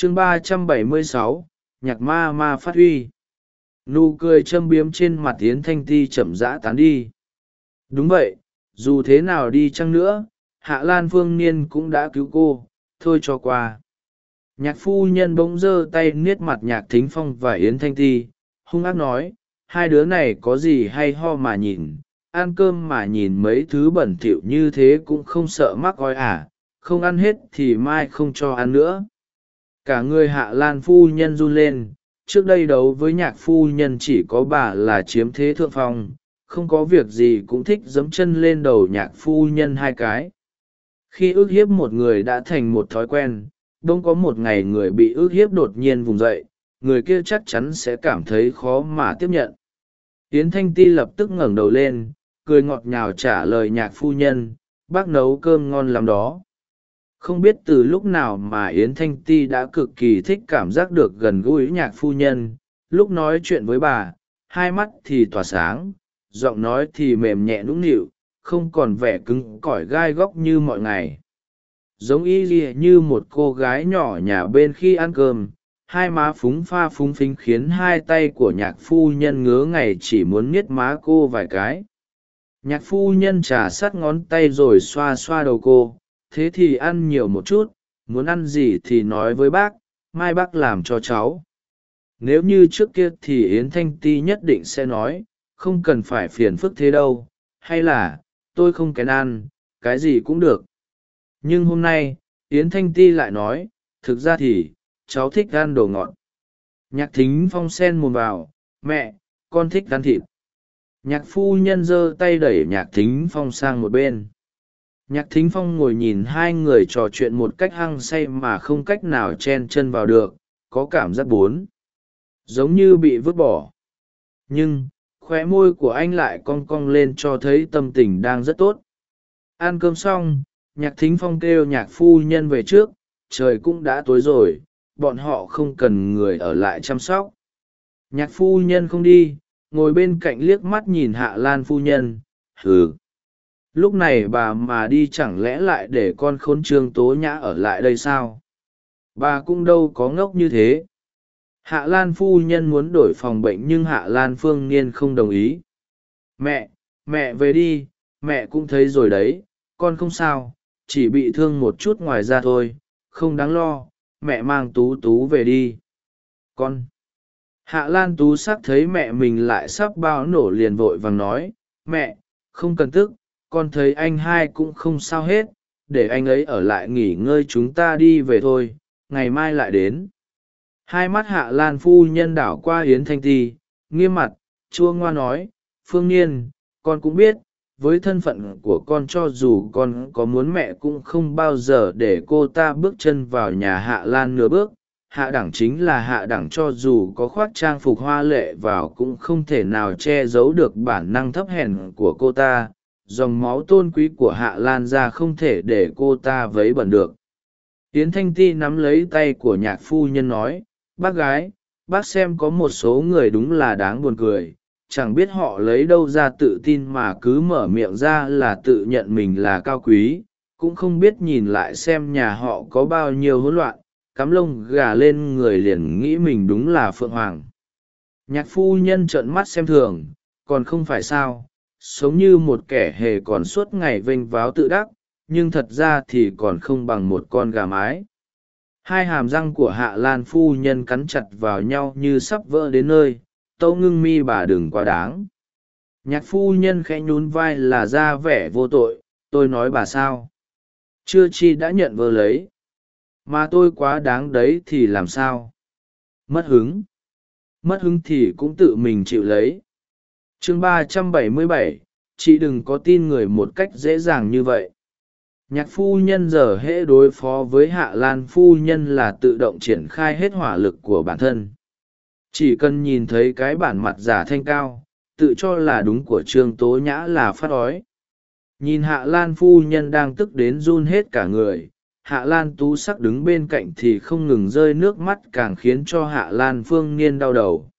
chương ba trăm bảy mươi sáu, nhạc ma ma phát huy. Nụ cười châm biếm trên mặt yến thanh ti chậm rãi tán đi. Đúng vậy, dù thế nào đi chăng nữa, hạ lan phương niên cũng đã cứu cô, thôi cho qua. Nhạc phu nhân bỗng giơ tay niết mặt nhạc thính phong và yến thanh ti, hung ác nói, hai đứa này có gì hay ho mà nhìn, ăn cơm mà nhìn mấy thứ bẩn thỉu như thế cũng không sợ mắc ói à không ăn hết thì mai không cho ăn nữa cả người hạ lan phu nhân run lên. Trước đây đấu với nhạc phu nhân chỉ có bà là chiếm thế thượng phong, không có việc gì cũng thích giẫm chân lên đầu nhạc phu nhân hai cái. Khi ước hiếp một người đã thành một thói quen, đông có một ngày người bị ước hiếp đột nhiên vùng dậy, người kia chắc chắn sẽ cảm thấy khó mà tiếp nhận. Yến thanh ti lập tức ngẩng đầu lên, cười ngọt ngào trả lời nhạc phu nhân, bác nấu cơm ngon làm đó không biết từ lúc nào mà yến thanh ti đã cực kỳ thích cảm giác được gần gũi nhạc phu nhân. Lúc nói chuyện với bà, hai mắt thì tỏa sáng, giọng nói thì mềm nhẹ nũng nịu, không còn vẻ cứng cỏi gai góc như mọi ngày. Giống y lìa như một cô gái nhỏ nhà bên khi ăn cơm, hai má phúng pha phúng phính khiến hai tay của nhạc phu nhân ngứa ngày chỉ muốn niết má cô vài cái. Nhạc phu nhân trà sát ngón tay rồi xoa xoa đầu cô thế thì ăn nhiều một chút, muốn ăn gì thì nói với bác, mai bác làm cho cháu. Nếu như trước kia thì yến thanh ti nhất định sẽ nói, không cần phải phiền phức thế đâu, hay là, tôi không kén ăn, cái gì cũng được. Nhưng hôm nay, yến thanh ti lại nói, thực ra thì, cháu thích ăn đồ ngọt. Nhạc thính phong sen mồm vào, mẹ, con thích ăn thịt. Nhạc phu nhân giơ tay đẩy nhạc thính phong sang một bên nhạc thính phong ngồi nhìn hai người trò chuyện một cách hăng say mà không cách nào chen chân vào được, có cảm giác bốn giống như bị vứt bỏ. Nhưng, khóe môi của anh lại cong cong lên cho thấy tâm tình đang rất tốt. Ăn cơm xong, nhạc thính phong kêu nhạc phu nhân về trước, trời cũng đã tối rồi, bọn họ không cần người ở lại chăm sóc. Nhạc phu nhân không đi, ngồi bên cạnh liếc mắt nhìn hạ lan phu nhân, hừ lúc này bà mà đi chẳng lẽ lại để con khốn trương tố nhã ở lại đây sao? Bà cũng đâu có ngốc như thế. Hạ lan phu nhân muốn đổi phòng bệnh nhưng hạ lan phương niên không đồng ý. Mẹ mẹ về đi, mẹ cũng thấy rồi đấy, con không sao, chỉ bị thương một chút ngoài ra thôi, không đáng lo, mẹ mang tú tú về đi. Con. Hạ lan tú sắc thấy mẹ mình lại sắp bao nổ liền vội vàng nói, mẹ, không cần tức con thấy anh hai cũng không sao hết để anh ấy ở lại nghỉ ngơi chúng ta đi về thôi ngày mai lại đến. Hai mắt hạ lan phu nhân đảo qua Yến thanh ti nghiêm mặt chua ngoa nói phương Nhiên, con cũng biết với thân phận của con cho dù con có muốn mẹ cũng không bao giờ để cô ta bước chân vào nhà hạ lan nửa bước. Hạ đẳng chính là hạ đẳng cho dù có khoác trang phục hoa lệ vào cũng không thể nào che giấu được bản năng thấp hèn của cô ta dòng máu tôn quý của hạ lan ra không thể để cô ta vấy bẩn được. Tiến thanh ti nắm lấy tay của nhạc phu nhân nói, bác gái, bác xem có một số người đúng là đáng buồn cười. Chẳng biết họ lấy đâu ra tự tin mà cứ mở miệng ra là tự nhận mình là cao quý. Cũng không biết nhìn lại xem nhà họ có bao nhiêu hỗn loạn. Cắm lông gà lên người liền nghĩ mình đúng là phượng hoàng. Nhạc phu nhân trợn mắt xem thường, còn không phải sao? Sống như một kẻ hề còn suốt ngày vênh váo tự đắc, nhưng thật ra thì còn không bằng một con gà mái. Hai hàm răng của hạ lan phu nhân cắn chặt vào nhau như sắp vỡ đến nơi, tâu ngưng mi bà đừng quá đáng. Nhạc phu nhân khẽ nhún vai là ra vẻ vô tội, tôi nói bà sao? Chưa chi đã nhận vơ lấy. Mà tôi quá đáng đấy thì làm sao? Mất hứng. Mất hứng thì cũng tự mình chịu lấy chương ba trăm bảy mươi bảy, chị đừng có tin người một cách dễ dàng như vậy. Nhạc phu nhân giờ hễ đối phó với hạ lan phu nhân là tự động triển khai hết hỏa lực của bản thân. Chỉ cần nhìn thấy cái bản mặt giả thanh cao, tự cho là đúng của trương tố nhã là phát ói. Nhìn hạ lan phu nhân đang tức đến run hết cả người, hạ lan tú sắc đứng bên cạnh thì không ngừng rơi nước mắt càng khiến cho hạ lan phương niên đau đầu.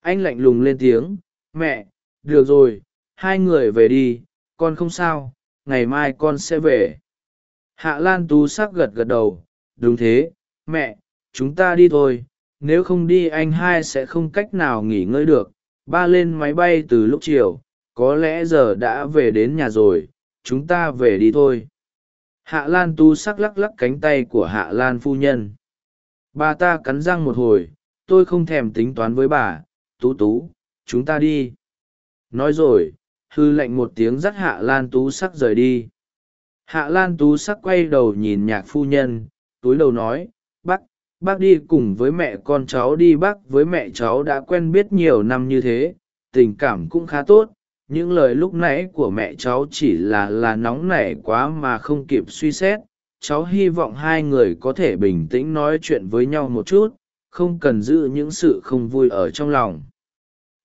Anh lạnh lùng lên tiếng mẹ, được rồi, hai người về đi, con không sao, ngày mai con sẽ về. Hạ lan tú sắc gật gật đầu, đúng thế, mẹ, chúng ta đi thôi, nếu không đi anh hai sẽ không cách nào nghỉ ngơi được. Ba lên máy bay từ lúc chiều, có lẽ giờ đã về đến nhà rồi, chúng ta về đi thôi. Hạ lan tu sắc lắc lắc cánh tay của hạ lan phu nhân. Bà ta cắn răng một hồi, tôi không thèm tính toán với bà, tú tú chúng ta đi. Nói rồi, hư lệnh một tiếng dắt hạ lan tú sắc rời đi. Hạ lan tú sắc quay đầu nhìn nhạc phu nhân, túi đầu nói, bác bác đi cùng với mẹ con cháu đi, bác với mẹ cháu đã quen biết nhiều năm như thế, tình cảm cũng khá tốt. Những lời lúc nãy của mẹ cháu chỉ là là nóng nảy quá mà không kịp suy xét. Cháu hy vọng hai người có thể bình tĩnh nói chuyện với nhau một chút, không cần giữ những sự không vui ở trong lòng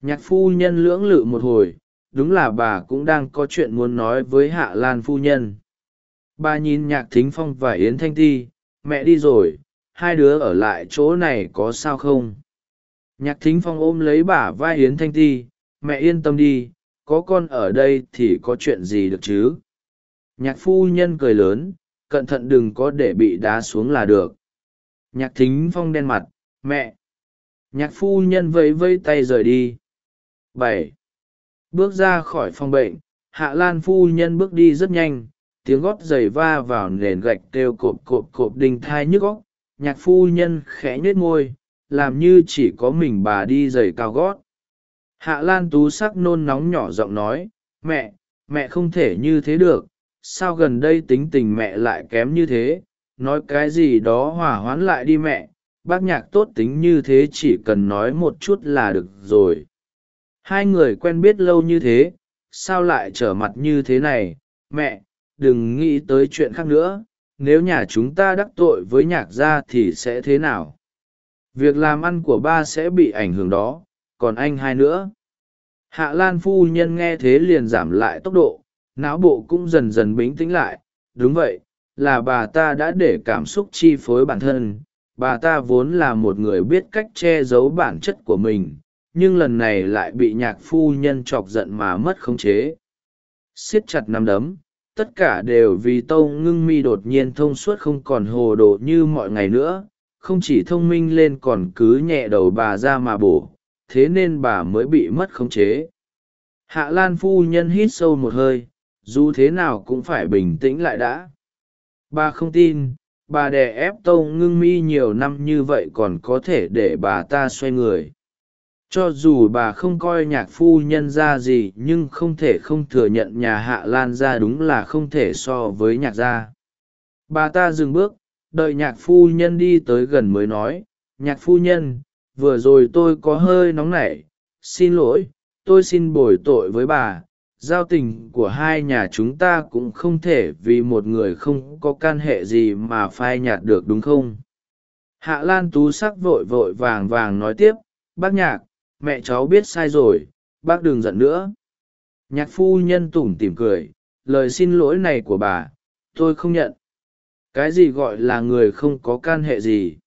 nhạc phu nhân lưỡng lự một hồi, đúng là bà cũng đang có chuyện muốn nói với hạ lan phu nhân. Bà nhìn nhạc thính phong và yến thanh ti, mẹ đi rồi, hai đứa ở lại chỗ này có sao không? Nhạc thính phong ôm lấy bà vai yến thanh ti, mẹ yên tâm đi, có con ở đây thì có chuyện gì được chứ? Nhạc phu nhân cười lớn, cẩn thận đừng có để bị đá xuống là được. Nhạc thính phong đen mặt, mẹ. Nhạc phu nhân vẫy vẫy tay rời đi bảy. Bước ra khỏi phòng bệnh, hạ lan phu nhân bước đi rất nhanh, tiếng gót giày va vào nền gạch kêu cộp cộp cộp đinh thai nhức góc nhạc phu nhân khẽ nhếch ngôi làm như chỉ có mình bà đi giày cao gót. Hạ lan tú sắc nôn nóng nhỏ giọng nói, mẹ mẹ không thể như thế được. Sao gần đây tính tình mẹ lại kém như thế? Nói cái gì đó hỏa hoãn lại đi mẹ. Bác nhạc tốt tính như thế chỉ cần nói một chút là được rồi hai người quen biết lâu như thế, sao lại trở mặt như thế này? Mẹ, đừng nghĩ tới chuyện khác nữa. Nếu nhà chúng ta đắc tội với nhạc gia thì sẽ thế nào? Việc làm ăn của ba sẽ bị ảnh hưởng đó. Còn anh hai nữa. Hạ lan phu nhân nghe thế liền giảm lại tốc độ. Não bộ cũng dần dần bính tĩnh lại. Đúng vậy, là bà ta đã để cảm xúc chi phối bản thân. Bà ta vốn là một người biết cách che giấu bản chất của mình nhưng lần này lại bị nhạc phu nhân chọc giận mà mất khống chế. Siết chặt nắm đấm, tất cả đều vì tâu ngưng mi đột nhiên thông suốt không còn hồ đồ như mọi ngày nữa, không chỉ thông minh lên còn cứ nhẹ đầu bà ra mà bổ, thế nên bà mới bị mất khống chế. Hạ lan phu nhân hít sâu một hơi, dù thế nào cũng phải bình tĩnh lại đã. Bà không tin, bà đè ép tâu ngưng mi nhiều năm như vậy còn có thể để bà ta xoay người cho dù bà không coi nhạc phu nhân ra gì, nhưng không thể không thừa nhận nhà hạ lan ra đúng là không thể so với nhạc gia. Bà ta dừng bước, đợi nhạc phu nhân đi tới gần mới nói, nhạc phu nhân, vừa rồi tôi có hơi nóng nảy. Xin lỗi, tôi xin bồi tội với bà. Giao tình của hai nhà chúng ta cũng không thể vì một người không có can hệ gì mà phai nhạt được, đúng không? Hạ lan tú sắc vội vội vàng vàng nói tiếp, bác nhạc mẹ cháu biết sai rồi, bác đừng giận nữa. Nhạc phu nhân tủm tỉm cười, lời xin lỗi này của bà, tôi không nhận. Cái gì gọi là người không có can hệ gì?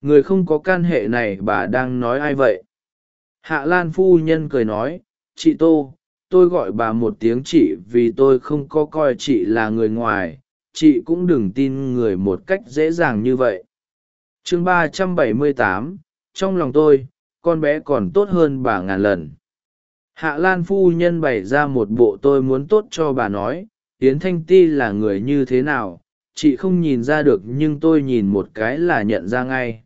Người không có can hệ này bà đang nói ai vậy? Hạ lan phu nhân cười nói, chị tô, tôi gọi bà một tiếng chị vì tôi không có coi chị là người ngoài, chị cũng đừng tin người một cách dễ dàng như vậy. Chương ba trăm bảy mươi tám, trong lòng tôi con bé còn tốt hơn bà ngàn lần. Hạ lan phu nhân bày ra một bộ tôi muốn tốt cho bà nói, yến thanh ti là người như thế nào, chị không nhìn ra được nhưng tôi nhìn một cái là nhận ra ngay.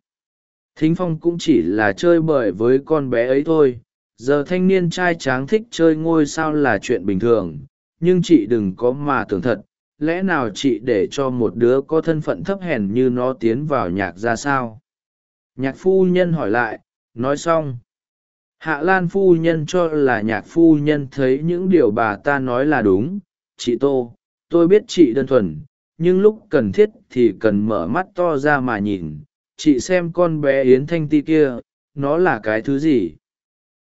Thính phong cũng chỉ là chơi bời với con bé ấy thôi, giờ thanh niên trai tráng thích chơi ngôi sao là chuyện bình thường, nhưng chị đừng có mà tưởng thật, lẽ nào chị để cho một đứa có thân phận thấp hèn như nó tiến vào nhạc ra sao? Nhạc phu nhân hỏi lại nói xong. Hạ lan phu nhân cho là nhạc phu nhân thấy những điều bà ta nói là đúng. Chị tô, tôi biết chị đơn thuần, nhưng lúc cần thiết thì cần mở mắt to ra mà nhìn. Chị xem con bé yến thanh ti kia, nó là cái thứ gì?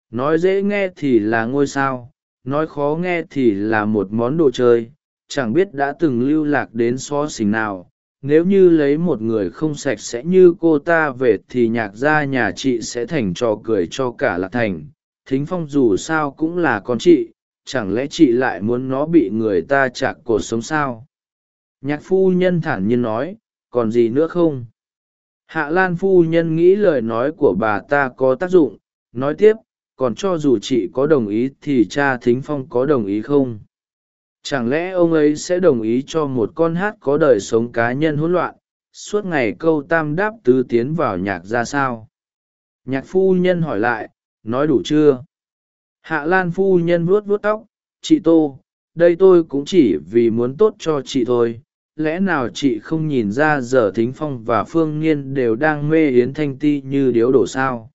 Nói dễ nghe thì là ngôi sao, nói khó nghe thì là một món đồ chơi. Chẳng biết đã từng lưu lạc đến xó xỉnh nào nếu như lấy một người không sạch sẽ như cô ta về thì nhạc gia nhà chị sẽ thành trò cười cho cả lạc thành. Thính phong dù sao cũng là con chị, chẳng lẽ chị lại muốn nó bị người ta chạc cuộc sống sao? Nhạc phu nhân thản nhiên nói, còn gì nữa không? Hạ lan phu nhân nghĩ lời nói của bà ta có tác dụng, nói tiếp, còn cho dù chị có đồng ý thì cha thính phong có đồng ý không? Chẳng lẽ ông ấy sẽ đồng ý cho một con hát có đời sống cá nhân hỗn loạn, suốt ngày câu tam đáp tứ tiến vào nhạc ra sao? Nhạc phu nhân hỏi lại, nói đủ chưa? Hạ lan phu nhân vuốt vuốt tóc, chị tô, đây tôi cũng chỉ vì muốn tốt cho chị thôi. Lẽ nào chị không nhìn ra giờ thính phong và phương nghiên đều đang mê yến thanh ti như điếu đổ sao?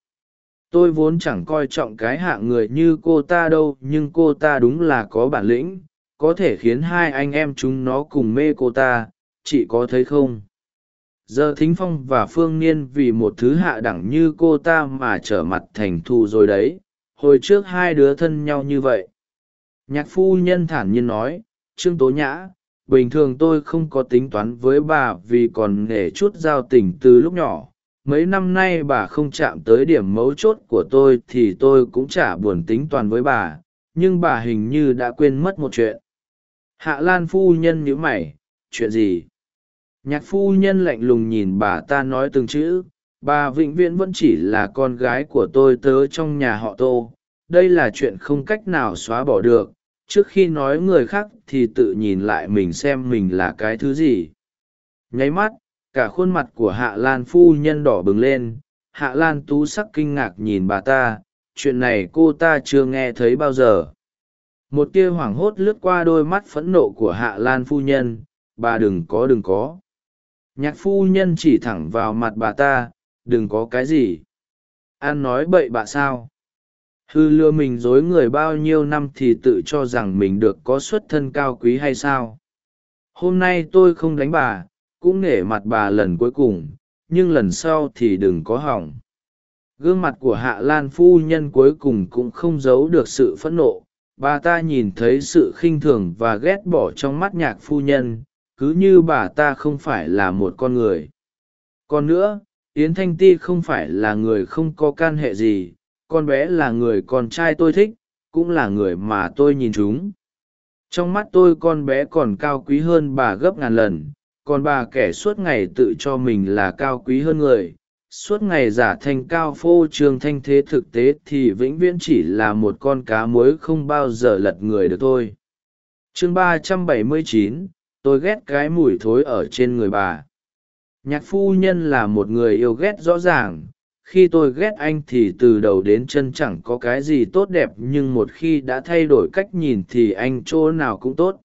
Tôi vốn chẳng coi trọng cái hạng người như cô ta đâu, nhưng cô ta đúng là có bản lĩnh có thể khiến hai anh em chúng nó cùng mê cô ta, chị có thấy không? Giờ thính phong và phương niên vì một thứ hạ đẳng như cô ta mà trở mặt thành thù rồi đấy. Hồi trước hai đứa thân nhau như vậy. Nhạc phu nhân thản nhiên nói, trương tố nhã, bình thường tôi không có tính toán với bà vì còn nể chút giao tình từ lúc nhỏ. Mấy năm nay bà không chạm tới điểm mấu chốt của tôi thì tôi cũng chả buồn tính toàn với bà. Nhưng bà hình như đã quên mất một chuyện hạ lan phu nhân nhíu mày, chuyện gì? Nhạc phu nhân lạnh lùng nhìn bà ta nói từng chữ, bà vĩnh viễn vẫn chỉ là con gái của tôi tớ trong nhà họ tô. Đây là chuyện không cách nào xóa bỏ được. Trước khi nói người khác thì tự nhìn lại mình xem mình là cái thứ gì. Nháy mắt, cả khuôn mặt của hạ lan phu nhân đỏ bừng lên. Hạ lan tú sắc kinh ngạc nhìn bà ta, chuyện này cô ta chưa nghe thấy bao giờ một tia hoảng hốt lướt qua đôi mắt phẫn nộ của hạ lan phu nhân. Bà đừng có đừng có. Nhạc phu nhân chỉ thẳng vào mặt bà ta. Đừng có cái gì. An nói bậy bạ sao? Hư lừa mình dối người bao nhiêu năm thì tự cho rằng mình được có xuất thân cao quý hay sao? Hôm nay tôi không đánh bà, cũng nể mặt bà lần cuối cùng, nhưng lần sau thì đừng có hỏng. Gương mặt của hạ lan phu nhân cuối cùng cũng không giấu được sự phẫn nộ bà ta nhìn thấy sự khinh thường và ghét bỏ trong mắt nhạc phu nhân, cứ như bà ta không phải là một con người. Còn nữa, yến thanh ti không phải là người không có can hệ gì, con bé là người con trai tôi thích, cũng là người mà tôi nhìn chúng. Trong mắt tôi con bé còn cao quý hơn bà gấp ngàn lần, còn bà kẻ suốt ngày tự cho mình là cao quý hơn người suốt ngày giả thành cao phô trương thanh thế thực tế thì vĩnh viễn chỉ là một con cá muối không bao giờ lật người được thôi. Chương ba trăm bảy mươi chín, tôi ghét cái mùi thối ở trên người bà. Nhạc phu nhân là một người yêu ghét rõ ràng. Khi tôi ghét anh thì từ đầu đến chân chẳng có cái gì tốt đẹp, nhưng một khi đã thay đổi cách nhìn thì anh chỗ nào cũng tốt.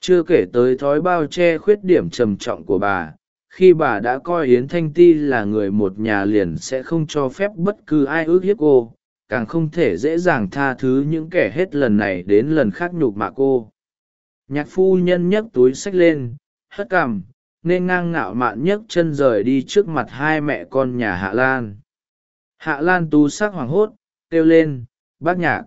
Chưa kể tới thói bao che khuyết điểm trầm trọng của bà khi bà đã coi yến thanh ti là người một nhà liền sẽ không cho phép bất cứ ai ước hiếp cô, càng không thể dễ dàng tha thứ những kẻ hết lần này đến lần khác nhục mạ cô. Nhạc phu nhân nhấc túi xách lên, hất cằm, nên ngang ngạo mạn nhấc chân rời đi trước mặt hai mẹ con nhà hạ lan. Hạ lan tú sắc hoảng hốt, kêu lên, bác nhạc.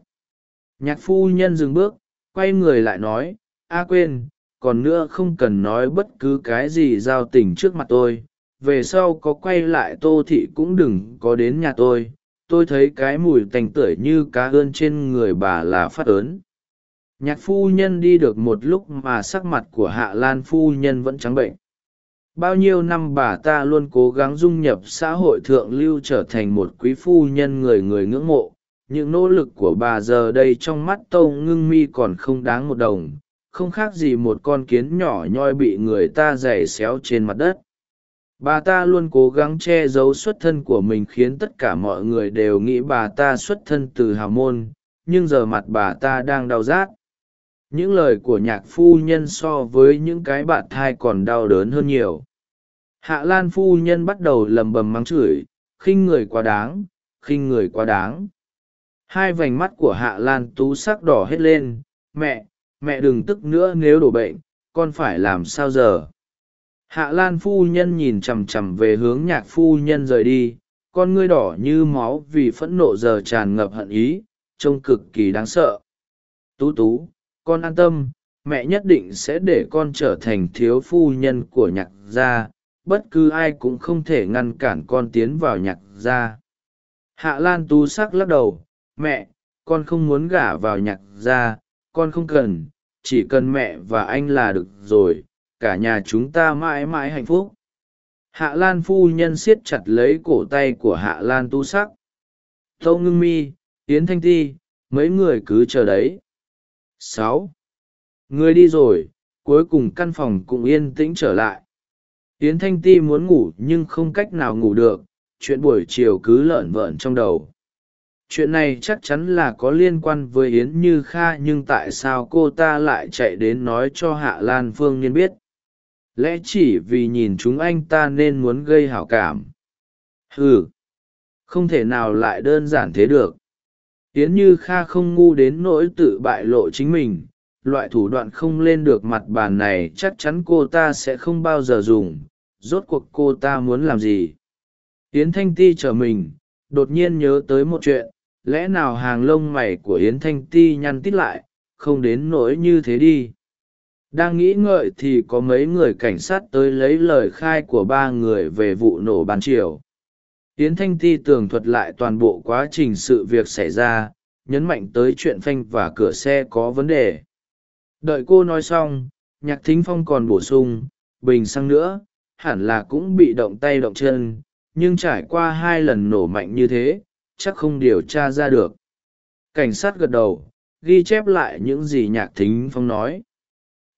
Nhạc phu nhân dừng bước, quay người lại nói, a quên còn nữa không cần nói bất cứ cái gì giao tình trước mặt tôi, về sau có quay lại tô thị cũng đừng có đến nhà tôi tôi thấy cái mùi tành tưởi như cá ơn trên người bà là phát ớn. Nhạc phu nhân đi được một lúc mà sắc mặt của hạ lan phu nhân vẫn trắng bệnh. Bao nhiêu năm bà ta luôn cố gắng dung nhập xã hội thượng lưu trở thành một quý phu nhân người người ngưỡng mộ, những nỗ lực của bà giờ đây trong mắt tâu ngưng mi còn không đáng một đồng không khác gì một con kiến nhỏ nhoi bị người ta giày xéo trên mặt đất. Bà ta luôn cố gắng che giấu xuất thân của mình khiến tất cả mọi người đều nghĩ bà ta xuất thân từ hào môn, nhưng giờ mặt bà ta đang đau rát. Những lời của nhạc phu nhân so với những cái bạn thai còn đau đớn hơn nhiều. Hạ lan phu nhân bắt đầu lầm bầm mắng chửi, khinh người quá đáng, khinh người quá đáng. Hai vành mắt của hạ lan tú sắc đỏ hết lên, mẹ mẹ đừng tức nữa nếu đổ bệnh, con phải làm sao giờ? Hạ lan phu nhân nhìn chằm chằm về hướng nhạc phu nhân rời đi, con ngươi đỏ như máu vì phẫn nộ giờ tràn ngập hận ý, trông cực kỳ đáng sợ. Tú tú, con an tâm, mẹ nhất định sẽ để con trở thành thiếu phu nhân của nhạc gia, bất cứ ai cũng không thể ngăn cản con tiến vào nhạc gia. Hạ lan tú sắc lắc đầu, mẹ, con không muốn gả vào nhạc gia con không cần, chỉ cần mẹ và anh là được rồi, cả nhà chúng ta mãi mãi hạnh phúc. Hạ lan phu nhân siết chặt lấy cổ tay của hạ lan tu sắc. Tâu ngưng mi, yến thanh ti, mấy người cứ chờ đấy. Sáu. Người đi rồi, cuối cùng căn phòng cũng yên tĩnh trở lại. Yến thanh ti muốn ngủ nhưng không cách nào ngủ được, chuyện buổi chiều cứ lợn vợn trong đầu chuyện này chắc chắn là có liên quan với yến như kha nhưng tại sao cô ta lại chạy đến nói cho hạ lan phương niên biết? Lẽ chỉ vì nhìn chúng anh ta nên muốn gây hảo cảm? Ừ không thể nào lại đơn giản thế được. Yến như kha không ngu đến nỗi tự bại lộ chính mình. Loại thủ đoạn không lên được mặt bàn này chắc chắn cô ta sẽ không bao giờ dùng. Rốt cuộc cô ta muốn làm gì? Yến thanh ti chờ mình, đột nhiên nhớ tới một chuyện lẽ nào hàng lông mày của yến thanh ti nhăn tít lại, không đến nỗi như thế đi. Đang nghĩ ngợi thì có mấy người cảnh sát tới lấy lời khai của ba người về vụ nổ ban chiều. Yến thanh ti tường thuật lại toàn bộ quá trình sự việc xảy ra, nhấn mạnh tới chuyện phanh và cửa xe có vấn đề. Đợi cô nói xong, nhạc thính phong còn bổ sung, bình xăng nữa, hẳn là cũng bị động tay động chân, nhưng trải qua hai lần nổ mạnh như thế chắc không điều tra ra được. Cảnh sát gật đầu, ghi chép lại những gì nhạc thính phong nói.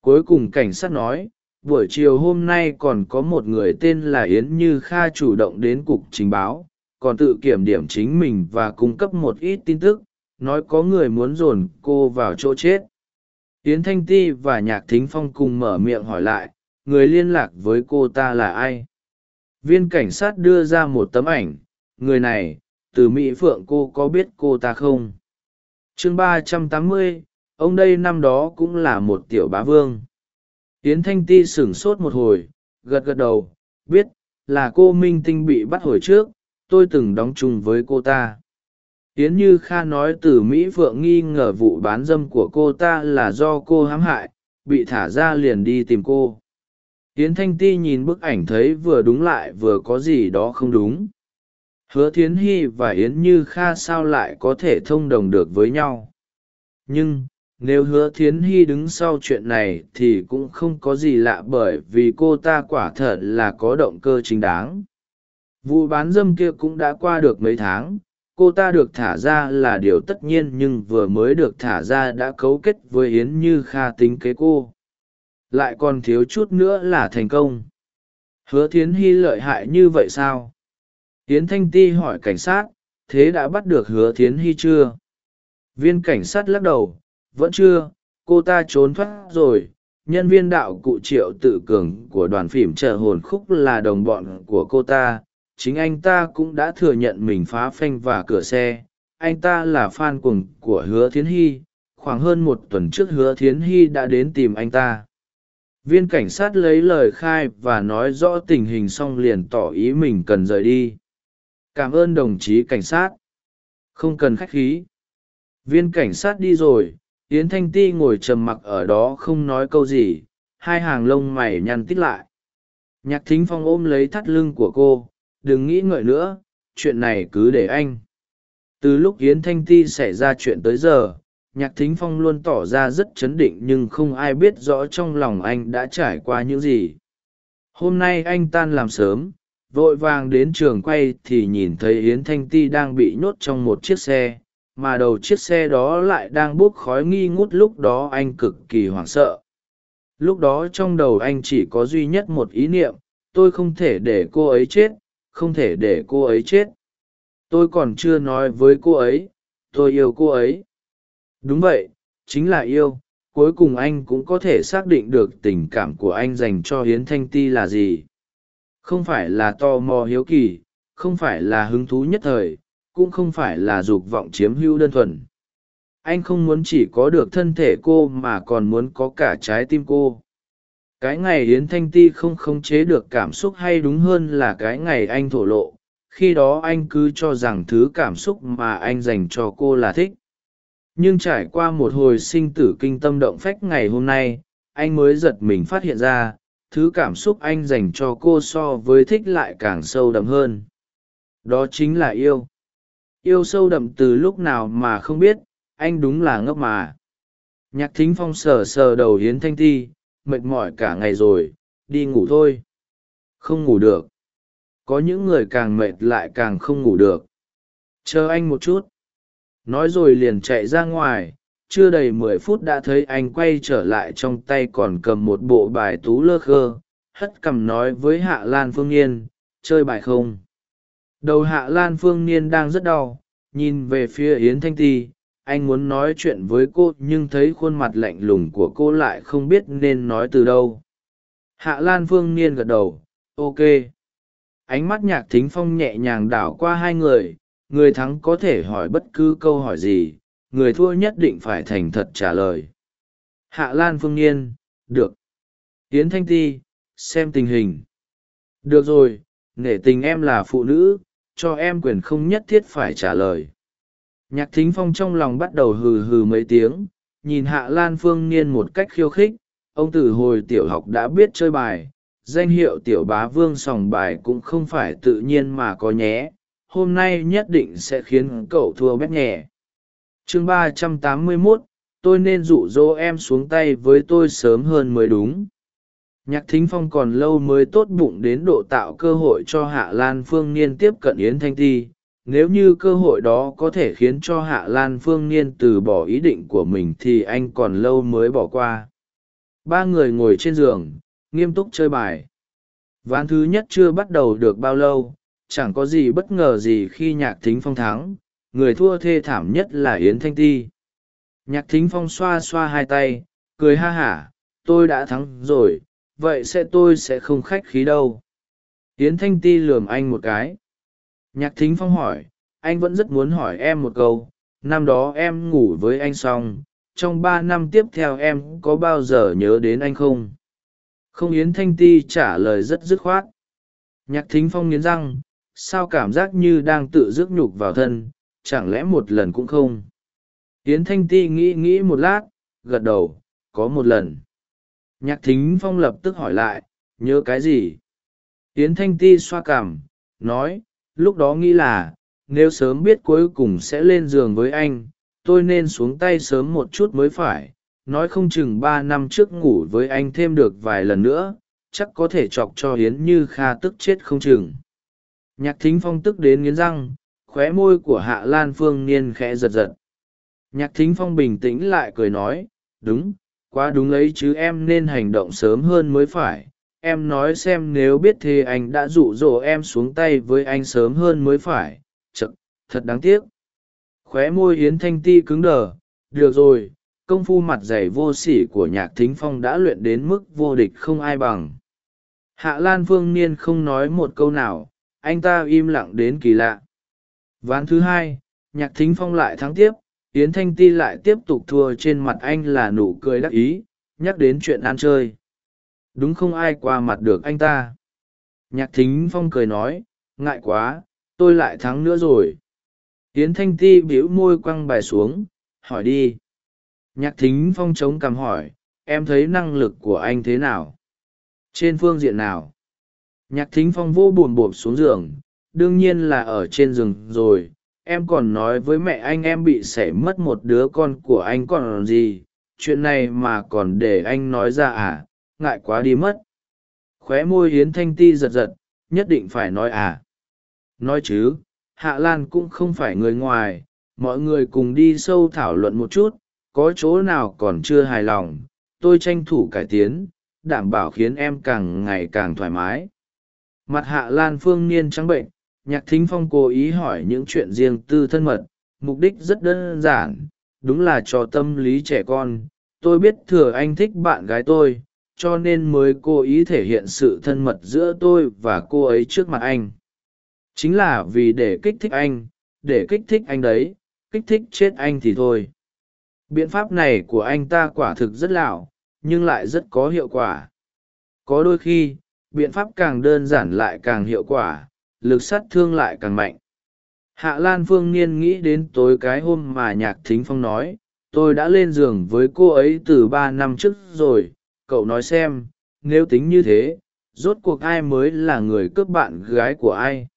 Cuối cùng cảnh sát nói, buổi chiều hôm nay còn có một người tên là yến như kha chủ động đến cục trình báo, còn tự kiểm điểm chính mình và cung cấp một ít tin tức, nói có người muốn dồn cô vào chỗ chết. Yến thanh ti và nhạc thính phong cùng mở miệng hỏi lại, người liên lạc với cô ta là ai? Viên cảnh sát đưa ra một tấm ảnh, người này từ mỹ phượng cô có biết cô ta không? Chương ba trăm tám mươi, ông đây năm đó cũng là một tiểu bá vương. Yến thanh ti sửng sốt một hồi, gật gật đầu, biết là cô minh tinh bị bắt hồi trước, tôi từng đóng chung với cô ta. Yến như kha nói từ mỹ phượng nghi ngờ vụ bán dâm của cô ta là do cô hãm hại, bị thả ra liền đi tìm cô. Yến thanh ti nhìn bức ảnh thấy vừa đúng lại vừa có gì đó không đúng hứa thiến hy và yến như kha sao lại có thể thông đồng được với nhau? Nhưng, nếu hứa thiến hy đứng sau chuyện này thì cũng không có gì lạ bởi vì cô ta quả thật là có động cơ chính đáng. Vụ bán dâm kia cũng đã qua được mấy tháng, cô ta được thả ra là điều tất nhiên nhưng vừa mới được thả ra đã cấu kết với yến như kha tính kế cô. Lại còn thiếu chút nữa là thành công. Hứa thiến hy lợi hại như vậy sao? Hiến thanh ti hỏi cảnh sát, thế đã bắt được hứa thiến hy chưa? Viên cảnh sát lắc đầu, vẫn chưa, cô ta trốn thoát rồi. Nhân viên đạo cụ triệu tự cường của đoàn phim chợ hồn khúc là đồng bọn của cô ta. Chính anh ta cũng đã thừa nhận mình phá phanh và cửa xe. Anh ta là fan cuồng của hứa thiến hy. Khoảng hơn một tuần trước hứa thiến hy đã đến tìm anh ta. Viên cảnh sát lấy lời khai và nói rõ tình hình xong liền tỏ ý mình cần rời đi cảm ơn đồng chí cảnh sát. Không cần khách khí. Viên cảnh sát đi rồi. Yến thanh ti ngồi trầm mặc ở đó không nói câu gì. Hai hàng lông mày nhăn tít lại. Nhạc thính phong ôm lấy thắt lưng của cô. Đừng nghĩ ngợi nữa. Chuyện này cứ để anh. Từ lúc yến thanh ti xảy ra chuyện tới giờ, nhạc thính phong luôn tỏ ra rất chấn định nhưng không ai biết rõ trong lòng anh đã trải qua những gì. Hôm nay anh tan làm sớm vội vàng đến trường quay thì nhìn thấy yến thanh ti đang bị nhốt trong một chiếc xe, mà đầu chiếc xe đó lại đang bốc khói nghi ngút lúc đó anh cực kỳ hoảng sợ. Lúc đó trong đầu anh chỉ có duy nhất một ý niệm, tôi không thể để cô ấy chết, không thể để cô ấy chết. Tôi còn chưa nói với cô ấy, tôi yêu cô ấy. Đúng vậy, chính là yêu, cuối cùng anh cũng có thể xác định được tình cảm của anh dành cho hiến thanh ti là gì không phải là tò mò hiếu kỳ, không phải là hứng thú nhất thời, cũng không phải là dục vọng chiếm hữu đơn thuần. Anh không muốn chỉ có được thân thể cô mà còn muốn có cả trái tim cô. Cái ngày yến thanh ti không khống chế được cảm xúc hay đúng hơn là cái ngày anh thổ lộ, khi đó anh cứ cho rằng thứ cảm xúc mà anh dành cho cô là thích. Nhưng trải qua một hồi sinh tử kinh tâm động phách ngày hôm nay, anh mới giật mình phát hiện ra thứ cảm xúc anh dành cho cô so với thích lại càng sâu đậm hơn. Đó chính là yêu. Yêu sâu đậm từ lúc nào mà không biết, anh đúng là ngốc mà. Nhạc thính phong sờ sờ đầu hiến thanh ti, mệt mỏi cả ngày rồi, đi ngủ thôi. Không ngủ được. Có những người càng mệt lại càng không ngủ được. Chờ anh một chút. Nói rồi liền chạy ra ngoài chưa đầy mười phút đã thấy anh quay trở lại trong tay còn cầm một bộ bài tú lơ khơ, hất cằm nói với hạ lan phương niên, chơi bài không? Đầu hạ lan phương niên đang rất đau, nhìn về phía yến thanh ti, anh muốn nói chuyện với cô nhưng thấy khuôn mặt lạnh lùng của cô lại không biết nên nói từ đâu. Hạ lan phương niên gật đầu, ok. Ánh mắt nhạc thính phong nhẹ nhàng đảo qua hai người người thắng có thể hỏi bất cứ câu hỏi gì người thua nhất định phải thành thật trả lời. Hạ lan phương niên, được. Tiến thanh ti, xem tình hình. Được rồi, nể tình em là phụ nữ, cho em quyền không nhất thiết phải trả lời. Nhạc thính phong trong lòng bắt đầu hừ hừ mấy tiếng, nhìn hạ lan phương niên một cách khiêu khích. Ông từ hồi tiểu học đã biết chơi bài, danh hiệu tiểu bá vương sòng bài cũng không phải tự nhiên mà có nhé. Hôm nay nhất định sẽ khiến cậu thua bét nhẹ chương ba trăm tám mươi mốt, tôi nên dụ dỗ em xuống tay với tôi sớm hơn mới đúng. Nhạc thính phong còn lâu mới tốt bụng đến độ tạo cơ hội cho hạ lan phương niên tiếp cận yến thanh ti. Nếu như cơ hội đó có thể khiến cho hạ lan phương niên từ bỏ ý định của mình thì anh còn lâu mới bỏ qua. Ba người ngồi trên giường, nghiêm túc chơi bài. Ván thứ nhất chưa bắt đầu được bao lâu, chẳng có gì bất ngờ gì khi nhạc thính phong thắng người thua thê thảm nhất là yến thanh ti. Nhạc thính phong xoa xoa hai tay, cười ha hả, tôi đã thắng rồi, vậy sẽ tôi sẽ không khách khí đâu. Yến thanh ti lườm anh một cái. Nhạc thính phong hỏi, anh vẫn rất muốn hỏi em một câu, năm đó em ngủ với anh xong, trong ba năm tiếp theo em có bao giờ nhớ đến anh không? Không, yến thanh ti trả lời rất dứt khoát. Nhạc thính phong nghiến răng, sao cảm giác như đang tự rước nhục vào thân chẳng lẽ một lần cũng không? Yến thanh ti nghĩ nghĩ một lát, gật đầu, có một lần. Nhạc thính phong lập tức hỏi lại, nhớ cái gì? Yến thanh ti xoa cảm, nói, lúc đó nghĩ là, nếu sớm biết cuối cùng sẽ lên giường với anh, tôi nên xuống tay sớm một chút mới phải, nói không chừng ba năm trước ngủ với anh thêm được vài lần nữa, chắc có thể chọc cho hiến như kha tức chết không chừng. Nhạc thính phong tức đến nghiến răng khóe môi của hạ lan phương niên khẽ giật giật. Nhạc thính phong bình tĩnh lại cười nói, đúng, quá đúng ấy chứ em nên hành động sớm hơn mới phải. Em nói xem nếu biết thế anh đã dụ dỗ em xuống tay với anh sớm hơn mới phải. Chật thật đáng tiếc. Khóe môi yến thanh ti cứng đờ, được rồi, công phu mặt dày vô sỉ của nhạc thính phong đã luyện đến mức vô địch không ai bằng. Hạ lan phương niên không nói một câu nào, anh ta im lặng đến kỳ lạ ván thứ hai, nhạc thính phong lại thắng tiếp, yến thanh ti lại tiếp tục thua trên mặt anh là nụ cười đắc ý, nhắc đến chuyện ăn chơi. Đúng không ai qua mặt được anh ta? Nhạc thính phong cười nói, ngại quá, tôi lại thắng nữa rồi. Yến thanh ti bĩu môi quăng bài xuống, hỏi đi. Nhạc thính phong chống cằm hỏi, em thấy năng lực của anh thế nào? Trên phương diện nào? Nhạc thính phong vô buồn bộp xuống giường đương nhiên là ở trên rừng rồi, em còn nói với mẹ anh em bị sảy mất một đứa con của anh còn gì, chuyện này mà còn để anh nói ra à ngại quá đi mất. Khóe môi hiến thanh ti giật giật, nhất định phải nói à. Nói chứ, hạ lan cũng không phải người ngoài, mọi người cùng đi sâu thảo luận một chút, có chỗ nào còn chưa hài lòng, tôi tranh thủ cải tiến, đảm bảo khiến em càng ngày càng thoải mái. Mặt hạ lan phương niên trắng bệnh nhạc thính phong cố ý hỏi những chuyện riêng tư thân mật, mục đích rất đơn giản, đúng là cho tâm lý trẻ con. Tôi biết thừa anh thích bạn gái tôi, cho nên mới cố ý thể hiện sự thân mật giữa tôi và cô ấy trước mặt anh. Chính là vì để kích thích anh, để kích thích anh đấy, kích thích chết anh thì thôi. Biện pháp này của anh ta quả thực rất lạo, nhưng lại rất có hiệu quả. Có đôi khi, biện pháp càng đơn giản lại càng hiệu quả lực sát thương lại càng mạnh. Hạ lan phương niên nghĩ đến tối cái hôm mà nhạc thính phong nói, tôi đã lên giường với cô ấy từ ba năm trước rồi, cậu nói xem, nếu tính như thế, rốt cuộc ai mới là người cướp bạn gái của ai?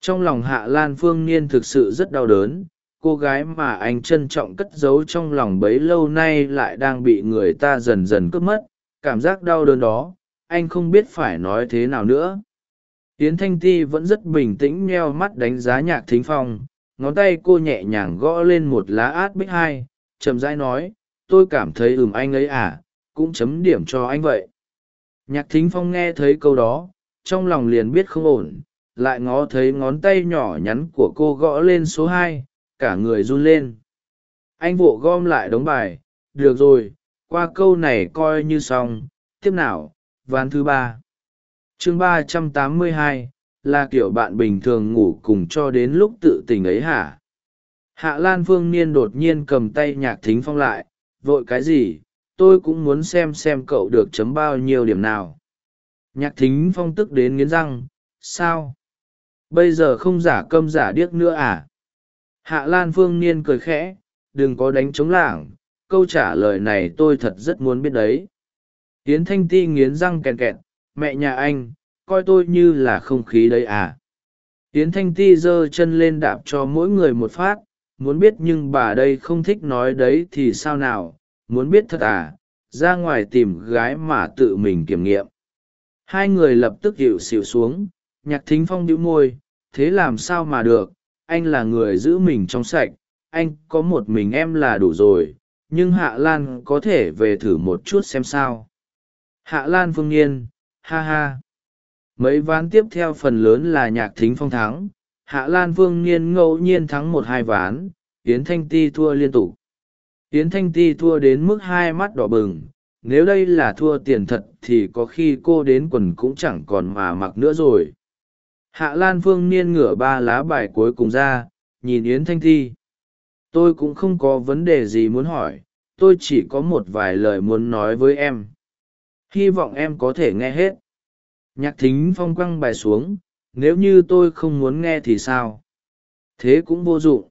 Trong lòng hạ lan phương niên thực sự rất đau đớn, cô gái mà anh trân trọng cất giấu trong lòng bấy lâu nay lại đang bị người ta dần dần cướp mất, cảm giác đau đớn đó, anh không biết phải nói thế nào nữa yến thanh ti vẫn rất bình tĩnh nheo mắt đánh giá nhạc thính phong, ngón tay cô nhẹ nhàng gõ lên một lá át bích hai, chậm rãi nói, tôi cảm thấy ừm anh ấy à cũng chấm điểm cho anh vậy. Nhạc thính phong nghe thấy câu đó, trong lòng liền biết không ổn, lại ngó thấy ngón tay nhỏ nhắn của cô gõ lên số hai, cả người run lên. Anh vội gom lại đống bài, được rồi, qua câu này coi như xong, tiếp nào, ván thứ ba chương ba trăm tám mươi hai, là kiểu bạn bình thường ngủ cùng cho đến lúc tự tình ấy hả? Hạ lan phương niên đột nhiên cầm tay nhạc thính phong lại, vội cái gì? Tôi cũng muốn xem xem cậu được chấm bao nhiêu điểm nào. Nhạc thính phong tức đến nghiến răng, sao? Bây giờ không giả câm giả điếc nữa à? Hạ lan phương niên cười khẽ, đừng có đánh trống lảng, câu trả lời này tôi thật rất muốn biết đấy. Yến thanh ti nghiến răng kèn kẹt mẹ nhà anh, coi tôi như là không khí đấy à. Tiến thanh ti giơ chân lên đạp cho mỗi người một phát, muốn biết nhưng bà đây không thích nói đấy thì sao nào, muốn biết thật à ra ngoài tìm gái mà tự mình kiểm nghiệm. Hai người lập tức hiệu xịu xuống, nhạc thính phong đĩu môi, thế làm sao mà được, anh là người giữ mình trong sạch, anh có một mình em là đủ rồi, nhưng hạ lan có thể về thử một chút xem sao. Hạ lan phương nhiên ha ha. Mấy ván tiếp theo phần lớn là nhạc thính phong thắng. Hạ lan Vương nhiên ngẫu nhiên thắng một hai ván. Yến thanh ti thua liên tục. Yến thanh ti thua đến mức hai mắt đỏ bừng. Nếu đây là thua tiền thật thì có khi cô đến quần cũng chẳng còn mà mặc nữa rồi. Hạ lan phương niên ngửa ba lá bài cuối cùng ra, nhìn yến thanh ti. Tôi cũng không có vấn đề gì muốn hỏi, tôi chỉ có một vài lời muốn nói với em hy vọng em có thể nghe hết. Nhạc thính phong quăng bài xuống, nếu như tôi không muốn nghe thì sao? Thế cũng vô dụng.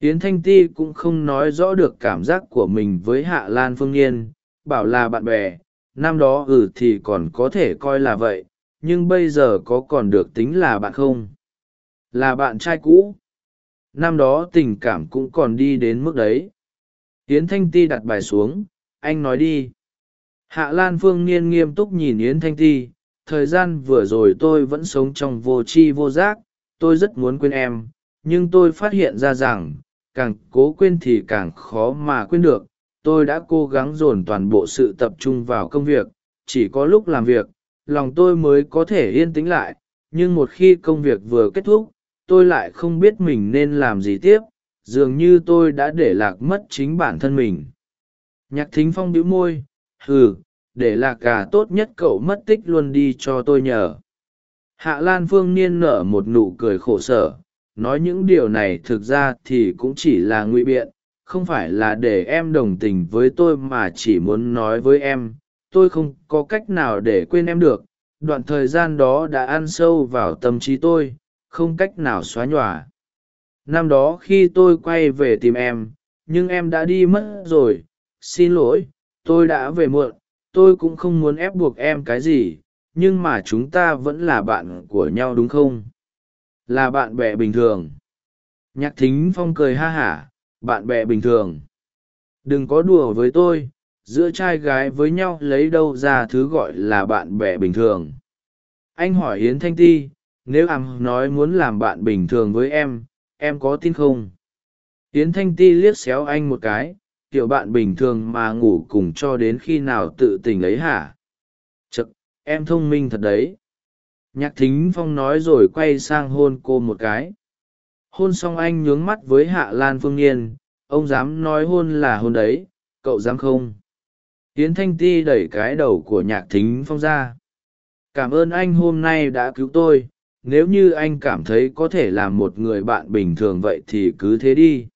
Yến thanh ti cũng không nói rõ được cảm giác của mình với hạ lan phương n bảo là bạn bè, năm đó ừ thì còn có thể coi là vậy, nhưng bây giờ có còn được tính là bạn không? Là bạn trai cũ. Năm đó tình cảm cũng còn đi đến mức đấy. Yến thanh ti đặt bài xuống, anh nói đi hạ lan phương niên nghiêm túc nhìn yến thanh ti, thời gian vừa rồi tôi vẫn sống trong vô tri vô giác, tôi rất muốn quên em, nhưng tôi phát hiện ra rằng, càng cố quên thì càng khó mà quên được, tôi đã cố gắng dồn toàn bộ sự tập trung vào công việc, chỉ có lúc làm việc, lòng tôi mới có thể yên tĩnh lại, nhưng một khi công việc vừa kết thúc, tôi lại không biết mình nên làm gì tiếp, dường như tôi đã để lạc mất chính bản thân mình. Nhạc thính phong bĩu môi hừ, để lạc gà tốt nhất cậu mất tích luôn đi cho tôi nhờ. Hạ lan phương niên nở một nụ cười khổ sở. Nói những điều này thực ra thì cũng chỉ là ngụy biện, không phải là để em đồng tình với tôi mà chỉ muốn nói với em. Tôi không có cách nào để quên em được. Đoạn thời gian đó đã ăn sâu vào tâm trí tôi, không cách nào xóa nhòa. Năm đó khi tôi quay về tìm em, nhưng em đã đi mất rồi. Xin lỗi tôi đã về muộn, tôi cũng không muốn ép buộc em cái gì, nhưng mà chúng ta vẫn là bạn của nhau đúng không? Là bạn bè bình thường. Nhạc thính phong cười ha hả, bạn bè bình thường. Đừng có đùa với tôi, giữa trai gái với nhau lấy đâu ra thứ gọi là bạn bè bình thường. Anh hỏi yến thanh ti, nếu ảm nói muốn làm bạn bình thường với em em có tin không? Yến thanh ti liếc xéo anh một cái kiểu bạn bình thường mà ngủ cùng cho đến khi nào tự tình ấy hả? Chực em thông minh thật đấy. Nhạc thính phong nói rồi quay sang hôn cô một cái. Hôn xong anh nhướng mắt với hạ lan phương nhiên ông dám nói hôn là hôn đấy, cậu dám không? Tiến thanh ti đẩy cái đầu của nhạc thính phong ra. Cảm ơn anh hôm nay đã cứu tôi. Nếu như anh cảm thấy có thể làm một người bạn bình thường vậy thì cứ thế đi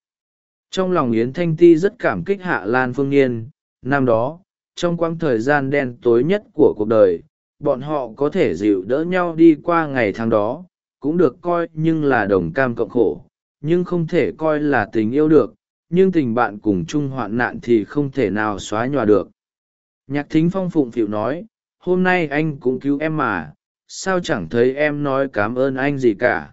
trong lòng yến thanh ti rất cảm kích hạ lan phương nhiên năm đó, trong quãng thời gian đen tối nhất của cuộc đời, bọn họ có thể dịu đỡ nhau đi qua ngày tháng đó, cũng được coi nhưng là đồng cam cộng khổ, nhưng không thể coi là tình yêu được, nhưng tình bạn cùng chung hoạn nạn thì không thể nào xóa nhòa được. Nhạc thính phong phụng phịu nói, hôm nay anh cũng cứu em mà, sao chẳng thấy em nói cảm ơn anh gì cả?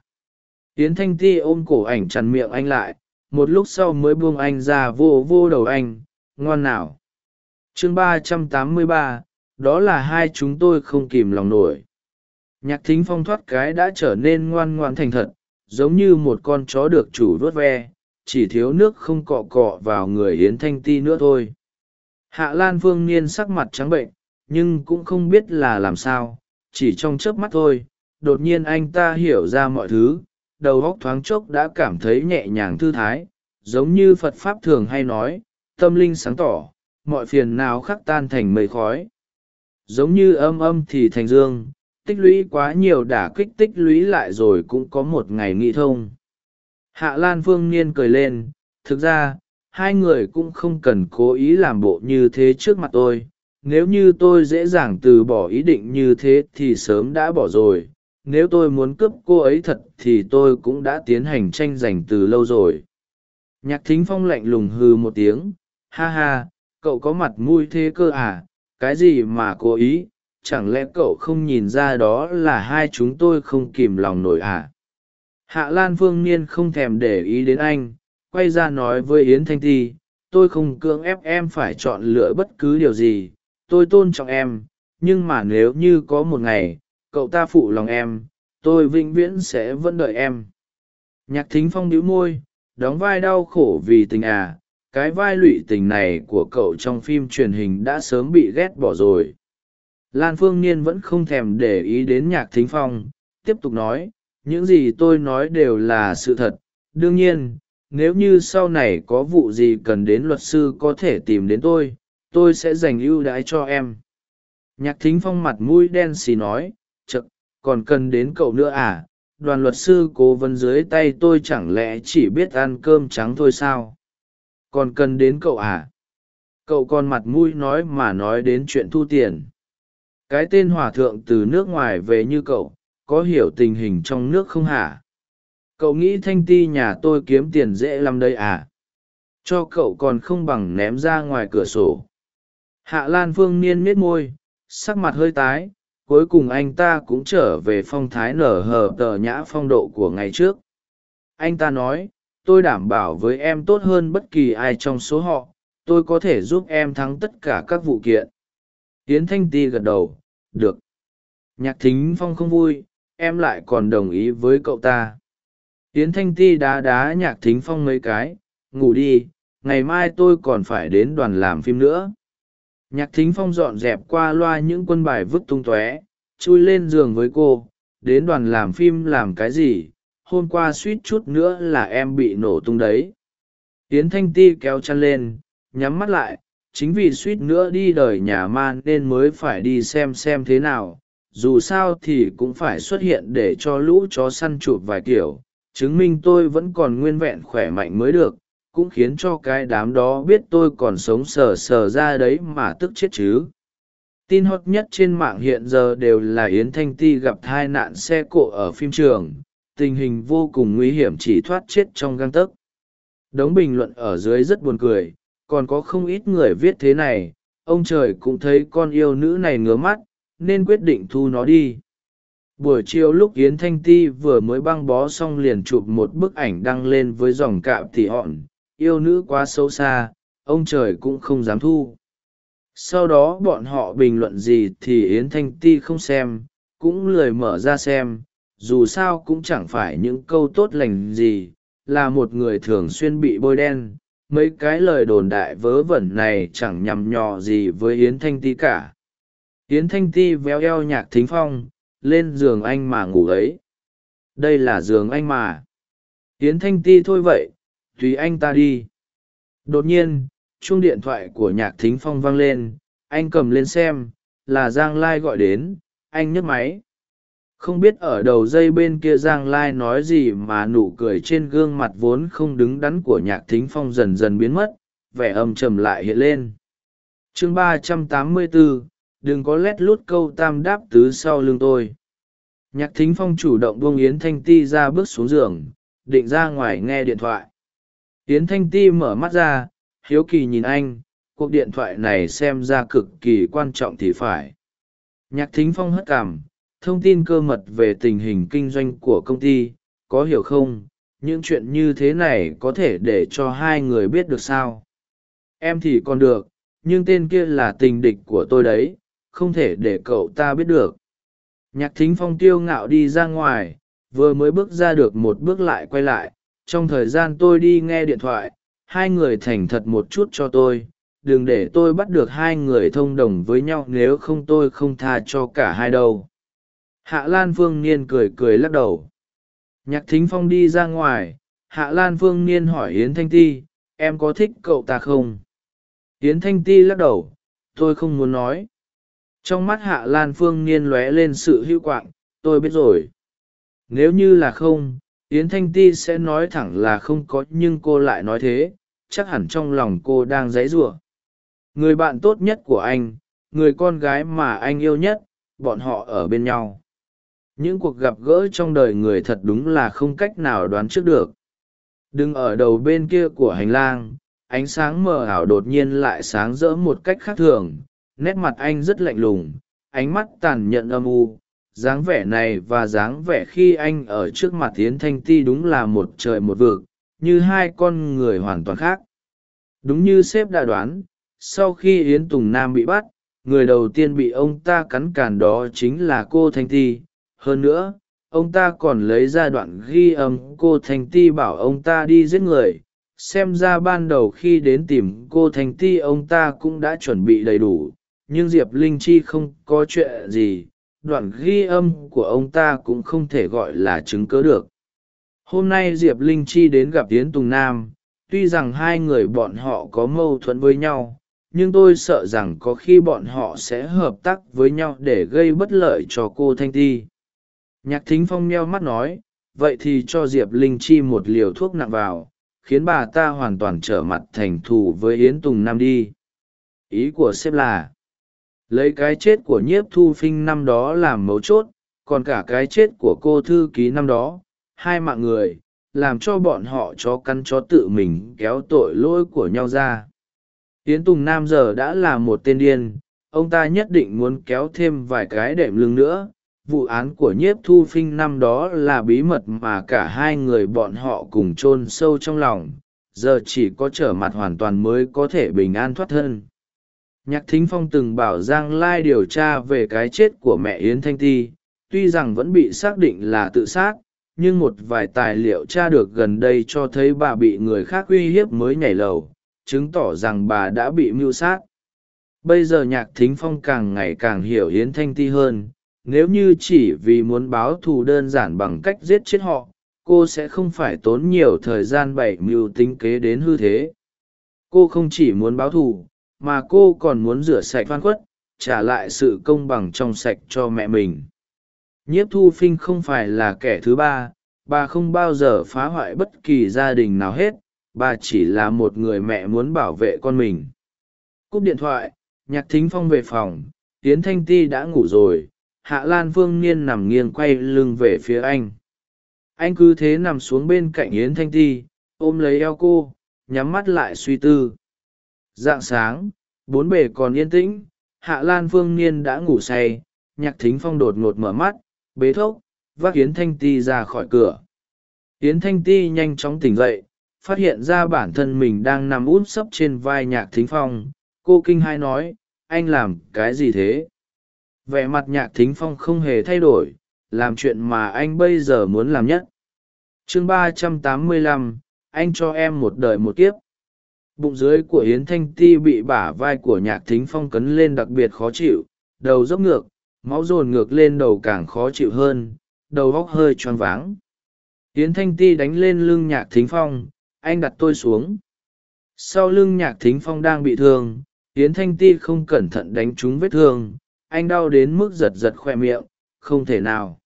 Tiến thanh ti ôm cổ ảnh chằn miệng anh lại một lúc sau mới buông anh ra vô vô đầu anh. Ngoan nào. Chương ba trăm tám mươi ba, đó là hai chúng tôi không kìm lòng nổi. Nhạc thính phong thoát cái đã trở nên ngoan ngoan thành thật, giống như một con chó được chủ vuốt ve, chỉ thiếu nước không cọ cọ vào người yến thanh ti nữa thôi. Hạ lan phương niên sắc mặt trắng bệnh, nhưng cũng không biết là làm sao, chỉ trong chớp mắt thôi, đột nhiên anh ta hiểu ra mọi thứ đầu óc thoáng chốc đã cảm thấy nhẹ nhàng thư thái, giống như phật pháp thường hay nói, tâm linh sáng tỏ, mọi phiền nào khắc tan thành mây khói. Giống như âm âm thì thành dương, tích lũy quá nhiều đả kích tích lũy lại rồi cũng có một ngày nghĩ thông. Hạ lan phương niên cười lên, thực ra, hai người cũng không cần cố ý làm bộ như thế trước mặt tôi. Nếu như tôi dễ dàng từ bỏ ý định như thế thì sớm đã bỏ rồi nếu tôi muốn cướp cô ấy thật thì tôi cũng đã tiến hành tranh giành từ lâu rồi. Nhạc thính phong lạnh lùng hư một tiếng, ha ha, cậu có mặt mũi thế cơ à cái gì mà cố ý, chẳng lẽ cậu không nhìn ra đó là hai chúng tôi không kìm lòng nổi à? Hạ lan phương niên không thèm để ý đến anh, quay ra nói với yến thanh ti, tôi không cưỡng ép em phải chọn lựa bất cứ điều gì, tôi tôn trọng em, nhưng mà nếu như có một ngày cậu ta phụ lòng em, tôi vĩnh viễn sẽ vẫn đợi em. Nhạc thính phong đĩu môi, đóng vai đau khổ vì tình à cái vai lụy tình này của cậu trong phim truyền hình đã sớm bị ghét bỏ rồi. Lan phương niên vẫn không thèm để ý đến nhạc thính phong, tiếp tục nói, những gì tôi nói đều là sự thật. Đương nhiên, nếu như sau này có vụ gì cần đến luật sư có thể tìm đến tôi tôi sẽ dành ưu đãi cho em. Nhạc thính phong mặt mũi đen xì nói còn cần đến cậu nữa à? Đoàn luật sư cố vấn dưới tay tôi chẳng lẽ chỉ biết ăn cơm trắng thôi sao? Còn cần đến cậu à? Cậu còn mặt mũi nói mà nói đến chuyện thu tiền. Cái tên hòa thượng từ nước ngoài về như cậu, có hiểu tình hình trong nước không hả? Cậu nghĩ thanh ti nhà tôi kiếm tiền dễ lắm đây à? Cho cậu còn không bằng ném ra ngoài cửa sổ. Hạ lan phương niên miết môi, sắc mặt hơi tái cuối cùng anh ta cũng trở về phong thái nở hờ tờ nhã phong độ của ngày trước. Anh ta nói, tôi đảm bảo với em tốt hơn bất kỳ ai trong số họ, tôi có thể giúp em thắng tất cả các vụ kiện. Tiến thanh ti gật đầu, được. Nhạc thính phong không vui, em lại còn đồng ý với cậu ta. Tiến thanh ti đá đá nhạc thính phong mấy cái, ngủ đi, ngày mai tôi còn phải đến đoàn làm phim nữa nhạc thính phong dọn dẹp qua loa những quân bài vứt tung tóe, chui lên giường với cô, đến đoàn làm phim làm cái gì, hôm qua suýt chút nữa là em bị nổ tung đấy. Tiến thanh ti kéo chăn lên, nhắm mắt lại, chính vì suýt nữa đi đời nhà ma nên mới phải đi xem xem thế nào, dù sao thì cũng phải xuất hiện để cho lũ chó săn chụp vài kiểu, chứng minh tôi vẫn còn nguyên vẹn khỏe mạnh mới được cũng khiến cho cái đám đó biết tôi còn sống sờ sờ ra đấy mà tức chết chứ. Tin hot nhất trên mạng hiện giờ đều là yến thanh ti gặp tai nạn xe cộ ở phim trường. Tình hình vô cùng nguy hiểm chỉ thoát chết trong găng tấc. Đống bình luận ở dưới rất buồn cười. Còn có không ít người viết thế này. Ông trời cũng thấy con yêu nữ này ngứa mắt, nên quyết định thu nó đi. Buổi chiều lúc yến thanh ti vừa mới băng bó xong liền chụp một bức ảnh đăng lên với dòng cạm tỉ họn yêu nữ quá xấu xa, ông trời cũng không dám thu. Sau đó bọn họ bình luận gì thì yến thanh ti không xem, cũng lười mở ra xem, dù sao cũng chẳng phải những câu tốt lành gì, là một người thường xuyên bị bôi đen. Mấy cái lời đồn đại vớ vẩn này chẳng nhằm nhò gì với yến thanh ti cả. Yến thanh ti véo eo nhạc thính phong, lên giường anh mà ngủ ấy. Đây là giường anh mà. Yến thanh ti thôi vậy tùy anh ta đi. Đột nhiên, chuông điện thoại của nhạc thính phong vang lên, anh cầm lên xem, là giang lai gọi đến, anh nhấc máy. Không biết ở đầu dây bên kia giang lai nói gì mà nụ cười trên gương mặt vốn không đứng đắn của nhạc thính phong dần dần biến mất, vẻ âm trầm lại hiện lên. Chương ba trăm tám mươi bốn đừng có lét lút câu tam đáp tứ sau lưng tôi. Nhạc thính phong chủ động buông yến thanh ti ra bước xuống giường, định ra ngoài nghe điện thoại yến thanh ti mở mắt ra, hiếu kỳ nhìn anh, cuộc điện thoại này xem ra cực kỳ quan trọng thì phải. Nhạc thính phong hất cảm thông tin cơ mật về tình hình kinh doanh của công ty, có hiểu không? Những chuyện như thế này có thể để cho hai người biết được sao? Em thì còn được, nhưng tên kia là tình địch của tôi đấy, không thể để cậu ta biết được. Nhạc thính phong tiêu ngạo đi ra ngoài, vừa mới bước ra được một bước lại quay lại trong thời gian tôi đi nghe điện thoại, hai người thành thật một chút cho tôi, đừng để tôi bắt được hai người thông đồng với nhau nếu không tôi không tha cho cả hai đâu. Hạ lan phương niên cười cười lắc đầu. Nhạc thính phong đi ra ngoài, hạ lan phương niên hỏi yến thanh ti, em có thích cậu ta không? Yến thanh ti lắc đầu, tôi không muốn nói. Trong mắt hạ lan phương niên lóe lên sự hữu quạng, tôi biết rồi. Nếu như là không yến thanh ti sẽ nói thẳng là không có nhưng cô lại nói thế, chắc hẳn trong lòng cô đang dãy giụa. Người bạn tốt nhất của anh, người con gái mà anh yêu nhất, bọn họ ở bên nhau. Những cuộc gặp gỡ trong đời người thật đúng là không cách nào đoán trước được. Đừng ở đầu bên kia của hành lang, ánh sáng mờ ảo đột nhiên lại sáng rỡ một cách khác thường, nét mặt anh rất lạnh lùng, ánh mắt tàn nhẫn âm u dáng vẻ này và dáng vẻ khi anh ở trước mặt tiến thanh ti đúng là một trời một vực, như hai con người hoàn toàn khác. Đúng như sếp đã đoán, sau khi yến tùng nam bị bắt, người đầu tiên bị ông ta cắn càn đó chính là cô thanh ti. Hơn nữa, ông ta còn lấy ra đoạn ghi âm cô thanh ti bảo ông ta đi giết người. Xem ra ban đầu khi đến tìm cô thanh ti, ông ta cũng đã chuẩn bị đầy đủ. Nhưng diệp linh chi không có chuyện gì đoạn ghi âm của ông ta cũng không thể gọi là chứng cớ được. Hôm nay diệp linh chi đến gặp tiến tùng nam, tuy rằng hai người bọn họ có mâu thuẫn với nhau, nhưng tôi sợ rằng có khi bọn họ sẽ hợp tác với nhau để gây bất lợi cho cô thanh ti. Nhạc thính phong meo mắt nói, vậy thì cho diệp linh chi một liều thuốc nặng vào, khiến bà ta hoàn toàn trở mặt thành thù với yến tùng nam đi. Ý của sếp là lấy cái chết của nhiếp thu phinh năm đó làm mấu chốt, còn cả cái chết của cô thư ký năm đó, hai mạng người, làm cho bọn họ chó căn chó tự mình kéo tội lỗi của nhau ra. Tiến tùng nam giờ đã là một tên điên, ông ta nhất định muốn kéo thêm vài cái đệm lưng nữa. Vụ án của nhiếp thu phinh năm đó là bí mật mà cả hai người bọn họ cùng chôn sâu trong lòng, giờ chỉ có trở mặt hoàn toàn mới có thể bình an thoát thân nhạc thính phong từng bảo giang lai điều tra về cái chết của mẹ yến thanh ti, tuy rằng vẫn bị xác định là tự sát, nhưng một vài tài liệu tra được gần đây cho thấy bà bị người khác uy hiếp mới nhảy lầu, chứng tỏ rằng bà đã bị mưu sát. Bây giờ nhạc thính phong càng ngày càng hiểu yến thanh ti hơn, nếu như chỉ vì muốn báo thù đơn giản bằng cách giết chết họ, cô sẽ không phải tốn nhiều thời gian bày mưu tính kế đến hư thế. Cô không chỉ muốn báo thù mà cô còn muốn rửa sạch phan khuất, trả lại sự công bằng trong sạch cho mẹ mình. Nhiếp thu phinh không phải là kẻ thứ ba, bà không bao giờ phá hoại bất kỳ gia đình nào hết, bà chỉ là một người mẹ muốn bảo vệ con mình. Cúp điện thoại, nhạc thính phong về phòng tiến thanh ti đã ngủ rồi, hạ lan phương niên nằm nghiêng quay lưng về phía anh. Anh cứ thế nằm xuống bên cạnh yến thanh ti, ôm lấy eo cô, nhắm mắt lại suy tư dạng sáng, bốn bề còn yên tĩnh, hạ lan phương niên đã ngủ say, nhạc thính phong đột ngột mở mắt, bế thốc, vác yến thanh ti ra khỏi cửa. Yến thanh ti nhanh chóng tỉnh dậy, phát hiện ra bản thân mình đang nằm úp sấp trên vai nhạc thính phong. Cô kinh hai nói, anh làm cái gì thế? Vẻ mặt nhạc thính phong không hề thay đổi, làm chuyện mà anh bây giờ muốn làm nhất. Chương ba trăm tám mươi lăm, anh cho em một đời một kiếp bụng dưới của yến thanh ti bị bả vai của nhạc thính phong cấn lên đặc biệt khó chịu, đầu dốc ngược, máu dồn ngược lên đầu càng khó chịu hơn, đầu góc hơi choáng váng. Yến thanh ti đánh lên lưng nhạc thính phong, anh đặt tôi xuống. Sau lưng nhạc thính phong đang bị thương, yến thanh ti không cẩn thận đánh trúng vết thương, anh đau đến mức giật giật khoe miệng, không thể nào.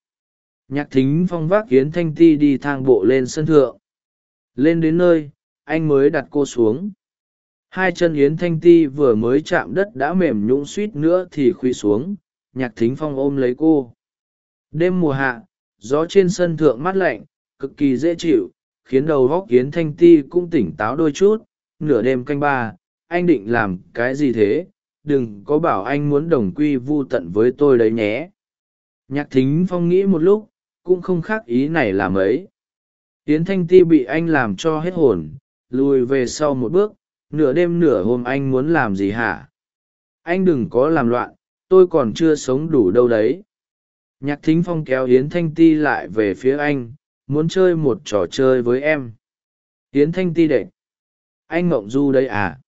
Nhạc thính phong vác yến thanh ti đi thang bộ lên sân thượng. Lên đến nơi, anh mới đặt cô xuống hai chân yến thanh ti vừa mới chạm đất đã mềm nhũng suýt nữa thì khuy xuống, nhạc thính phong ôm lấy cô. Đêm mùa hạ, gió trên sân thượng mát lạnh, cực kỳ dễ chịu, khiến đầu góc yến thanh ti cũng tỉnh táo đôi chút. Nửa đêm canh ba, anh định làm cái gì thế? Đừng có bảo anh muốn đồng quy vu tận với tôi đấy nhé. Nhạc thính phong nghĩ một lúc, cũng không khác ý này làm ấy. Yến thanh ti bị anh làm cho hết hồn, lùi về sau một bước nửa đêm nửa hôm anh muốn làm gì hả? Anh đừng có làm loạn, tôi còn chưa sống đủ đâu đấy. Nhạc thính phong kéo yến thanh ti lại về phía anh, muốn chơi một trò chơi với em. Yến thanh ti đệch anh mộng du đây à?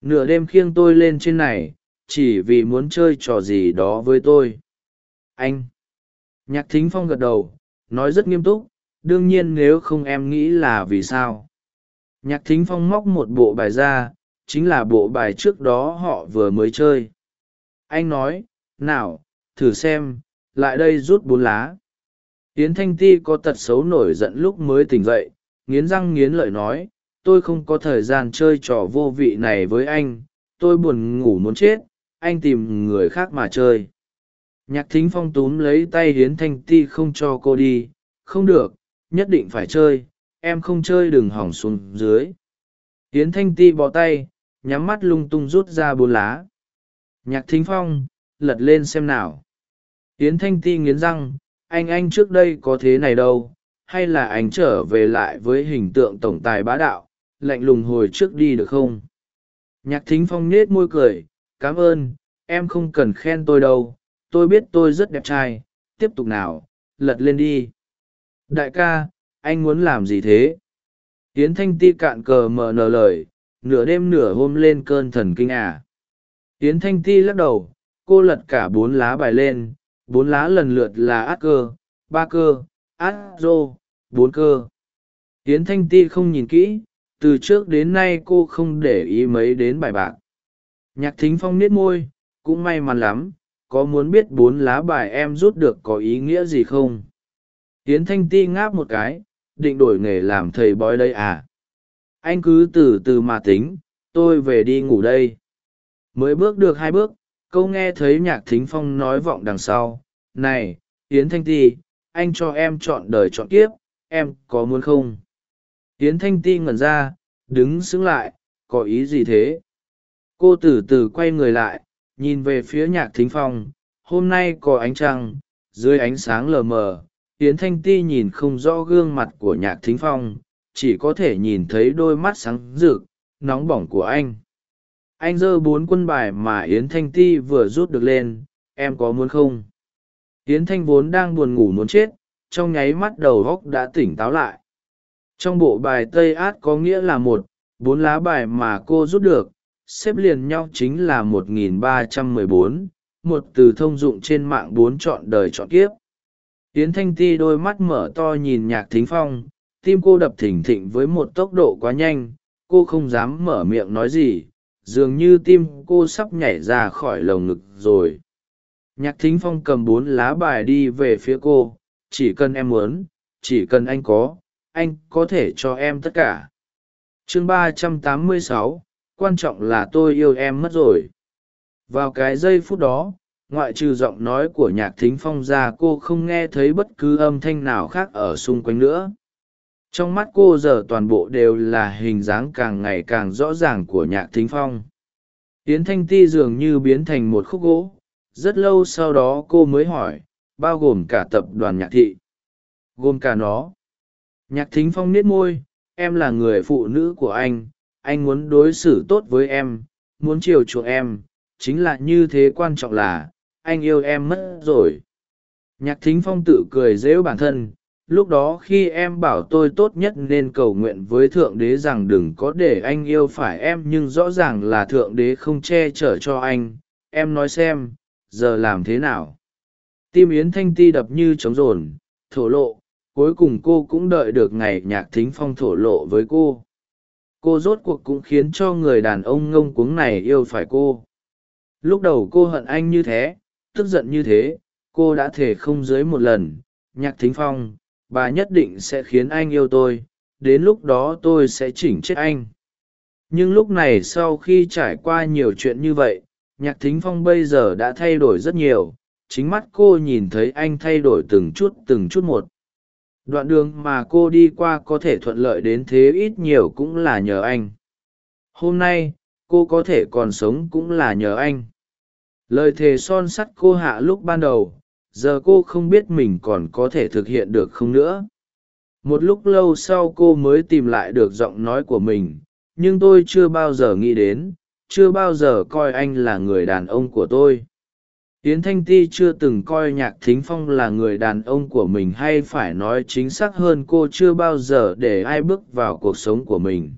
Nửa đêm khiêng tôi lên trên này, chỉ vì muốn chơi trò gì đó với tôi. Anh. Nhạc thính phong gật đầu, nói rất nghiêm túc, đương nhiên nếu không em nghĩ là vì sao nhạc thính phong móc một bộ bài ra, chính là bộ bài trước đó họ vừa mới chơi. Anh nói, nào, thử xem, lại đây rút bốn lá. Yến thanh ti có tật xấu nổi giận lúc mới tỉnh dậy, nghiến răng nghiến lợi nói, tôi không có thời gian chơi trò vô vị này với anh, tôi buồn ngủ muốn chết, anh tìm người khác mà chơi. Nhạc thính phong túm lấy tay hiến thanh ti không cho cô đi, không được, nhất định phải chơi em không chơi đừng hỏng xuống dưới. Hiến thanh ti bỏ tay, nhắm mắt lung tung rút ra bốn lá. Nhạc thính phong, lật lên xem nào. Hiến thanh ti nghiến răng, anh anh trước đây có thế này đâu, hay là anh trở về lại với hình tượng tổng tài bá đạo, lạnh lùng hồi trước đi được không? Nhạc thính phong nết môi cười, cảm ơn, em không cần khen tôi đâu, tôi biết tôi rất đẹp trai, tiếp tục nào, lật lên đi. Đại ca anh muốn làm gì thế? Tiến thanh ti cạn cờ mờ nờ lời, nửa đêm nửa hôm lên cơn thần kinh à. tiến thanh ti lắc đầu, cô lật cả bốn lá bài lên, bốn lá lần lượt là át cơ, ba cơ, át rô, bốn cơ. Tiến thanh ti không nhìn kỹ, từ trước đến nay cô không để ý mấy đến bài bạc. Nhạc thính phong niết môi, cũng may mắn lắm, có muốn biết bốn lá bài em rút được có ý nghĩa gì không? Tiến thanh ti ngáp một cái định đổi nghề làm thầy bói đây à? Anh cứ từ từ mà tính, tôi về đi ngủ đây. Mới bước được hai bước, câu nghe thấy nhạc thính phong nói vọng đằng sau. Này, yến thanh ti, anh cho em chọn đời chọn kiếp, em có muốn không? Yến thanh ti ngẩn ra, đứng xứng lại, có ý gì thế? Cô từ từ quay người lại, nhìn về phía nhạc thính phong. Hôm nay có ánh trăng, dưới ánh sáng lờ mờ yến thanh ti nhìn không rõ gương mặt của nhạc thính phong chỉ có thể nhìn thấy đôi mắt sáng rực nóng bỏng của anh. Anh giơ bốn quân bài mà yến thanh ti vừa rút được lên em có muốn không? Yến thanh vốn đang buồn ngủ muốn chết trong nháy mắt đầu góc đã tỉnh táo lại. Trong bộ bài tây át có nghĩa là một bốn lá bài mà cô rút được xếp liền nhau chính là 1314, một từ thông dụng trên mạng bốn chọn đời chọn kiếp. Yến Thanh Ti đôi mắt mở to nhìn nhạc thính phong, tim cô đập thỉnh thịnh với một tốc độ quá nhanh, cô không dám mở miệng nói gì, dường như tim cô sắp nhảy ra khỏi lồng ngực rồi. Nhạc thính phong cầm bốn lá bài đi về phía cô, chỉ cần em muốn, chỉ cần anh có, anh có thể cho em tất cả. chương ba trăm tám mươi sáu quan trọng là tôi yêu em mất rồi vào cái giây phút đó ngoại trừ giọng nói của nhạc thính phong ra cô không nghe thấy bất cứ âm thanh nào khác ở xung quanh nữa. Trong mắt cô giờ toàn bộ đều là hình dáng càng ngày càng rõ ràng của nhạc thính phong. Yến thanh ti dường như biến thành một khúc gỗ. Rất lâu sau đó cô mới hỏi, bao gồm cả tập đoàn nhạc thị. Gồm cả nó. Nhạc thính phong niết môi, em là người phụ nữ của anh anh muốn đối xử tốt với em, muốn chiều chuộng em, chính là như thế quan trọng là anh yêu em mất rồi. Nhạc thính phong tự cười dễu bản thân, lúc đó khi em bảo tôi tốt nhất nên cầu nguyện với thượng đế rằng đừng có để anh yêu phải em, nhưng rõ ràng là thượng đế không che chở cho anh. Em nói xem, giờ làm thế nào? Tim yến thanh ti đập như trống rồn, thổ lộ, cuối cùng cô cũng đợi được ngày nhạc thính phong thổ lộ với cô. Cô rốt cuộc cũng khiến cho người đàn ông ngông cuống này yêu phải cô. Lúc đầu cô hận anh như thế tức giận như thế, cô đã thể không dưới một lần, nhạc thính phong, bà nhất định sẽ khiến anh yêu tôi, đến lúc đó tôi sẽ chỉnh chết anh. Nhưng lúc này sau khi trải qua nhiều chuyện như vậy, nhạc thính phong bây giờ đã thay đổi rất nhiều, chính mắt cô nhìn thấy anh thay đổi từng chút từng chút một. Đoạn đường mà cô đi qua có thể thuận lợi đến thế ít nhiều cũng là nhờ anh. Hôm nay, cô có thể còn sống cũng là nhờ anh lời thề son sắt cô hạ lúc ban đầu, giờ cô không biết mình còn có thể thực hiện được không nữa. Một lúc lâu sau cô mới tìm lại được giọng nói của mình, nhưng tôi chưa bao giờ nghĩ đến, chưa bao giờ coi anh là người đàn ông của tôi. Yến thanh ti chưa từng coi nhạc thính phong là người đàn ông của mình hay phải nói chính xác hơn cô chưa bao giờ để ai bước vào cuộc sống của mình.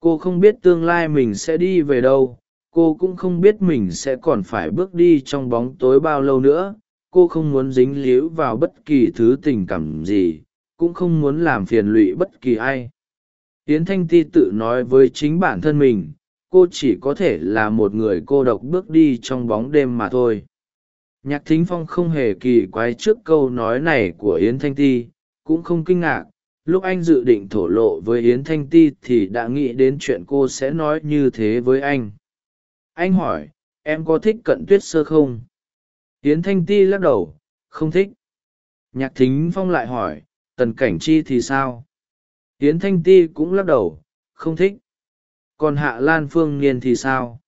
Cô không biết tương lai mình sẽ đi về đâu cô cũng không biết mình sẽ còn phải bước đi trong bóng tối bao lâu nữa. Cô không muốn dính líu vào bất kỳ thứ tình cảm gì, cũng không muốn làm phiền lụy bất kỳ ai. Yến thanh ti tự nói với chính bản thân mình, cô chỉ có thể là một người cô độc bước đi trong bóng đêm mà thôi. Nhạc thính phong không hề kỳ quái trước câu nói này của yến thanh ti, cũng không kinh ngạc. Lúc anh dự định thổ lộ với yến thanh ti thì đã nghĩ đến chuyện cô sẽ nói như thế với anh anh hỏi, em có thích cận tuyết sơ không? Yến thanh ti lắc đầu, không thích. Nhạc thính phong lại hỏi, tần cảnh chi thì sao? Yến thanh ti cũng lắc đầu, không thích. Còn hạ lan phương niên thì sao?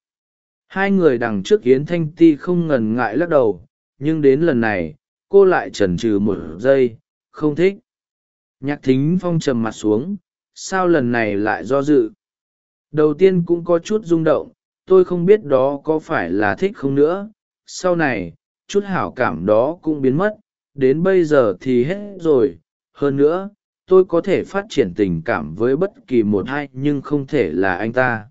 Hai người đằng trước yến thanh ti không ngần ngại lắc đầu, nhưng đến lần này, cô lại chần chừ một giây, không thích. Nhạc thính phong trầm mặt xuống, sao lần này lại do dự? Đầu tiên cũng có chút rung động tôi không biết đó có phải là thích không nữa. Sau này, chút hảo cảm đó cũng biến mất. Đến bây giờ thì hết rồi. Hơn nữa, tôi có thể phát triển tình cảm với bất kỳ một ai nhưng không thể là anh ta.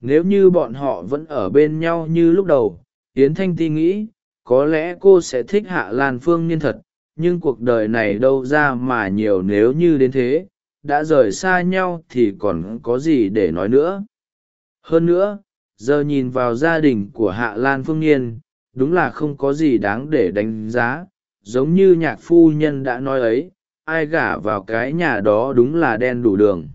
Nếu như bọn họ vẫn ở bên nhau như lúc đầu, yến thanh ti nghĩ, có lẽ cô sẽ thích hạ lan phương niên thật. Nhưng cuộc đời này đâu ra mà nhiều nếu như đến thế. Đã rời xa nhau thì còn có gì để nói nữa? Hơn nữa giờ nhìn vào gia đình của hạ lan phương niên, đúng là không có gì đáng để đánh giá. Giống như nhạc phu nhân đã nói ấy, ai gả vào cái nhà đó đúng là đen đủ đường.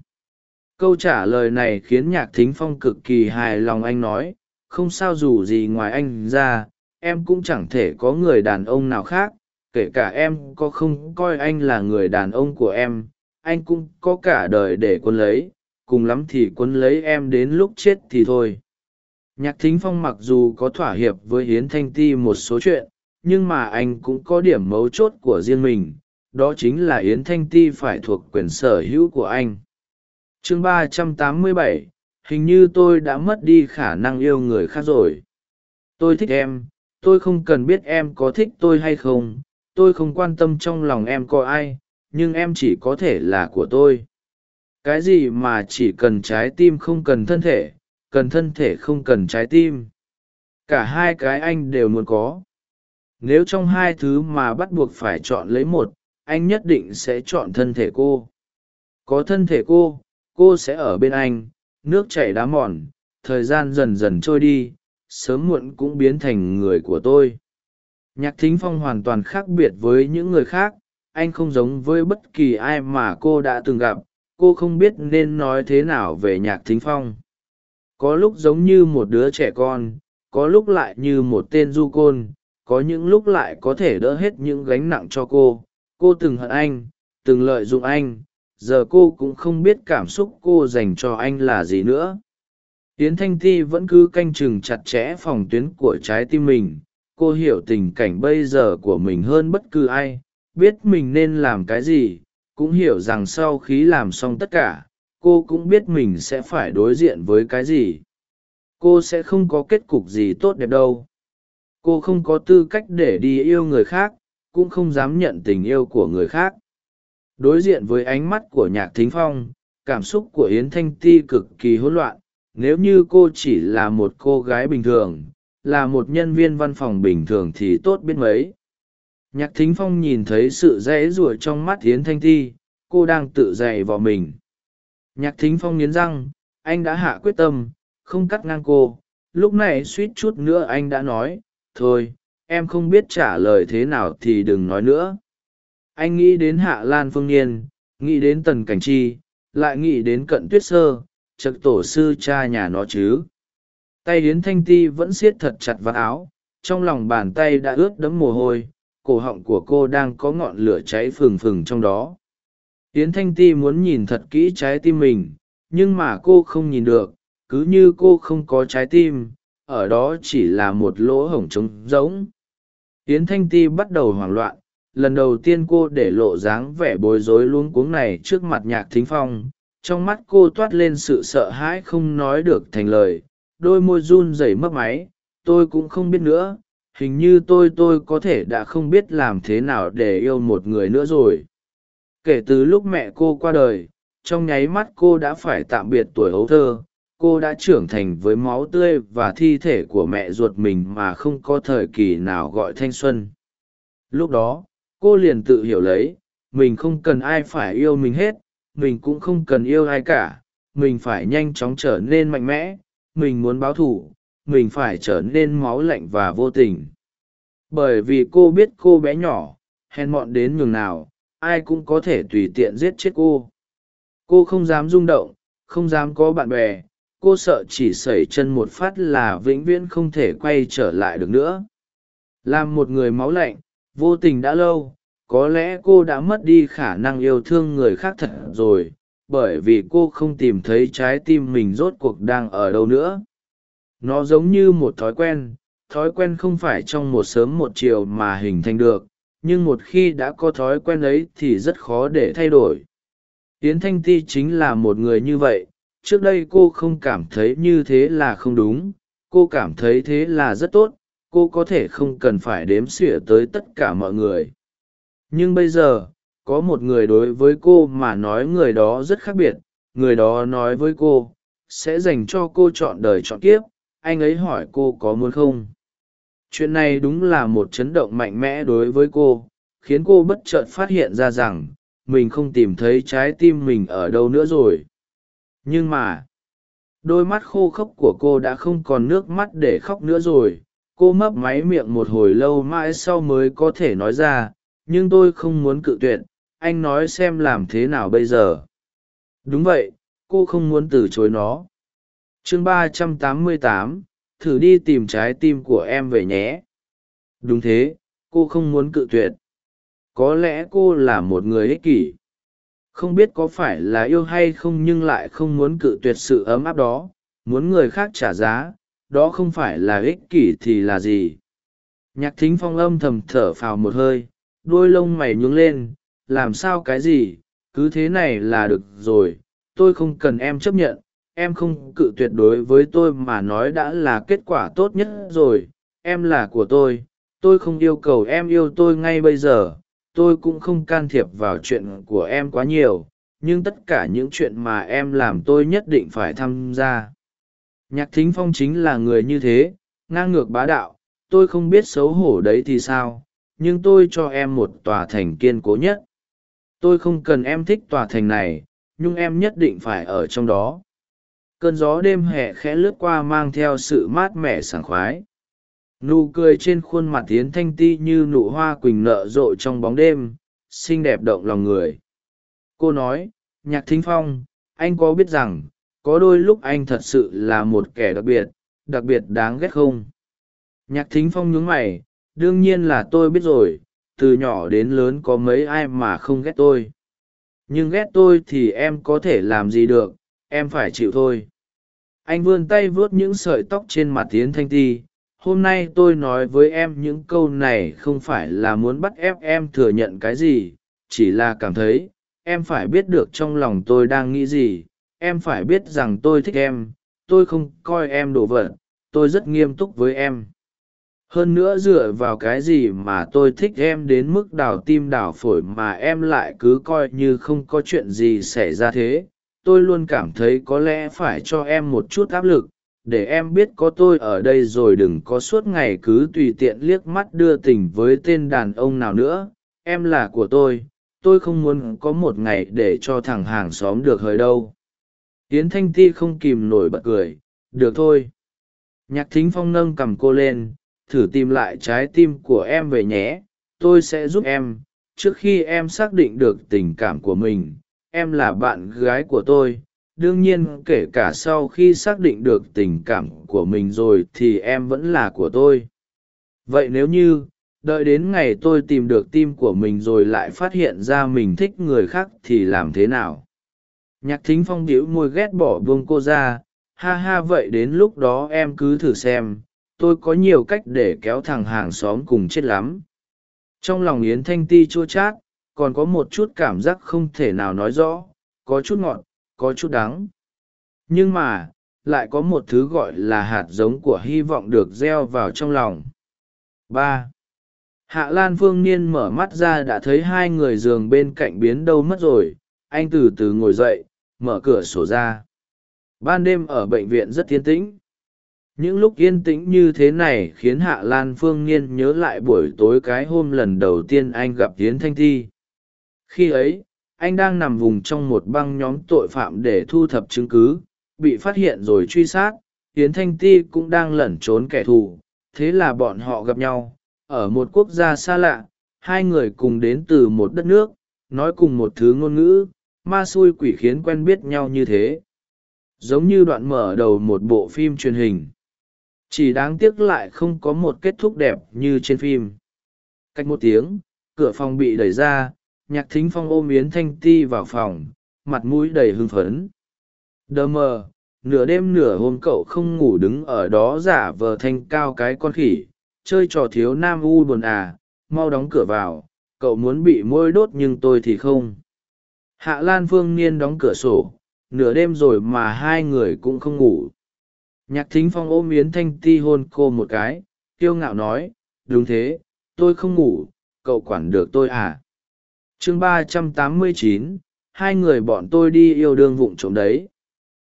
Câu trả lời này khiến nhạc thính phong cực kỳ hài lòng anh nói, không sao dù gì ngoài anh ra, em cũng chẳng thể có người đàn ông nào khác, kể cả em có không coi anh là người đàn ông của em, anh cũng có cả đời để quân lấy, cùng lắm thì quân lấy em đến lúc chết thì thôi nhạc thính phong mặc dù có thỏa hiệp với hiến thanh ti một số chuyện, nhưng mà anh cũng có điểm mấu chốt của riêng mình, đó chính là yến thanh ti phải thuộc quyền sở hữu của anh. Chương ba trăm tám mươi bảy, hình như tôi đã mất đi khả năng yêu người khác rồi. Tôi thích em, tôi không cần biết em có thích tôi hay không, tôi không quan tâm trong lòng em có ai, nhưng em chỉ có thể là của tôi. Cái gì mà chỉ cần trái tim không cần thân thể cần thân thể không cần trái tim. Cả hai cái anh đều muốn có. Nếu trong hai thứ mà bắt buộc phải chọn lấy một, anh nhất định sẽ chọn thân thể cô. Có thân thể cô cô sẽ ở bên anh, nước chảy đá mòn, thời gian dần dần trôi đi, sớm muộn cũng biến thành người của tôi. Nhạc thính phong hoàn toàn khác biệt với những người khác, anh không giống với bất kỳ ai mà cô đã từng gặp, cô không biết nên nói thế nào về nhạc thính phong có lúc giống như một đứa trẻ con, có lúc lại như một tên du côn, có những lúc lại có thể đỡ hết những gánh nặng cho cô. Cô từng hận anh, từng lợi dụng anh, giờ cô cũng không biết cảm xúc cô dành cho anh là gì nữa. Yến thanh ti vẫn cứ canh chừng chặt chẽ phòng tuyến của trái tim mình. Cô hiểu tình cảnh bây giờ của mình hơn bất cứ ai, biết mình nên làm cái gì, cũng hiểu rằng sau khi làm xong tất cả cô cũng biết mình sẽ phải đối diện với cái gì. Cô sẽ không có kết cục gì tốt đẹp đâu. Cô không có tư cách để đi yêu người khác, cũng không dám nhận tình yêu của người khác. Đối diện với ánh mắt của nhạc thính phong, cảm xúc của yến thanh ti cực kỳ hỗn loạn. Nếu như cô chỉ là một cô gái bình thường, là một nhân viên văn phòng bình thường thì tốt biết mấy. Nhạc thính phong nhìn thấy sự dãy rủa trong mắt yến thanh ti, cô đang tự dày vào mình nhạc thính phong nghiến răng, anh đã hạ quyết tâm, không cắt ngang cô. Lúc này suýt chút nữa anh đã nói, thôi, em không biết trả lời thế nào thì đừng nói nữa. Anh nghĩ đến hạ lan phương niên, nghĩ đến tần cảnh chi, lại nghĩ đến cận tuyết sơ, chật tổ sư cha nhà nó chứ. Tay Yến thanh ti vẫn siết thật chặt vạt áo, trong lòng bàn tay đã ướt đẫm mồ hôi, cổ họng của cô đang có ngọn lửa cháy phừng phừng trong đó yến thanh ti muốn nhìn thật kỹ trái tim mình, nhưng mà cô không nhìn được, cứ như cô không có trái tim, ở đó chỉ là một lỗ hổng trống rỗng. Yến thanh ti bắt đầu hoảng loạn, lần đầu tiên cô để lộ dáng vẻ bối rối luống cuống này trước mặt nhạc thính phong, trong mắt cô toát lên sự sợ hãi không nói được thành lời, đôi môi run rẩy mất máy, tôi cũng không biết nữa, hình như tôi tôi có thể đã không biết làm thế nào để yêu một người nữa rồi kể từ lúc mẹ cô qua đời, trong nháy mắt cô đã phải tạm biệt tuổi ấu thơ, cô đã trưởng thành với máu tươi và thi thể của mẹ ruột mình mà không có thời kỳ nào gọi thanh xuân. Lúc đó, cô liền tự hiểu lấy, mình không cần ai phải yêu mình hết, mình cũng không cần yêu ai cả, mình phải nhanh chóng trở nên mạnh mẽ, mình muốn báo thù, mình phải trở nên máu lạnh và vô tình. Bởi vì cô biết cô bé nhỏ, hèn mọn đến nhường nào ai cũng có thể tùy tiện giết chết cô. Cô không dám rung động, không dám có bạn bè, cô sợ chỉ sẩy chân một phát là vĩnh viễn không thể quay trở lại được nữa. Làm một người máu lạnh, vô tình đã lâu, có lẽ cô đã mất đi khả năng yêu thương người khác thật rồi, bởi vì cô không tìm thấy trái tim mình rốt cuộc đang ở đâu nữa. Nó giống như một thói quen thói quen không phải trong một sớm một chiều mà hình thành được nhưng một khi đã có thói quen ấy thì rất khó để thay đổi. Yến thanh ti chính là một người như vậy, trước đây cô không cảm thấy như thế là không đúng, cô cảm thấy thế là rất tốt, cô có thể không cần phải đếm xỉa tới tất cả mọi người. Nhưng bây giờ, có một người đối với cô mà nói người đó rất khác biệt, người đó nói với cô, sẽ dành cho cô chọn đời chọn kiếp, anh ấy hỏi cô có muốn không? Chuyện này đúng là một chấn động mạnh mẽ đối với cô, khiến cô bất chợt phát hiện ra rằng, mình không tìm thấy trái tim mình ở đâu nữa rồi. Nhưng mà, đôi mắt khô khốc của cô đã không còn nước mắt để khóc nữa rồi. Cô mấp máy miệng một hồi lâu mãi sau mới có thể nói ra, nhưng tôi không muốn cự tuyệt, anh nói xem làm thế nào bây giờ. Đúng vậy, cô không muốn từ chối nó. Chương ba trăm tám mươi tám thử đi tìm trái tim của em về nhé. Đúng thế, cô không muốn cự tuyệt. Có lẽ cô là một người ích kỷ. Không biết có phải là yêu hay không nhưng lại không muốn cự tuyệt sự ấm áp đó. Muốn người khác trả giá, đó không phải là ích kỷ thì là gì? Nhạc thính phong âm thầm thở phào một hơi, đôi lông mày nhướng lên. Làm sao cái gì? Cứ thế này là được rồi. Tôi không cần em chấp nhận em không cự tuyệt đối với tôi mà nói đã là kết quả tốt nhất rồi, em là của tôi tôi không yêu cầu em yêu tôi ngay bây giờ, tôi cũng không can thiệp vào chuyện của em quá nhiều, nhưng tất cả những chuyện mà em làm tôi nhất định phải tham gia. Nhạc thính phong chính là người như thế, ngang ngược bá đạo, tôi không biết xấu hổ đấy thì sao, nhưng tôi cho em một tòa thành kiên cố nhất. Tôi không cần em thích tòa thành này, nhưng em nhất định phải ở trong đó cơn gió đêm hè khẽ lướt qua mang theo sự mát mẻ sảng khoái. Nụ cười trên khuôn mặt tiến thanh ti như nụ hoa quỳnh nợ rộ trong bóng đêm, xinh đẹp động lòng người. Cô nói, nhạc thính phong, anh có biết rằng, có đôi lúc anh thật sự là một kẻ đặc biệt đặc biệt đáng ghét không? Nhạc thính phong nhướng mày, đương nhiên là tôi biết rồi, từ nhỏ đến lớn có mấy ai mà không ghét tôi. Nhưng ghét tôi thì em có thể làm gì được em phải chịu thôi. Anh vươn tay vuốt những sợi tóc trên mặt tiến thanh ti. Hôm nay tôi nói với em những câu này không phải là muốn bắt ép em thừa nhận cái gì, chỉ là cảm thấy, em phải biết được trong lòng tôi đang nghĩ gì. Em phải biết rằng tôi thích em, tôi không coi em đồ vật tôi rất nghiêm túc với em. Hơn nữa dựa vào cái gì mà tôi thích em đến mức đào tim đào phổi mà em lại cứ coi như không có chuyện gì xảy ra thế tôi luôn cảm thấy có lẽ phải cho em một chút áp lực, để em biết có tôi ở đây rồi đừng có suốt ngày cứ tùy tiện liếc mắt đưa tình với tên đàn ông nào nữa. Em là của tôi tôi không muốn có một ngày để cho thằng hàng xóm được hời đâu. Tiến thanh ti không kìm nổi bật cười, được thôi. Nhạc thính phong nâng cầm cô lên, thử tìm lại trái tim của em về nhé, tôi sẽ giúp em, trước khi em xác định được tình cảm của mình em là bạn gái của tôi. Đương nhiên kể cả sau khi xác định được tình cảm của mình rồi thì em vẫn là của tôi. Vậy nếu như, đợi đến ngày tôi tìm được tim của mình rồi lại phát hiện ra mình thích người khác thì làm thế nào? Nhạc thính phong đĩu môi ghét bỏ buông cô ra. Ha ha, vậy đến lúc đó em cứ thử xem. Tôi có nhiều cách để kéo thằng hàng xóm cùng chết lắm. Trong lòng yến thanh ti chua chát còn có một chút cảm giác không thể nào nói rõ, có chút ngọt, có chút đắng. Nhưng mà, lại có một thứ gọi là hạt giống của hy vọng được gieo vào trong lòng. Ba. Hạ lan phương niên mở mắt ra đã thấy hai người giường bên cạnh biến đâu mất rồi. Anh từ từ ngồi dậy, mở cửa sổ ra. Ban đêm ở bệnh viện rất yên tĩnh. Những lúc yên tĩnh như thế này khiến hạ lan phương niên nhớ lại buổi tối cái hôm lần đầu tiên anh gặp hiến thanh thi khi ấy, anh đang nằm vùng trong một băng nhóm tội phạm để thu thập chứng cứ, bị phát hiện rồi truy sát. Hiến thanh ti cũng đang lẩn trốn kẻ thù. Thế là bọn họ gặp nhau. Ở một quốc gia xa lạ, hai người cùng đến từ một đất nước, nói cùng một thứ ngôn ngữ. Ma xui quỷ khiến quen biết nhau như thế. Giống như đoạn mở đầu một bộ phim truyền hình. Chỉ đáng tiếc lại không có một kết thúc đẹp như trên phim. Cách một tiếng, cửa phòng bị đẩy ra nhạc thính phong ôm yến thanh ti vào phòng, mặt mũi đầy hưng phấn. Đờ mờ, nửa đêm nửa hôm cậu không ngủ đứng ở đó giả vờ thanh cao cái con khỉ, chơi trò thiếu nam u buồn à mau đóng cửa vào, cậu muốn bị môi đốt nhưng tôi thì không. Hạ lan phương niên đóng cửa sổ, nửa đêm rồi mà hai người cũng không ngủ. Nhạc thính phong ôm yến thanh ti hôn cô một cái, kiêu ngạo nói, đúng thế, tôi không ngủ, cậu quản được tôi à? Chương ba trăm tám mươi chín, hai người bọn tôi đi yêu đương vụng trộm đấy.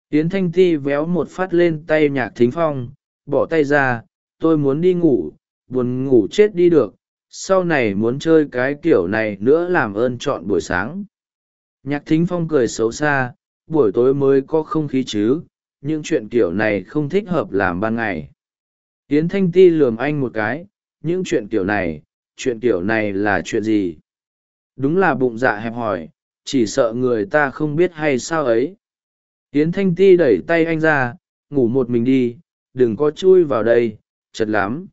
Yến thanh ti véo một phát lên tay nhạc thính phong, bỏ tay ra, tôi muốn đi ngủ, buồn ngủ chết đi được, sau này muốn chơi cái kiểu này nữa làm ơn chọn buổi sáng. Nhạc thính phong cười xấu xa, buổi tối mới có không khí chứ, những chuyện kiểu này không thích hợp làm ban ngày. Yến thanh ti lườm anh một cái, những chuyện kiểu này, chuyện kiểu này là chuyện gì? Đúng là bụng dạ hẹp hòi, chỉ sợ người ta không biết hay sao ấy. Hiến thanh ti đẩy tay anh ra, ngủ một mình đi, đừng có chui vào đây, chật lắm.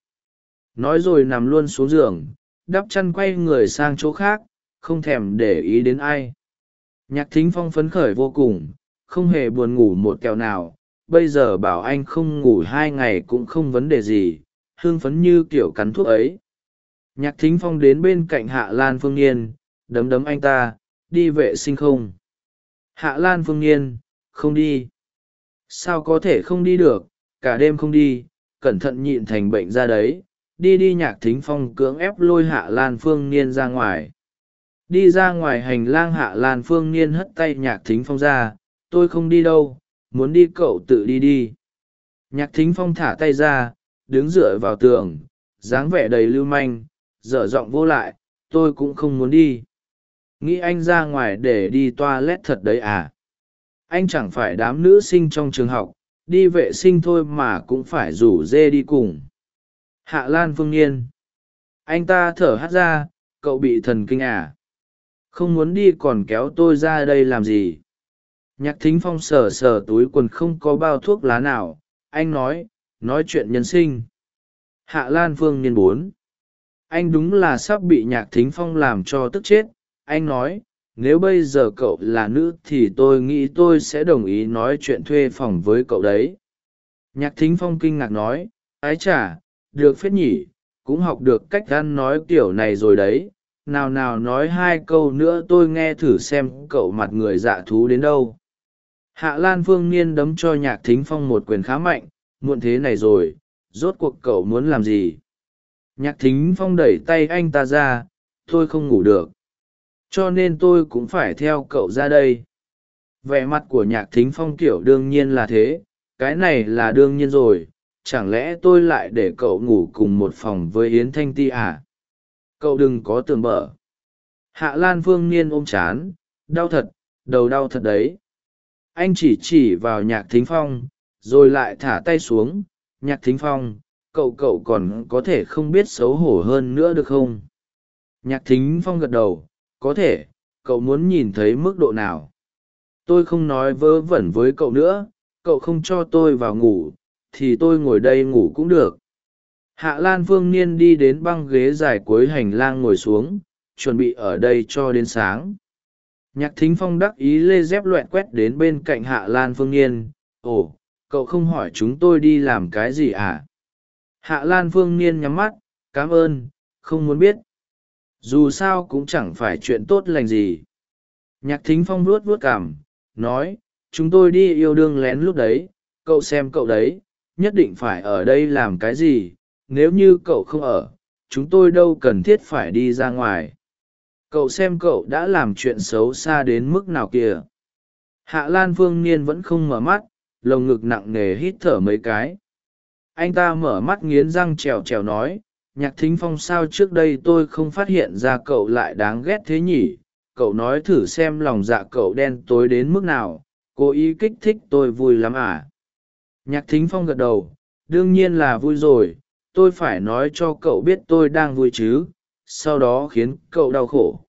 Nói rồi nằm luôn xuống giường, đắp chăn quay người sang chỗ khác, không thèm để ý đến ai. Nhạc thính phong phấn khởi vô cùng, không hề buồn ngủ một kẹo nào. Bây giờ bảo anh không ngủ hai ngày cũng không vấn đề gì hương phấn như kiểu cắn thuốc ấy. Nhạc thính phong đến bên cạnh hạ lan phương n đấm đấm anh ta, đi vệ sinh không? Hạ lan phương nhiên không đi. Sao có thể không đi được? Cả đêm không đi, cẩn thận nhịn thành bệnh ra đấy. Đi đi nhạc thính phong cưỡng ép lôi hạ lan phương niên ra ngoài. Đi ra ngoài hành lang hạ lan phương niên hất tay nhạc thính phong ra. Tôi không đi đâu, muốn đi cậu tự đi đi. Nhạc thính phong thả tay ra, đứng dựa vào tường, dáng vẻ đầy lưu manh, dở giọng vô lại, tôi cũng không muốn đi nghĩ anh ra ngoài để đi toa lét thật đấy à? Anh chẳng phải đám nữ sinh trong trường học, đi vệ sinh thôi mà cũng phải rủ dê đi cùng. Hạ lan phương nhiên anh ta thở hắt ra, cậu bị thần kinh à? Không muốn đi còn kéo tôi ra đây làm gì? Nhạc thính phong sờ sờ túi quần không có bao thuốc lá nào. Anh nói nói chuyện nhân sinh. Hạ lan phương niên bốn. Anh đúng là sắp bị nhạc thính phong làm cho tức chết anh nói, nếu bây giờ cậu là nữ thì tôi nghĩ tôi sẽ đồng ý nói chuyện thuê phòng với cậu đấy. Nhạc thính phong kinh ngạc nói, ái chả được phết nhỉ, cũng học được cách ăn nói kiểu này rồi đấy. Nào nào nói hai câu nữa tôi nghe thử xem cậu mặt người dạ thú đến đâu. Hạ lan phương niên đấm cho nhạc thính phong một quyền khá mạnh, muộn thế này rồi, rốt cuộc cậu muốn làm gì? Nhạc thính phong đẩy tay anh ta ra, tôi không ngủ được cho nên tôi cũng phải theo cậu ra đây. Vẻ mặt của nhạc thính phong kiểu đương nhiên là thế. Cái này là đương nhiên rồi. Chẳng lẽ tôi lại để cậu ngủ cùng một phòng với yến thanh ti à? cậu đừng có tường bở. Hạ lan phương niên ôm chán. Đau thật, đầu đau thật đấy. Anh chỉ chỉ vào nhạc thính phong, rồi lại thả tay xuống. Nhạc thính phong, cậu cậu còn có thể không biết xấu hổ hơn nữa được không? Nhạc thính phong gật đầu có thể, cậu muốn nhìn thấy mức độ nào? Tôi không nói vớ vẩn với cậu nữa, cậu không cho tôi vào ngủ, thì tôi ngồi đây ngủ cũng được. Hạ lan phương niên đi đến băng ghế dài cuối hành lang ngồi xuống, chuẩn bị ở đây cho đến sáng. Nhạc thính phong đắc ý lê dép loẹn quét đến bên cạnh hạ lan phương niên. Ồ, cậu không hỏi chúng tôi đi làm cái gì à? Hạ lan phương niên nhắm mắt, cảm ơn, không muốn biết dù sao cũng chẳng phải chuyện tốt lành gì. Nhạc thính phong vuốt vuốt cảm nói, chúng tôi đi yêu đương lén lúc đấy, cậu xem cậu đấy, nhất định phải ở đây làm cái gì, nếu như cậu không ở, chúng tôi đâu cần thiết phải đi ra ngoài. Cậu xem cậu đã làm chuyện xấu xa đến mức nào kìa. Hạ lan phương niên vẫn không mở mắt, lồng ngực nặng nề hít thở mấy cái. Anh ta mở mắt nghiến răng trèo trèo nói nhạc thính phong sao trước đây tôi không phát hiện ra cậu lại đáng ghét thế nhỉ? Cậu nói thử xem lòng dạ cậu đen tối đến mức nào. Cố ý kích thích tôi vui lắm à? Nhạc thính phong gật đầu. Đương nhiên là vui rồi. Tôi phải nói cho cậu biết tôi đang vui chứ. Sau đó khiến cậu đau khổ.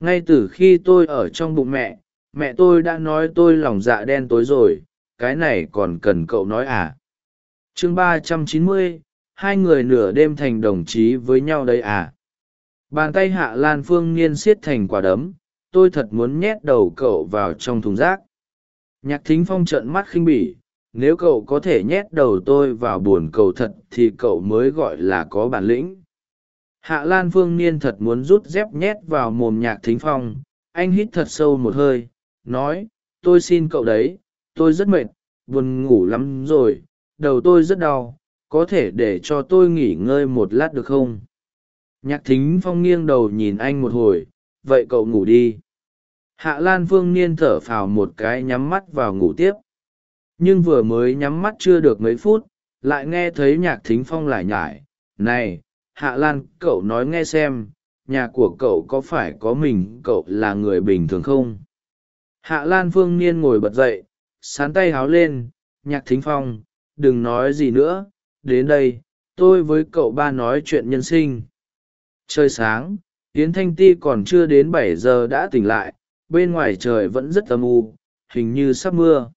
Ngay từ khi tôi ở trong bụng mẹ mẹ tôi đã nói tôi lòng dạ đen tối rồi. Cái này còn cần cậu nói à? Chương ba trăm chín mươi hai người nửa đêm thành đồng chí với nhau đây à? Bàn tay hạ lan phương niên siết thành quả đấm, tôi thật muốn nhét đầu cậu vào trong thùng rác. Nhạc thính phong trợn mắt khinh bỉ, nếu cậu có thể nhét đầu tôi vào buồn cầu thật thì cậu mới gọi là có bản lĩnh. Hạ lan phương niên thật muốn rút dép nhét vào mồm nhạc thính phong, anh hít thật sâu một hơi, nói, tôi xin cậu đấy, tôi rất mệt, buồn ngủ lắm rồi, đầu tôi rất đau có thể để cho tôi nghỉ ngơi một lát được không? Nhạc thính phong nghiêng đầu nhìn anh một hồi, vậy cậu ngủ đi. Hạ lan phương niên thở phào một cái nhắm mắt vào ngủ tiếp. Nhưng vừa mới nhắm mắt chưa được mấy phút, lại nghe thấy nhạc thính phong lại nhải, này, hạ lan, cậu nói nghe xem, nhà của cậu có phải có mình cậu là người bình thường không? Hạ lan phương niên ngồi bật dậy, sán tay háo lên, nhạc thính phong, đừng nói gì nữa đến đây, tôi với cậu ba nói chuyện nhân sinh. Trời sáng, yến thanh ti còn chưa đến bảy giờ đã tỉnh lại, bên ngoài trời vẫn rất âm u, hình như sắp mưa.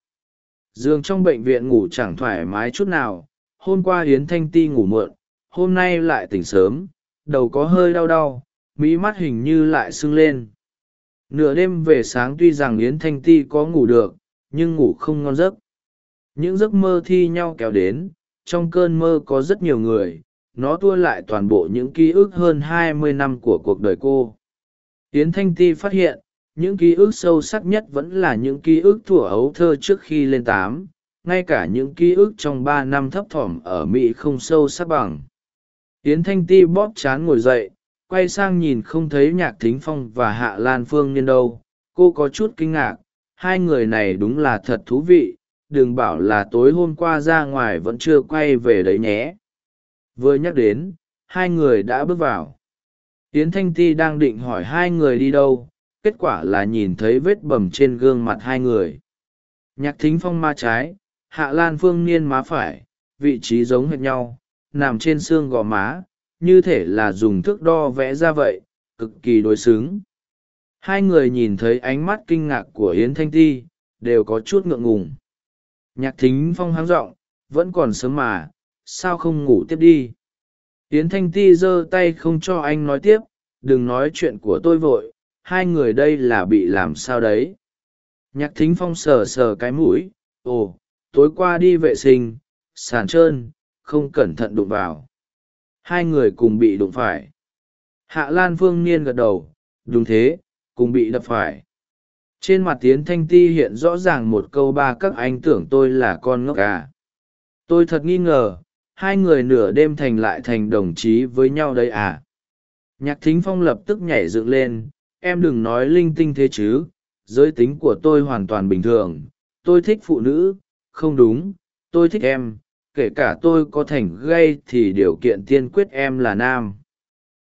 Giường trong bệnh viện ngủ chẳng thoải mái chút nào, hôm qua yến thanh ti ngủ muộn, hôm nay lại tỉnh sớm, đầu có hơi đau đau, mí mắt hình như lại sưng lên. Nửa đêm về sáng tuy rằng yến thanh ti có ngủ được, nhưng ngủ không ngon giấc. Những giấc mơ thi nhau kéo đến trong cơn mơ có rất nhiều người, nó tua lại toàn bộ những ký ức hơn hai mươi năm của cuộc đời cô. Tiến thanh ti phát hiện, những ký ức sâu sắc nhất vẫn là những ký ức thuở ấu thơ trước khi lên tám, ngay cả những ký ức trong ba năm thấp thỏm ở mỹ không sâu sắc bằng. Tiến thanh ti bóp chán ngồi dậy, quay sang nhìn không thấy nhạc thính phong và hạ lan phương niên đâu. Cô có chút kinh ngạc, hai người này đúng là thật thú vị đừng bảo là tối hôm qua ra ngoài vẫn chưa quay về đấy nhé. Vừa nhắc đến, hai người đã bước vào. Yến thanh ti đang định hỏi hai người đi đâu, kết quả là nhìn thấy vết bầm trên gương mặt hai người. Nhạc thính phong ma trái, hạ lan phương niên má phải, vị trí giống hệt nhau, nằm trên xương gò má, như thể là dùng thước đo vẽ ra vậy, cực kỳ đối xứng. Hai người nhìn thấy ánh mắt kinh ngạc của yến thanh ti, đều có chút ngượng ngùng nhạc thính phong háng r ộ n g vẫn còn sớm mà, sao không ngủ tiếp đi? Yến thanh ti giơ tay không cho anh nói tiếp, đừng nói chuyện của tôi vội, hai người đây là bị làm sao đấy? Nhạc thính phong sờ sờ cái mũi, ồ, tối qua đi vệ sinh, sàn trơn, không cẩn thận đụng vào. Hai người cùng bị đụng phải. Hạ lan phương niên gật đầu, đúng thế, cùng bị đập phải trên mặt tiến thanh ti hiện rõ ràng một câu ba các anh tưởng tôi là con ngốc à. tôi thật nghi ngờ, hai người nửa đêm thành lại thành đồng chí với nhau đây à. nhạc thính phong lập tức nhảy dựng lên, em đừng nói linh tinh thế chứ, giới tính của tôi hoàn toàn bình thường, tôi thích phụ nữ, không đúng, tôi thích em, kể cả tôi có thành gay thì điều kiện tiên quyết em là nam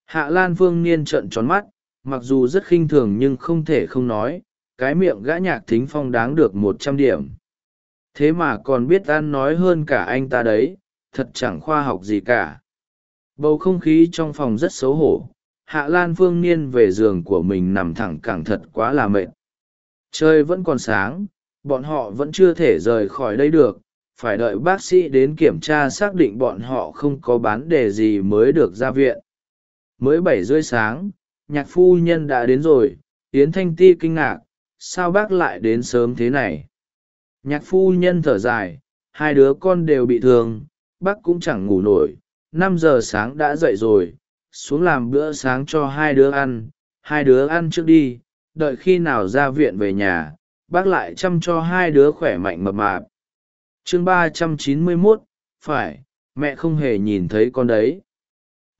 hạ lan phương niên trợn tròn mắt, mặc dù rất khinh thường nhưng không thể không nói cái miệng gã nhạc thính phong đáng được một trăm điểm. Thế mà còn biết ăn nói hơn cả anh ta đấy, thật chẳng khoa học gì cả. Bầu không khí trong phòng rất xấu hổ, hạ lan phương niên về giường của mình nằm thẳng cẳng thật quá là mệt. Trời vẫn còn sáng, bọn họ vẫn chưa thể rời khỏi đây được, phải đợi bác sĩ đến kiểm tra xác định bọn họ không có bán đề gì mới được ra viện. Mới bảy rưỡi sáng, nhạc phu nhân đã đến rồi, yến thanh ti kinh ngạc sao bác lại đến sớm thế này? Nhạc phu nhân thở dài, hai đứa con đều bị thương, bác cũng chẳng ngủ nổi. Năm giờ sáng đã dậy rồi, xuống làm bữa sáng cho hai đứa ăn. Hai đứa ăn trước đi, đợi khi nào ra viện về nhà, bác lại chăm cho hai đứa khỏe mạnh mập mạp. Chương ba trăm chín mươi mốt, phải, mẹ không hề nhìn thấy con đấy.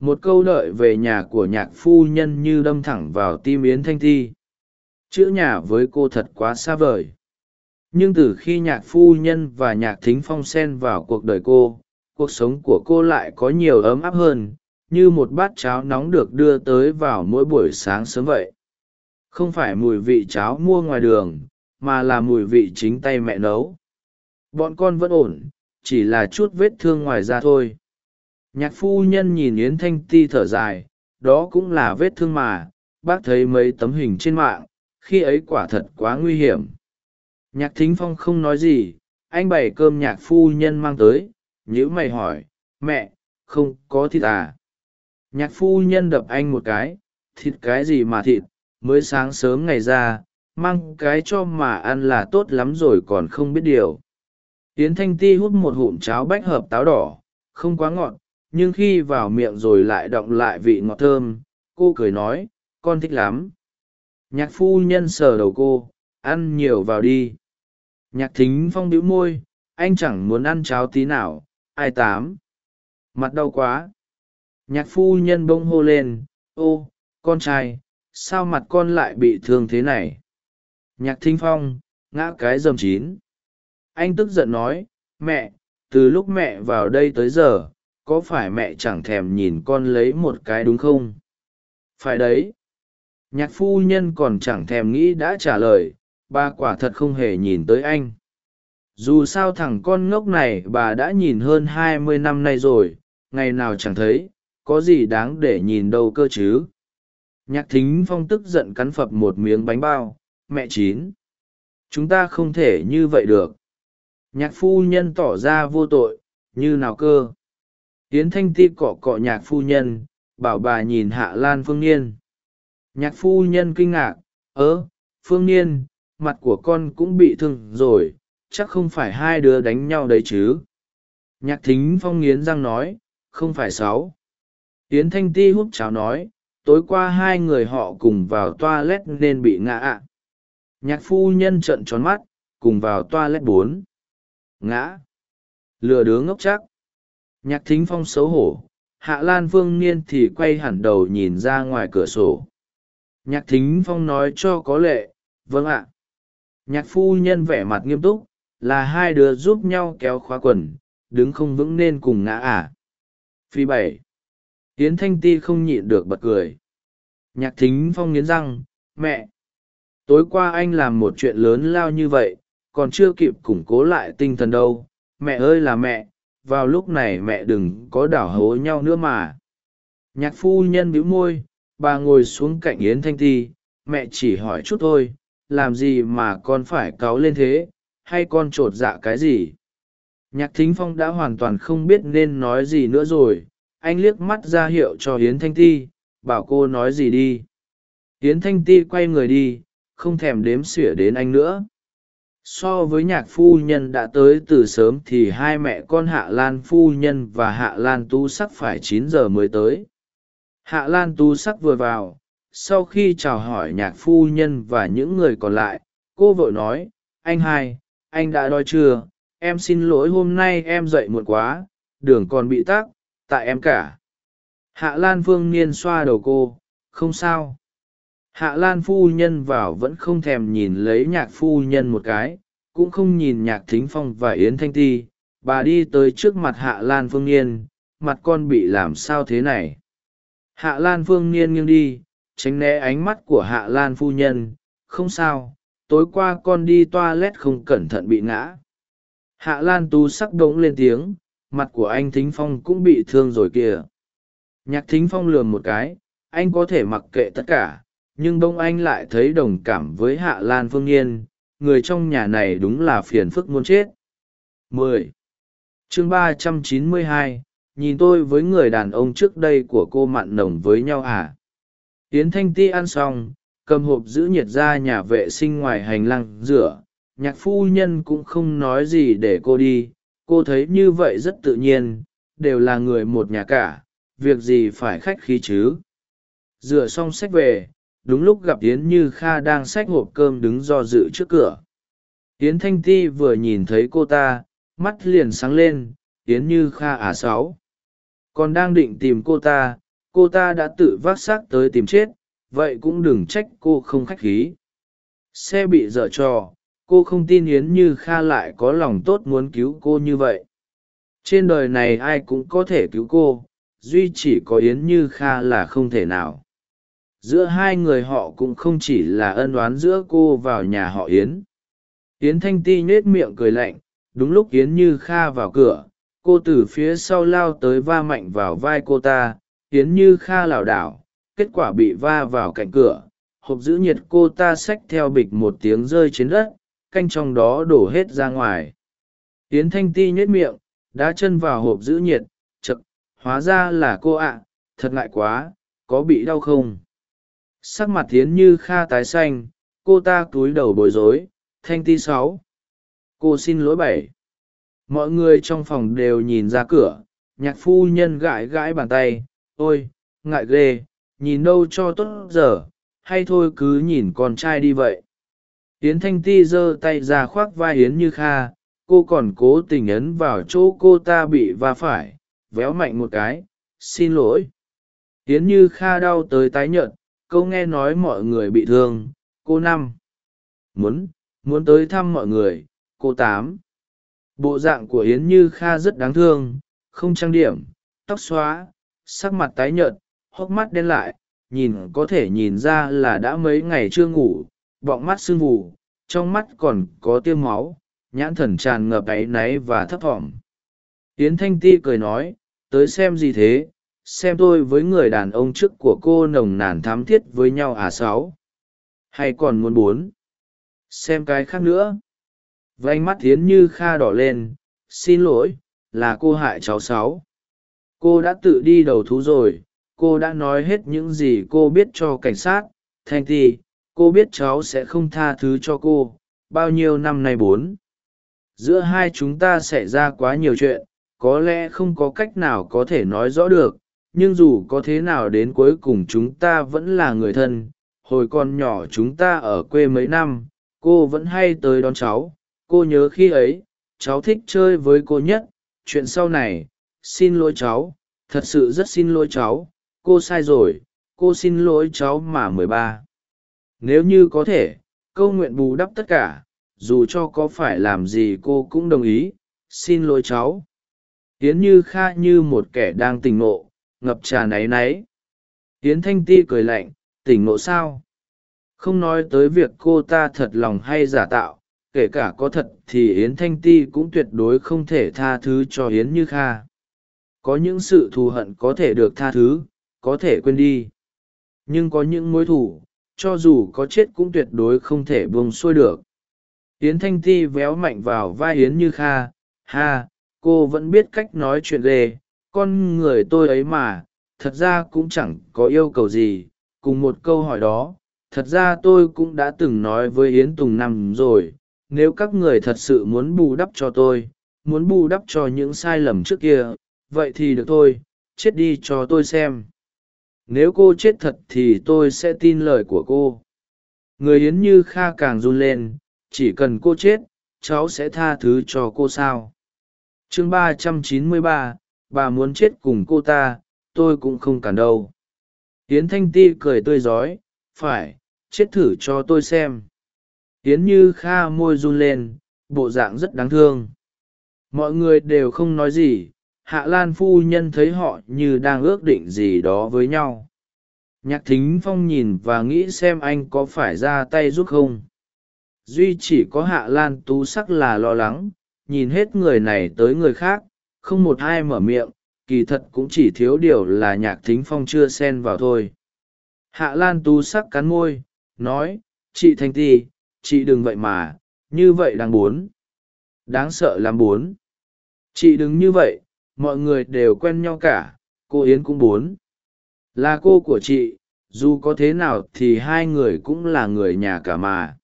Một câu đợi về nhà của nhạc phu nhân như đâm thẳng vào tim yến thanh Thi chữ nhà với cô thật quá xa vời. Nhưng từ khi nhạc phu nhân và nhạc thính phong xen vào cuộc đời cô, cuộc sống của cô lại có nhiều ấm áp hơn, như một bát cháo nóng được đưa tới vào mỗi buổi sáng sớm vậy. Không phải mùi vị cháo mua ngoài đường, mà là mùi vị chính tay mẹ nấu. Bọn con vẫn ổn, chỉ là chút vết thương ngoài da thôi. Nhạc phu nhân nhìn yến thanh ti thở dài, đó cũng là vết thương mà, bác thấy mấy tấm hình trên mạng khi ấy quả thật quá nguy hiểm. Nhạc thính phong không nói gì, anh bày cơm nhạc phu nhân mang tới, nhữ mày hỏi, mẹ, không có thịt à? Nhạc phu nhân đập anh một cái, thịt cái gì mà thịt, mới sáng sớm ngày ra, mang cái cho mà ăn là tốt lắm rồi còn không biết điều. Tiến thanh ti hút một hụm cháo bách hợp táo đỏ, không quá ngọt, nhưng khi vào miệng rồi lại đọng lại vị ngọt thơm. Cô cười nói, con thích lắm nhạc phu nhân sờ đầu cô, ăn nhiều vào đi. Nhạc thính phong bĩu môi, anh chẳng muốn ăn cháo tí nào, ai tám? Mặt đau quá. Nhạc phu nhân bông hô lên, ô, con trai, sao mặt con lại bị thương thế này? Nhạc thính phong, ngã cái dầm chín. Anh tức giận nói, mẹ, từ lúc mẹ vào đây tới giờ, có phải mẹ chẳng thèm nhìn con lấy một cái đúng không? Phải đấy nhạc phu nhân còn chẳng thèm nghĩ đã trả lời, bà quả thật không hề nhìn tới anh. Dù sao thằng con ngốc này bà đã nhìn hơn hai mươi năm nay rồi, ngày nào chẳng thấy, có gì đáng để nhìn đâu cơ chứ. Nhạc thính phong tức giận cắn phập một miếng bánh bao, mẹ chín. Chúng ta không thể như vậy được. Nhạc phu nhân tỏ ra vô tội, như nào cơ? Tiến thanh ti cọ cọ nhạc phu nhân, bảo bà nhìn hạ lan phương niên nhạc phu nhân kinh ngạc ớ phương niên, mặt của con cũng bị thương rồi, chắc không phải hai đứa đánh nhau đấy chứ? Nhạc thính phong nghiến răng nói, không phải sáu. Yến thanh ti hút cháo nói, tối qua hai người họ cùng vào toa nên bị ngã ạ. Nhạc phu nhân trợn tròn mắt, cùng vào toa bốn. Ngã. Lừa đứa ngốc chắc. Nhạc thính phong xấu hổ, hạ lan phương niên thì quay hẳn đầu nhìn ra ngoài cửa sổ nhạc thính phong nói cho có lệ vâng ạ. Nhạc phu nhân vẻ mặt nghiêm túc, là hai đứa giúp nhau kéo khóa quần, đứng không vững nên cùng ngã à. phi bảy. Hiến thanh ti không nhịn được bật cười. Nhạc thính phong nghiến răng, mẹ, tối qua anh làm một chuyện lớn lao như vậy, còn chưa kịp củng cố lại tinh thần đâu. Mẹ ơi là mẹ, vào lúc này mẹ đừng có đảo hố nhau nữa mà. Nhạc phu nhân bĩu môi bà ngồi xuống cạnh yến thanh ti, mẹ chỉ hỏi chút thôi, làm gì mà con phải cáu lên thế, hay con t r ộ t dạ cái gì? Nhạc thính phong đã hoàn toàn không biết nên nói gì nữa rồi, anh liếc mắt ra hiệu cho Yến thanh ti, bảo cô nói gì đi. Yến thanh ti quay người đi, không thèm đếm xỉa đến anh nữa. So với nhạc phu nhân đã tới từ sớm thì hai mẹ con hạ lan phu nhân và hạ lan tu sắc phải chín giờ mới tới hạ lan tu sắc vừa vào, sau khi chào hỏi nhạc phu nhân và những người còn lại, cô vội nói, anh hai, anh đã đói chưa? Em xin lỗi hôm nay em dậy muộn quá, đường còn bị tắc, tại em cả. Hạ lan phương niên xoa đầu cô, không sao. Hạ lan phu nhân vào vẫn không thèm nhìn lấy nhạc phu nhân một cái, cũng không nhìn nhạc thính phong và yến thanh ti. Bà đi tới trước mặt hạ lan phương niên, mặt con bị làm sao thế này? Hạ lan phương niên nghiêng đi tránh né ánh mắt của hạ lan phu nhân không sao tối qua con đi toa lét không cẩn thận bị ngã hạ lan tu sắc đống lên tiếng mặt của anh thính phong cũng bị thương rồi kìa nhạc thính phong lườm một cái anh có thể mặc kệ tất cả nhưng Đông anh lại thấy đồng cảm với hạ lan phương Niên. người trong nhà này đúng là phiền phức muốn chết 10. chương 392, nhìn tôi với người đàn ông trước đây của cô mặn nồng với nhau à? Tiến thanh ti ăn xong, cầm hộp giữ nhiệt ra nhà vệ sinh ngoài hành lang rửa. Nhạc phu nhân cũng không nói gì để cô đi. Cô thấy như vậy rất tự nhiên, đều là người một nhà cả. Việc gì phải khách khí chứ? Rửa xong sách về, đúng lúc gặp yến như kha đang xách hộp cơm đứng do dự trước cửa. Yến thanh ti vừa nhìn thấy cô ta, mắt liền sáng lên. Yến như kha à sáu còn đang định tìm cô ta cô ta đã tự vác xác tới tìm chết, vậy cũng đừng trách cô không khách khí. Xe bị dở trò, cô không tin yến như kha lại có lòng tốt muốn cứu cô như vậy. Trên đời này ai cũng có thể cứu cô, duy chỉ có yến như kha là không thể nào. Giữa hai người họ cũng không chỉ là ân oán giữa cô vào nhà họ yến. Yến thanh ti nhết miệng cười lạnh, đúng lúc yến như kha vào cửa cô từ phía sau lao tới va mạnh vào vai cô ta yến như kha lảo đảo, kết quả bị va vào cạnh cửa, hộp giữ nhiệt cô ta xách theo bịch một tiếng rơi trên đất, canh trong đó đổ hết ra ngoài. Yến thanh ti nhếch miệng, đá chân vào hộp giữ nhiệt chực hóa ra là cô ạ, thật ngại quá, có bị đau không? Sắc mặt tiến như kha tái xanh, cô ta cúi đầu bối rối, thanh ti sáu, cô xin lỗi bảy mọi người trong phòng đều nhìn ra cửa, nhạc phu nhân gãi gãi bàn tay, ôi, ngại ghê, nhìn đâu cho tốt giờ, hay thôi cứ nhìn con trai đi vậy. Yến thanh ti giơ tay ra khoác vai yến như kha, cô còn cố tình ấn vào chỗ cô ta bị va phải, véo mạnh một cái, xin lỗi. Yến như kha đau tới tái nhợt, câu nghe nói mọi người bị thương, cô năm, muốn muốn tới thăm mọi người, cô tám bộ dạng của yến như kha rất đáng thương, không trang điểm, tóc xóa, sắc mặt tái nhợt, hốc mắt đen lại, nhìn có thể nhìn ra là đã mấy ngày chưa ngủ, bọng mắt sưng vù, trong mắt còn có tiêm máu, nhãn thần tràn ngập áy náy và thấp thỏm. Yến thanh ti cười nói, tới xem gì thế? Xem tôi với người đàn ông trước của cô nồng nàn thám thiết với nhau à sáu? Hay còn muốn bốn? Xem cái khác nữa vánh mắt Thiến như kha đỏ lên, xin lỗi, là cô hại cháu sáu. Cô đã tự đi đầu thú rồi, cô đã nói hết những gì cô biết cho cảnh sát. Thanh ti, cô biết cháu sẽ không tha thứ cho cô. Bao nhiêu năm nay bốn? Giữa hai chúng ta xảy ra quá nhiều chuyện, có lẽ không có cách nào có thể nói rõ được. Nhưng dù có thế nào đến cuối cùng chúng ta vẫn là người thân. Hồi còn nhỏ chúng ta ở quê mấy năm, cô vẫn hay tới đón cháu cô nhớ khi ấy, cháu thích chơi với cô nhất. Chuyện sau này, xin lỗi cháu. Thật sự rất xin lỗi cháu. Cô sai rồi. Cô xin lỗi cháu mà mười ba. Nếu như có thể, câu nguyện bù đắp tất cả. Dù cho có phải làm gì cô cũng đồng ý. Xin lỗi cháu. Tiến như kha như một kẻ đang tỉnh ngộ, ngập trà náy náy. Tiến thanh ti cười lạnh, tỉnh ngộ sao? Không nói tới việc cô ta thật lòng hay giả tạo kể cả có thật thì yến thanh ti cũng tuyệt đối không thể tha thứ cho yến như kha. Có những sự thù hận có thể được tha thứ, có thể quên đi. Nhưng có những mối thủ cho dù có chết cũng tuyệt đối không thể buông xuôi được. Yến thanh ti véo mạnh vào vai yến như kha. Ha, cô vẫn biết cách nói chuyện ghê. Con người tôi ấy mà, thật ra cũng chẳng có yêu cầu gì. Cùng một câu hỏi đó, thật ra tôi cũng đã từng nói với yến tùng năm rồi nếu các người thật sự muốn bù đắp cho tôi, muốn bù đắp cho những sai lầm trước kia, vậy thì được thôi, chết đi cho tôi xem. Nếu cô chết thật thì tôi sẽ tin lời của cô. Người yến như kha càng run lên, chỉ cần cô chết, cháu sẽ tha thứ cho cô sao? Chương ba trăm chín mươi ba, bà muốn chết cùng cô ta, tôi cũng không cản đâu. Yến thanh ti cười tươi rói phải, chết thử cho tôi xem yến như kha môi run lên, bộ dạng rất đáng thương. Mọi người đều không nói gì, hạ lan phu nhân thấy họ như đang ước định gì đó với nhau. Nhạc thính phong nhìn và nghĩ xem anh có phải ra tay giúp không. Duy chỉ có hạ lan tú sắc là lo lắng, nhìn hết người này tới người khác, không một ai mở miệng, kỳ thật cũng chỉ thiếu điều là nhạc thính phong chưa xen vào thôi. Hạ lan tú sắc cắn môi, nói, chị thanh ti chị đừng vậy mà, như vậy đáng bốn đáng sợ lắm bốn chị đừng như vậy, mọi người đều quen nhau cả, cô yến cũng bốn là cô của chị, dù có thế nào thì hai người cũng là người nhà cả mà.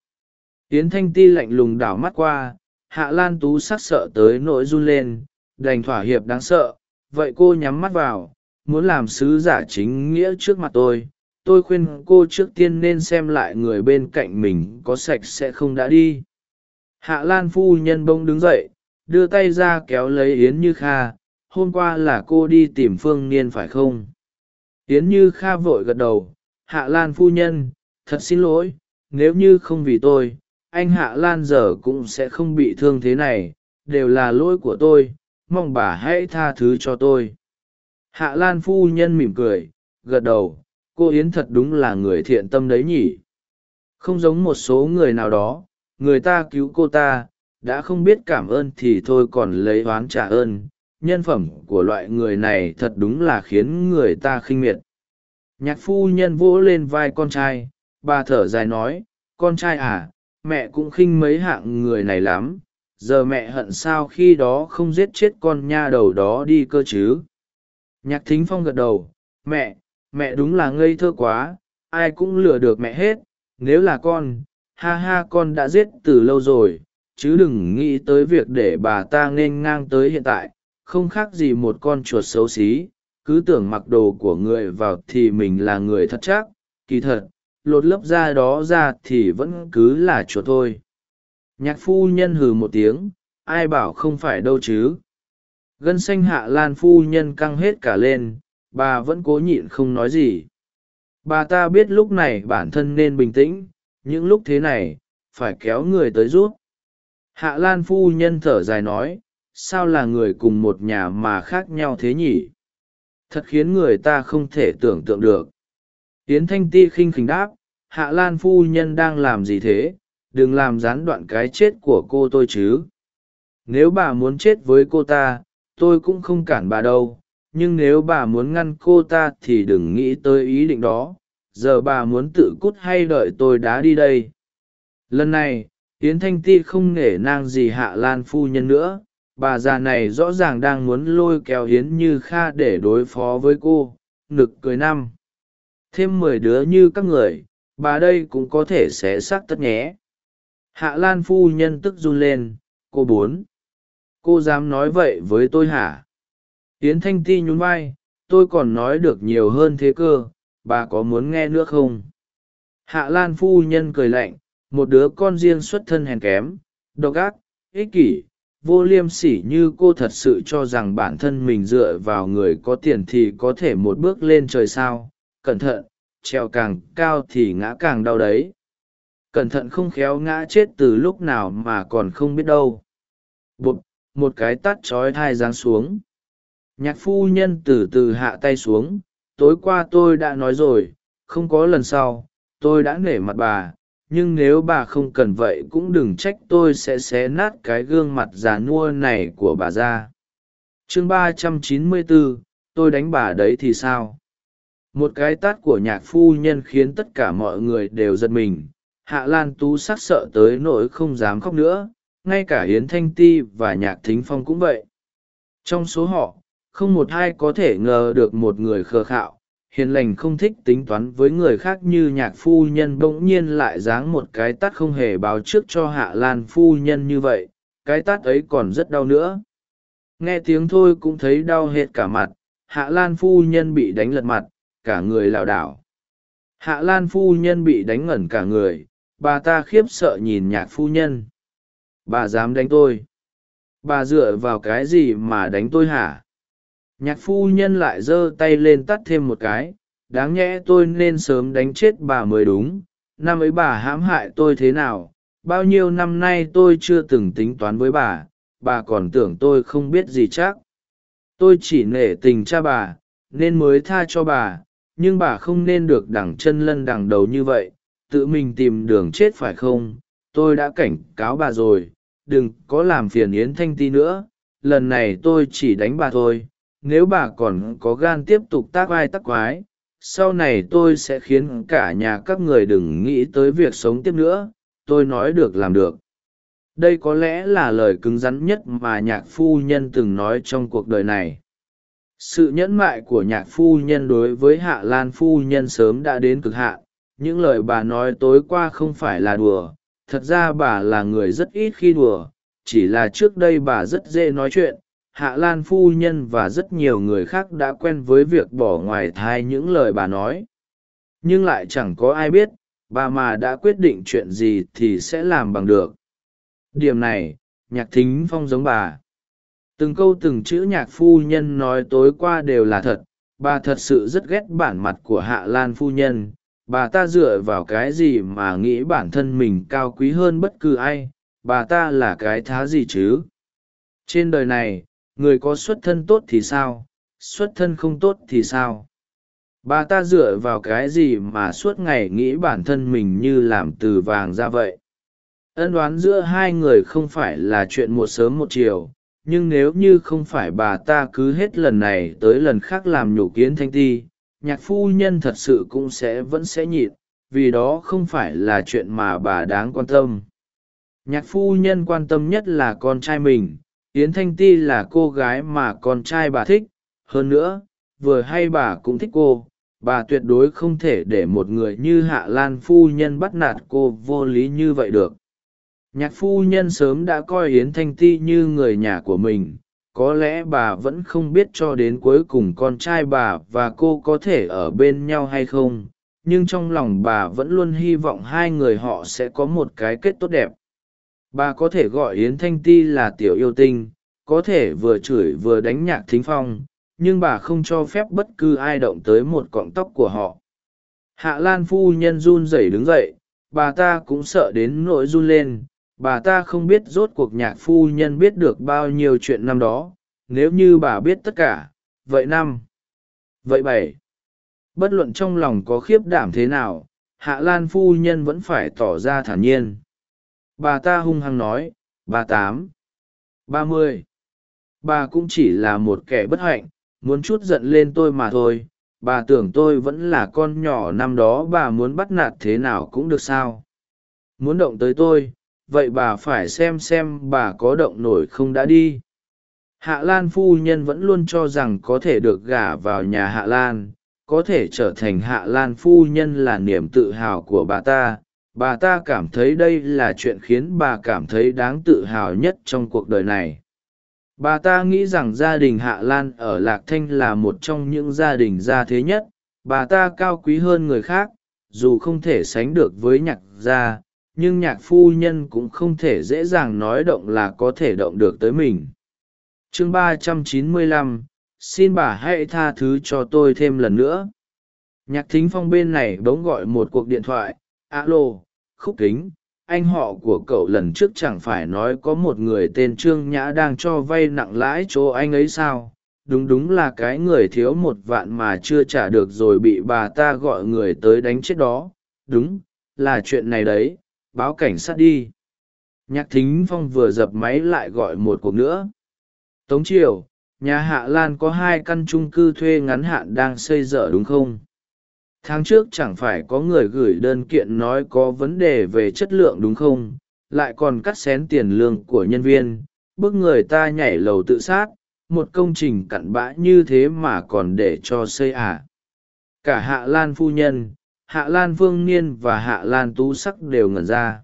Yến thanh ti lạnh lùng đảo mắt qua, hạ lan tú sắc sợ tới nỗi run lên, đành thỏa hiệp đáng sợ, vậy cô nhắm mắt vào, muốn làm sứ giả chính nghĩa trước mặt tôi tôi khuyên cô trước tiên nên xem lại người bên cạnh mình có sạch sẽ không đã đi. Hạ lan phu nhân bông đứng dậy, đưa tay ra kéo lấy yến như kha, hôm qua là cô đi tìm phương niên phải không? Yến như kha vội gật đầu, hạ lan phu nhân, thật xin lỗi, nếu như không vì tôi, anh hạ lan giờ cũng sẽ không bị thương thế này, đều là lỗi của tôi, mong bà hãy tha thứ cho tôi. Hạ lan phu nhân mỉm cười, gật đầu cô yến thật đúng là người thiện tâm đấy nhỉ? Không giống một số người nào đó, người ta cứu cô ta, đã không biết cảm ơn thì thôi còn lấy oán trả ơn. Nhân phẩm của loại người này thật đúng là khiến người ta khinh miệt. Nhạc phu nhân vỗ lên vai con trai, bà thở dài nói, con trai à mẹ cũng khinh mấy hạng người này lắm. Giờ mẹ hận sao khi đó không giết chết con nha đầu đó đi cơ chứ? Nhạc thính phong gật đầu, mẹ mẹ đúng là ngây thơ quá, ai cũng lừa được mẹ hết, nếu là con, ha ha con đã giết từ lâu rồi, chứ đừng nghĩ tới việc để bà ta nên ngang tới hiện tại, không khác gì một con chuột xấu xí, cứ tưởng mặc đồ của người vào thì mình là người thật chắc, kỳ thật, lột lớp da đó ra thì vẫn cứ là chuột thôi. Nhạc phu nhân hừ một tiếng, ai bảo không phải đâu chứ. Gân xanh hạ lan phu nhân căng hết cả lên bà vẫn cố nhịn không nói gì. Bà ta biết lúc này bản thân nên bình tĩnh, những lúc thế này, phải kéo người tới rút hạ lan phu nhân thở dài nói, sao là người cùng một nhà mà khác nhau thế nhỉ? Thật khiến người ta không thể tưởng tượng được. Yến thanh ti khinh khỉnh đáp, hạ lan phu nhân đang làm gì thế? Đừng làm gián đoạn cái chết của cô tôi chứ. Nếu bà muốn chết với cô ta, tôi cũng không cản bà đâu nhưng nếu bà muốn ngăn cô ta thì đừng nghĩ tới ý định đó, giờ bà muốn tự cút hay đợi tôi đá đi đây. Lần này, yến thanh ti không nể nang gì hạ lan phu nhân nữa, bà già này rõ ràng đang muốn lôi kéo hiến như kha để đối phó với cô, nực cười năm. Thêm mười đứa như các người, bà đây cũng có thể sẽ xác tất nhé. Hạ lan phu nhân tức run lên, cô bốn, cô dám nói vậy với tôi hả? Yến thanh ti nhún vai, tôi còn nói được nhiều hơn thế cơ, bà có muốn nghe nữa không? Hạ lan phu nhân cười lạnh, một đứa con riêng xuất thân hèn kém, độc ác, ích kỷ, vô liêm sỉ như cô thật sự cho rằng bản thân mình dựa vào người có tiền thì có thể một bước lên trời sao? Cẩn thận treo càng cao thì ngã càng đau đấy. Cẩn thận không khéo ngã chết từ lúc nào mà còn không biết đâu. Bụt, một cái tắt trói thai giáng xuống nhạc phu nhân từ từ hạ tay xuống, tối qua tôi đã nói rồi, không có lần sau, tôi đã nể mặt bà, nhưng nếu bà không cần vậy cũng đừng trách tôi sẽ xé nát cái gương mặt già nua này của bà ra. Chương ba trăm chín mươi bốn tôi đánh bà đấy thì sao? Một cái tát của nhạc phu nhân khiến tất cả mọi người đều giật mình. Hạ lan tú sắc sợ tới nỗi không dám khóc nữa, ngay cả hiến thanh ti và nhạc thính phong cũng vậy. Trong số họ không một ai có thể ngờ được một người khờ khạo. Hiền lành không thích tính toán với người khác như nhạc phu nhân bỗng nhiên lại giáng một cái tát không hề báo trước cho hạ lan phu nhân như vậy, cái tát ấy còn rất đau nữa. Nghe tiếng thôi cũng thấy đau hết cả mặt, hạ lan phu nhân bị đánh lật mặt, cả người lảo đảo. Hạ lan phu nhân bị đánh ngẩn cả người, bà ta khiếp sợ nhìn nhạc phu nhân. Bà dám đánh tôi? Bà dựa vào cái gì mà đánh tôi hả? Nhạc phu nhân lại giơ tay lên tắt thêm một cái, đáng nhẽ tôi nên sớm đánh chết bà mới đúng. Năm ấy bà hãm hại tôi thế nào? Bao nhiêu năm nay tôi chưa từng tính toán với bà bà còn tưởng tôi không biết gì chắc. Tôi chỉ nể tình cha bà, nên mới tha cho bà, nhưng bà không nên được đằng chân lân đằng đầu như vậy. Tự mình tìm đường chết phải không? Tôi đã cảnh cáo bà rồi, đừng có làm phiền yến thanh ti nữa. Lần này tôi chỉ đánh bà thôi nếu bà còn có gan tiếp tục tác vai tác quái, sau này tôi sẽ khiến cả nhà các người đừng nghĩ tới việc sống tiếp nữa, tôi nói được làm được. Đây có lẽ là lời cứng rắn nhất mà nhạc phu nhân từng nói trong cuộc đời này. Sự nhẫn mại của nhạc phu nhân đối với hạ lan phu nhân sớm đã đến cực hạn, những lời bà nói tối qua không phải là đùa, thật ra bà là người rất ít khi đùa, chỉ là trước đây bà rất dễ nói chuyện hạ lan phu nhân và rất nhiều người khác đã quen với việc bỏ ngoài thai những lời bà nói. Nhưng lại chẳng có ai biết, bà mà đã quyết định chuyện gì thì sẽ làm bằng được. Điểm này, nhạc thính phong giống bà. Từng câu từng chữ nhạc phu nhân nói tối qua đều là thật. Bà thật sự rất ghét bản mặt của hạ lan phu nhân. Bà ta dựa vào cái gì mà nghĩ bản thân mình cao quý hơn bất cứ ai? Bà ta là cái thá gì chứ? Trên đời này người có xuất thân tốt thì sao, xuất thân không tốt thì sao? Bà ta dựa vào cái gì mà suốt ngày nghĩ bản thân mình như làm từ vàng ra vậy? Ân đoán giữa hai người không phải là chuyện một sớm một chiều, nhưng nếu như không phải bà ta cứ hết lần này tới lần khác làm nhục kiến thanh ti, nhạc phu nhân thật sự cũng sẽ vẫn sẽ nhịn, vì đó không phải là chuyện mà bà đáng quan tâm. Nhạc phu nhân quan tâm nhất là con trai mình yến thanh ti là cô gái mà con trai bà thích. Hơn nữa, vừa hay bà cũng thích cô. Bà tuyệt đối không thể để một người như hạ lan phu nhân bắt nạt cô vô lý như vậy được. Nhạc phu nhân sớm đã coi yến thanh ti như người nhà của mình. Có lẽ bà vẫn không biết cho đến cuối cùng con trai bà và cô có thể ở bên nhau hay không. Nhưng trong lòng bà vẫn luôn hy vọng hai người họ sẽ có một cái kết tốt đẹp bà có thể gọi yến thanh ti là tiểu yêu tinh, có thể vừa chửi vừa đánh nhạc thính phong, nhưng bà không cho phép bất cứ ai động tới một cọng tóc của họ. Hạ lan phu nhân run rẩy đứng dậy, bà ta cũng sợ đến nỗi run lên. Bà ta không biết rốt cuộc nhạc phu nhân biết được bao nhiêu chuyện năm đó, nếu như bà biết tất cả, vậy năm, vậy bảy. Bất luận trong lòng có khiếp đảm thế nào, hạ lan phu nhân vẫn phải tỏ ra thản nhiên bà ta hung hăng nói ba tám ba mươi bà cũng chỉ là một kẻ bất hạnh, muốn chút giận lên tôi mà thôi. Bà tưởng tôi vẫn là con nhỏ năm đó bà muốn bắt nạt thế nào cũng được sao. Muốn động tới tôi, vậy bà phải xem xem bà có động nổi không đã đi. Hạ lan phu nhân vẫn luôn cho rằng có thể được gả vào nhà hạ lan, có thể trở thành hạ lan phu nhân là niềm tự hào của bà ta bà ta cảm thấy đây là chuyện khiến bà cảm thấy đáng tự hào nhất trong cuộc đời này. Bà ta nghĩ rằng gia đình hạ lan ở lạc thanh là một trong những gia đình gia thế nhất. Bà ta cao quý hơn người khác, dù không thể sánh được với nhạc gia, nhưng nhạc phu nhân cũng không thể dễ dàng nói động là có thể động được tới mình. Chương ba trăm chín mươi lăm, xin bà hãy tha thứ cho tôi thêm lần nữa. Nhạc thính phong bên này bỗng gọi một cuộc điện thoại, alo khúc kính, anh họ của cậu lần trước chẳng phải nói có một người tên trương nhã đang cho vay nặng lãi chỗ anh ấy sao? Đúng đúng là cái người thiếu một vạn mà chưa trả được rồi bị bà ta gọi người tới đánh chết đó. Đúng, là chuyện này đấy. Báo cảnh sát đi. Nhạc thính phong vừa dập máy lại gọi một cuộc nữa. Tống triều, nhà hạ lan có hai căn chung cư thuê ngắn hạn đang xây dở đúng không? Tháng trước chẳng phải có người gửi đơn kiện nói có vấn đề về chất lượng đúng không? Lại còn cắt xén tiền lương của nhân viên. Bức người ta nhảy lầu tự sát. Một công trình cặn bã như thế mà còn để cho xây à. cả hạ lan phu nhân, hạ lan vương niên và hạ lan tú sắc đều ngẩn ra.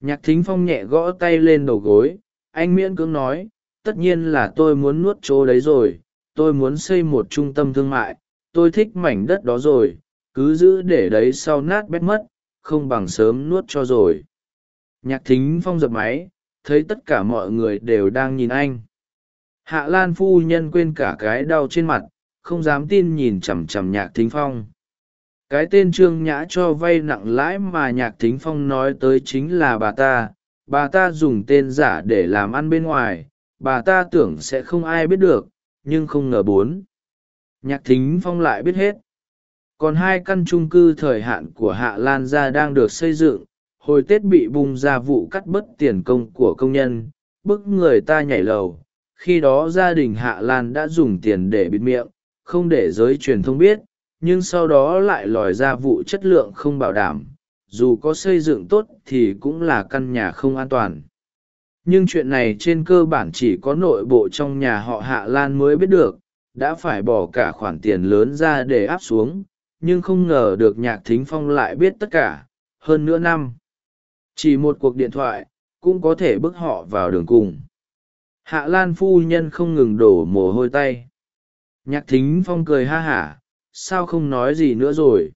Nhạc thính phong nhẹ gõ tay lên đầu gối. Anh miễn cưỡng nói, tất nhiên là tôi muốn nuốt chỗ đấy rồi. Tôi muốn xây một trung tâm thương mại. Tôi thích mảnh đất đó rồi cứ giữ để đấy sau nát bét mất, không bằng sớm nuốt cho rồi. Nhạc thính phong dập máy, thấy tất cả mọi người đều đang nhìn anh. Hạ lan phu nhân quên cả cái đau trên mặt, không dám tin nhìn chằm chằm nhạc thính phong. Cái tên trương nhã cho vay nặng lãi mà nhạc thính phong nói tới chính là bà ta. Bà ta dùng tên giả để làm ăn bên ngoài, bà ta tưởng sẽ không ai biết được, nhưng không ngờ bốn. Nhạc thính phong lại biết hết còn hai căn chung cư thời hạn của hạ lan gia đang được xây dựng, hồi tết bị bung ra vụ cắt bớt tiền công của công nhân, bức người ta nhảy lầu. Khi đó gia đình hạ lan đã dùng tiền để bịt miệng, không để giới truyền thông biết, nhưng sau đó lại lòi ra vụ chất lượng không bảo đảm. Dù có xây dựng tốt thì cũng là căn nhà không an toàn. Nhưng chuyện này trên cơ bản chỉ có nội bộ trong nhà họ hạ lan mới biết được, đã phải bỏ cả khoản tiền lớn ra để áp xuống nhưng không ngờ được nhạc thính phong lại biết tất cả, hơn nữa năm. Chỉ một cuộc điện thoại, cũng có thể bước họ vào đường cùng. Hạ lan phu nhân không ngừng đổ mồ hôi tay. Nhạc thính phong cười ha hả, sao không nói gì nữa rồi?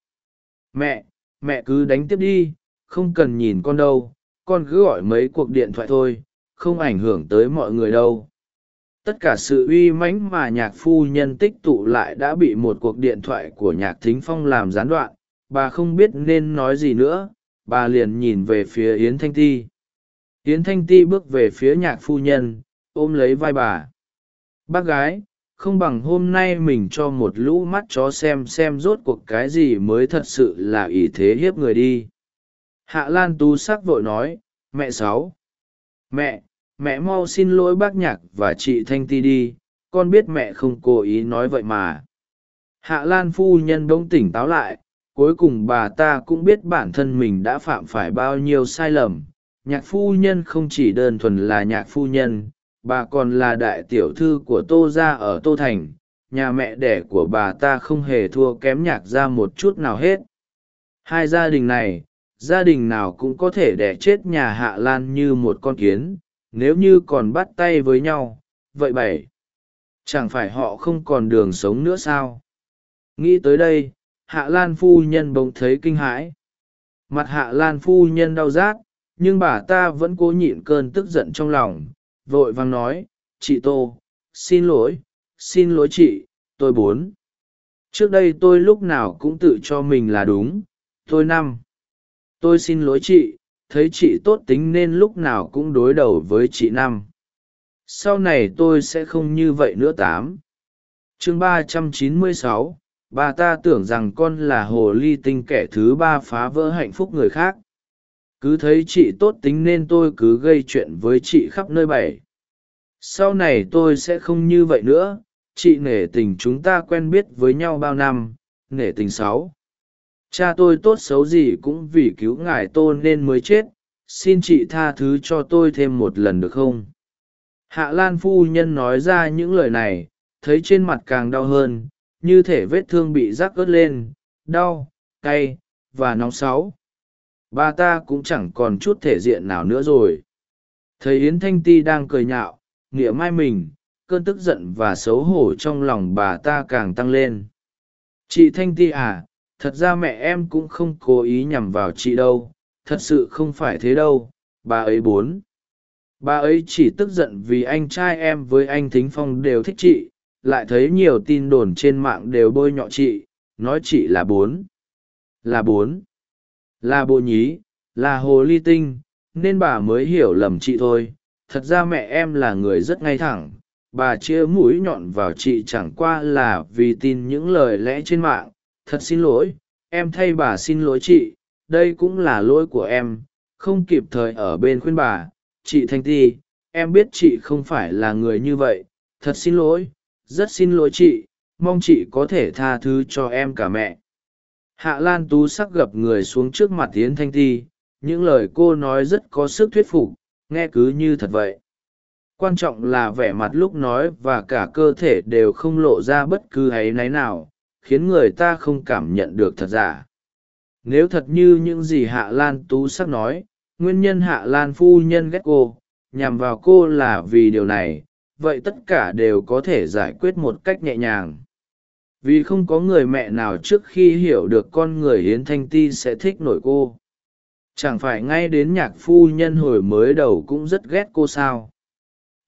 Mẹ mẹ cứ đánh tiếp đi, không cần nhìn con đâu, con cứ gọi mấy cuộc điện thoại thôi, không ảnh hưởng tới mọi người đâu tất cả sự uy mãnh mà nhạc phu nhân tích tụ lại đã bị một cuộc điện thoại của nhạc thính phong làm gián đoạn. Bà không biết nên nói gì nữa. Bà liền nhìn về phía yến thanh ti. Yến thanh ti bước về phía nhạc phu nhân, ôm lấy vai bà. Bác gái, không bằng hôm nay mình cho một lũ mắt chó xem xem rốt cuộc cái gì mới thật sự là ỷ thế hiếp người đi. Hạ lan tú sắc vội nói, mẹ sáu. Mẹ mẹ mau xin lỗi bác nhạc và chị thanh ti đi, con biết mẹ không cố ý nói vậy mà. Hạ lan phu nhân bỗng tỉnh táo lại, cuối cùng bà ta cũng biết bản thân mình đã phạm phải bao nhiêu sai lầm. Nhạc phu nhân không chỉ đơn thuần là nhạc phu nhân, bà còn là đại tiểu thư của tô gia ở tô thành. Nhà mẹ đẻ của bà ta không hề thua kém nhạc ra một chút nào hết. Hai gia đình này, gia đình nào cũng có thể đẻ chết nhà hạ lan như một con kiến nếu như còn bắt tay với nhau, vậy bảy. Chẳng phải họ không còn đường sống nữa sao? Nghĩ tới đây, hạ lan phu nhân bỗng thấy kinh hãi. Mặt hạ lan phu nhân đau rát, nhưng bà ta vẫn cố nhịn cơn tức giận trong lòng, vội vàng nói, chị tô, xin lỗi xin lỗi chị, tôi bốn trước đây tôi lúc nào cũng tự cho mình là đúng, tôi năm. Tôi xin lỗi chị thấy chị tốt tính nên lúc nào cũng đối đầu với chị năm. Sau này tôi sẽ không như vậy nữa tám. Chương ba trăm chín mươi sáu, bà ta tưởng rằng con là hồ ly tinh kẻ thứ ba phá vỡ hạnh phúc người khác. Cứ thấy chị tốt tính nên tôi cứ gây chuyện với chị khắp nơi bảy sau này tôi sẽ không như vậy nữa. Chị nể tình chúng ta quen biết với nhau bao năm? Nể tình sáu cha tôi tốt xấu gì cũng vì cứu ngài tô nên mới chết, xin chị tha thứ cho tôi thêm một lần được không? Hạ lan phu nhân nói ra những lời này, thấy trên mặt càng đau hơn, như thể vết thương bị rác ớt lên, đau, cay, và nóng sáu. Bà ta cũng chẳng còn chút thể diện nào nữa rồi. Thấy yến thanh ti đang cười nhạo, nghĩa mai mình, cơn tức giận và xấu hổ trong lòng bà ta càng tăng lên. Chị thanh ti à thật ra mẹ em cũng không cố ý nhằm vào chị đâu, thật sự không phải thế đâu, bà ấy bốn. Bà ấy chỉ tức giận vì anh trai em với anh thính phong đều thích chị, lại thấy nhiều tin đồn trên mạng đều bôi nhọ chị, nói chị là bốn. Là bốn. Là bộ nhí, là hồ ly tinh, nên bà mới hiểu lầm chị thôi. Thật ra mẹ em là người rất ngay thẳng, bà chia mũi nhọn vào chị chẳng qua là vì tin những lời lẽ trên mạng thật xin lỗi, em thay bà xin lỗi chị, đây cũng là lỗi của em, không kịp thời ở bên khuyên bà. Chị thanh ti, em biết chị không phải là người như vậy, thật xin lỗi, rất xin lỗi chị, mong chị có thể tha thứ cho em cả mẹ. Hạ lan tú sắc gập người xuống trước mặt tiến thanh ti, những lời cô nói rất có sức thuyết phục, nghe cứ như thật vậy. Quan trọng là vẻ mặt lúc nói và cả cơ thể đều không lộ ra bất cứ áy náy nào khiến người ta không cảm nhận được thật giả. Nếu thật như những gì hạ lan tú sắc nói, nguyên nhân hạ lan phu nhân ghét cô, nhằm vào cô là vì điều này, vậy tất cả đều có thể giải quyết một cách nhẹ nhàng. Vì không có người mẹ nào trước khi hiểu được con người hiến thanh ti sẽ thích nổi cô. Chẳng phải ngay đến nhạc phu nhân hồi mới đầu cũng rất ghét cô sao?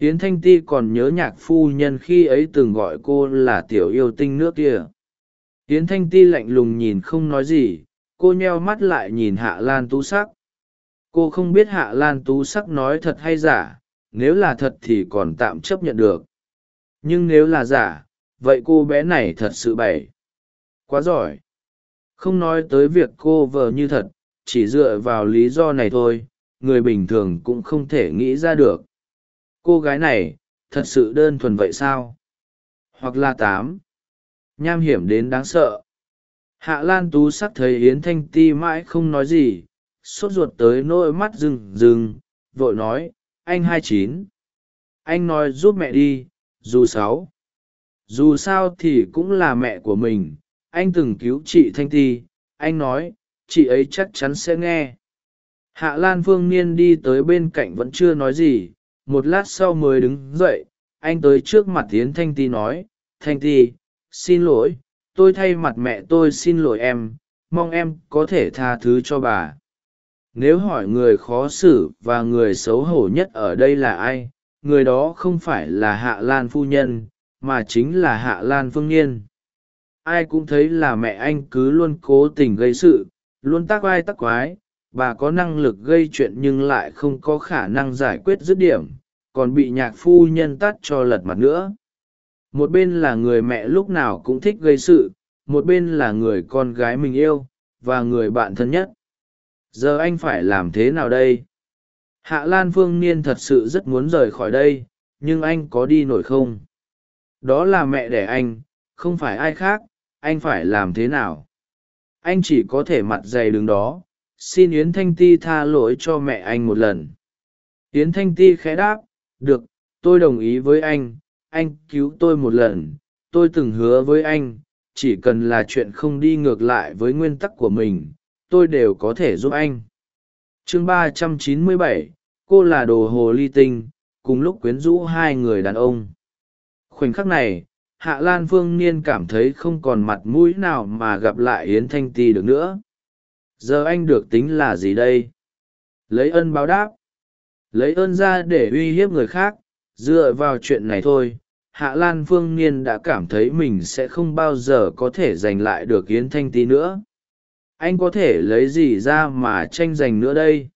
Hiến thanh ti còn nhớ nhạc phu nhân khi ấy từng gọi cô là tiểu yêu tinh nước kia yến thanh ti lạnh lùng nhìn không nói gì, cô nheo mắt lại nhìn hạ lan tú sắc. Cô không biết hạ lan tú sắc nói thật hay giả, nếu là thật thì còn tạm chấp nhận được. Nhưng nếu là giả, vậy cô bé này thật sự bày quá giỏi. Không nói tới việc cô vờ như thật, chỉ dựa vào lý do này thôi, người bình thường cũng không thể nghĩ ra được. Cô gái này, thật sự đơn thuần vậy sao? Hoặc là tám? Nham hiểm đến đáng sợ. Hạ lan tú sắc thấy yến thanh ti mãi không nói gì, sốt ruột tới nỗi mắt rừng rừng vội nói, anh hai chín, anh nói giúp mẹ đi, dù sáu dù sao thì cũng là mẹ của mình, anh từng cứu chị thanh ti, anh nói, chị ấy chắc chắn sẽ nghe. Hạ lan phương niên đi tới bên cạnh vẫn chưa nói gì, một lát sau mới đứng dậy, anh tới trước mặt tiến thanh ti nói, thanh ti xin lỗi, tôi thay mặt mẹ tôi xin lỗi em, mong em có thể tha thứ cho bà. Nếu hỏi người khó xử và người xấu hổ nhất ở đây là ai, người đó không phải là hạ lan phu nhân, mà chính là hạ lan phương niên. Ai cũng thấy là mẹ anh cứ luôn cố tình gây sự, luôn tác vai tác quái, bà có năng lực gây chuyện nhưng lại không có khả năng giải quyết dứt điểm, còn bị nhạc phu nhân tắt cho lật mặt nữa một bên là người mẹ lúc nào cũng thích gây sự, một bên là người con gái mình yêu, và người bạn thân nhất. Giờ anh phải làm thế nào đây? Hạ lan phương niên thật sự rất muốn rời khỏi đây, nhưng anh có đi nổi không? Đó là mẹ đẻ anh, không phải ai khác, anh phải làm thế nào? Anh chỉ có thể mặt dày đứng đó, xin yến thanh ti tha lỗi cho mẹ anh một lần. Yến thanh ti khẽ đáp, được, tôi đồng ý với anh anh cứu tôi một lần, tôi từng hứa với anh, chỉ cần là chuyện không đi ngược lại với nguyên tắc của mình, tôi đều có thể giúp anh. Chương ba trăm chín mươi bảy, cô là đồ hồ ly tinh, cùng lúc quyến rũ hai người đàn ông. Khoảnh khắc này, hạ lan phương niên cảm thấy không còn mặt mũi nào mà gặp lại yến thanh ti được nữa. Giờ anh được tính là gì đây? Lấy ân báo đáp. Lấy ơn ra để uy hiếp người khác, dựa vào chuyện này thôi hạ lan phương niên đã cảm thấy mình sẽ không bao giờ có thể giành lại được yến thanh ti nữa. Anh có thể lấy gì ra mà tranh giành nữa đây?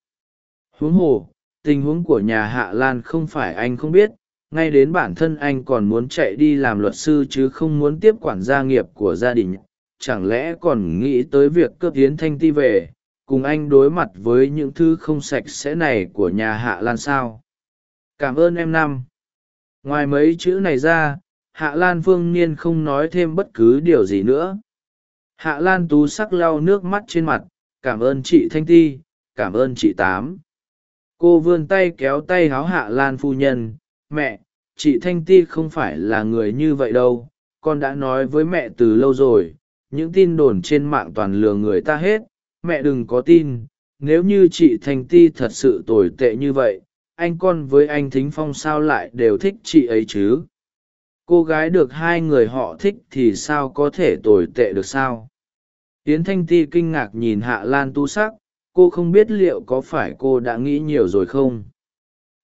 Huống hồ, tình huống của nhà hạ lan không phải anh không biết, ngay đến bản thân anh còn muốn chạy đi làm luật sư chứ không muốn tiếp quản gia nghiệp của gia đình, chẳng lẽ còn nghĩ tới việc cướp yến thanh ti về, cùng anh đối mặt với những thứ không sạch sẽ này của nhà hạ lan sao? Cảm ơn em năm ngoài mấy chữ này ra, hạ lan phương niên không nói thêm bất cứ điều gì nữa. Hạ lan tú sắc lau nước mắt trên mặt, cảm ơn chị thanh ti, cảm ơn chị tám. Cô vươn tay kéo tay háo hạ lan phu nhân, mẹ, chị thanh ti không phải là người như vậy đâu, con đã nói với mẹ từ lâu rồi, những tin đồn trên mạng toàn lừa người ta hết, mẹ đừng có tin, nếu như chị thanh ti thật sự tồi tệ như vậy anh con với anh thính phong sao lại đều thích chị ấy chứ? Cô gái được hai người họ thích thì sao có thể tồi tệ được sao? Yến thanh ti kinh ngạc nhìn hạ lan tu sắc, cô không biết liệu có phải cô đã nghĩ nhiều rồi không?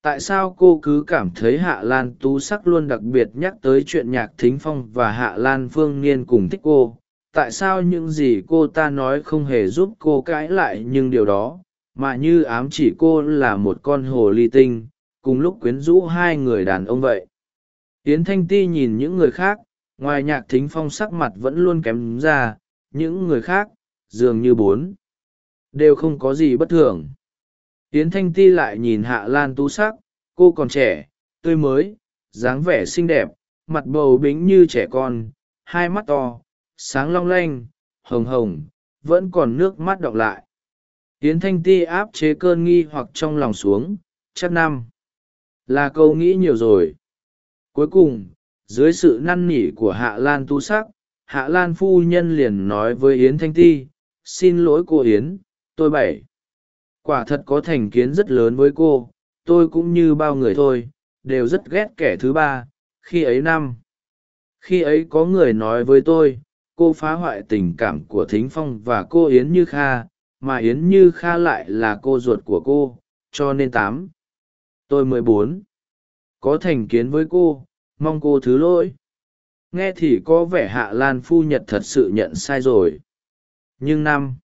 Tại sao cô cứ cảm thấy hạ lan tú sắc luôn đặc biệt nhắc tới chuyện nhạc thính phong và hạ lan phương niên cùng thích cô? Tại sao những gì cô ta nói không hề giúp cô cãi lại nhưng điều đó? Mà như ám chỉ cô là một con hồ ly tinh, cùng lúc quyến rũ hai người đàn ông vậy. Yến thanh ti nhìn những người khác, ngoài nhạc thính phong sắc mặt vẫn luôn kém ra, những người khác, dường như bốn, đều không có gì bất thường. Yến thanh ti lại nhìn hạ lan tú sắc, cô còn trẻ, tươi mới, dáng vẻ xinh đẹp, mặt bầu bính như trẻ con, hai mắt to, sáng long lanh, hồng hồng, vẫn còn nước mắt đọng lại yến thanh ti áp chế cơn nghi hoặc trong lòng xuống, chắc năm. Là câu nghĩ nhiều rồi. Cuối cùng, dưới sự năn nỉ của hạ lan tu sắc, hạ lan phu nhân liền nói với yến thanh ti, xin lỗi cô yến, tôi bảy quả thật có thành kiến rất lớn với cô, tôi cũng như bao người thôi, đều rất ghét kẻ thứ ba, khi ấy năm. Khi ấy có người nói với tôi, cô phá hoại tình cảm của thính phong và cô yến như kha mà yến như kha lại là cô ruột của cô, cho nên tám. Tôi mười bốn. Có thành kiến với cô, mong cô thứ lỗi. Nghe thì có vẻ hạ lan phu nhật thật sự nhận sai rồi. Nhưng năm,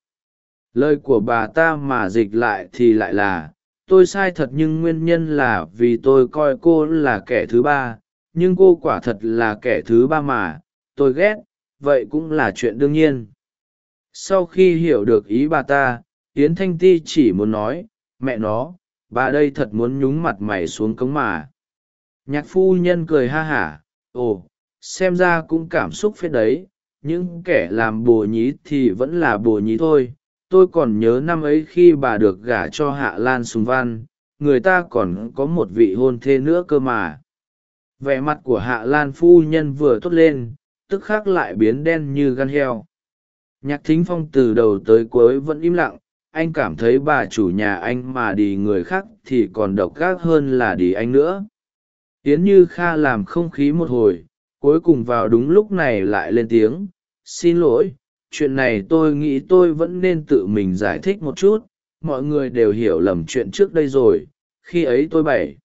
lời của bà ta mà dịch lại thì lại là, tôi sai thật nhưng nguyên nhân là vì tôi coi cô là kẻ thứ ba, nhưng cô quả thật là kẻ thứ ba mà. Tôi ghét, vậy cũng là chuyện đương nhiên sau khi hiểu được ý bà ta, yến thanh ti chỉ muốn nói, mẹ nó, bà đây thật muốn nhúng mặt mày xuống cống mà. Nhạc phu nhân cười ha hả, ồ, xem ra cũng cảm xúc phết đấy, những kẻ làm bồ nhí thì vẫn là bồ nhí thôi. Tôi còn nhớ năm ấy khi bà được gả cho hạ lan sùng văn, người ta còn có một vị hôn thê nữa cơ mà. Vẻ mặt của hạ lan phu nhân vừa tốt lên, tức khắc lại biến đen như gan heo nhạc thính phong từ đầu tới cuối vẫn im lặng, anh cảm thấy bà chủ nhà anh mà đi người khác thì còn độc gác hơn là đi anh nữa. Tiến như kha làm không khí một hồi, cuối cùng vào đúng lúc này lại lên tiếng, xin lỗi, chuyện này tôi nghĩ tôi vẫn nên tự mình giải thích một chút, mọi người đều hiểu lầm chuyện trước đây rồi, khi ấy tôi bảy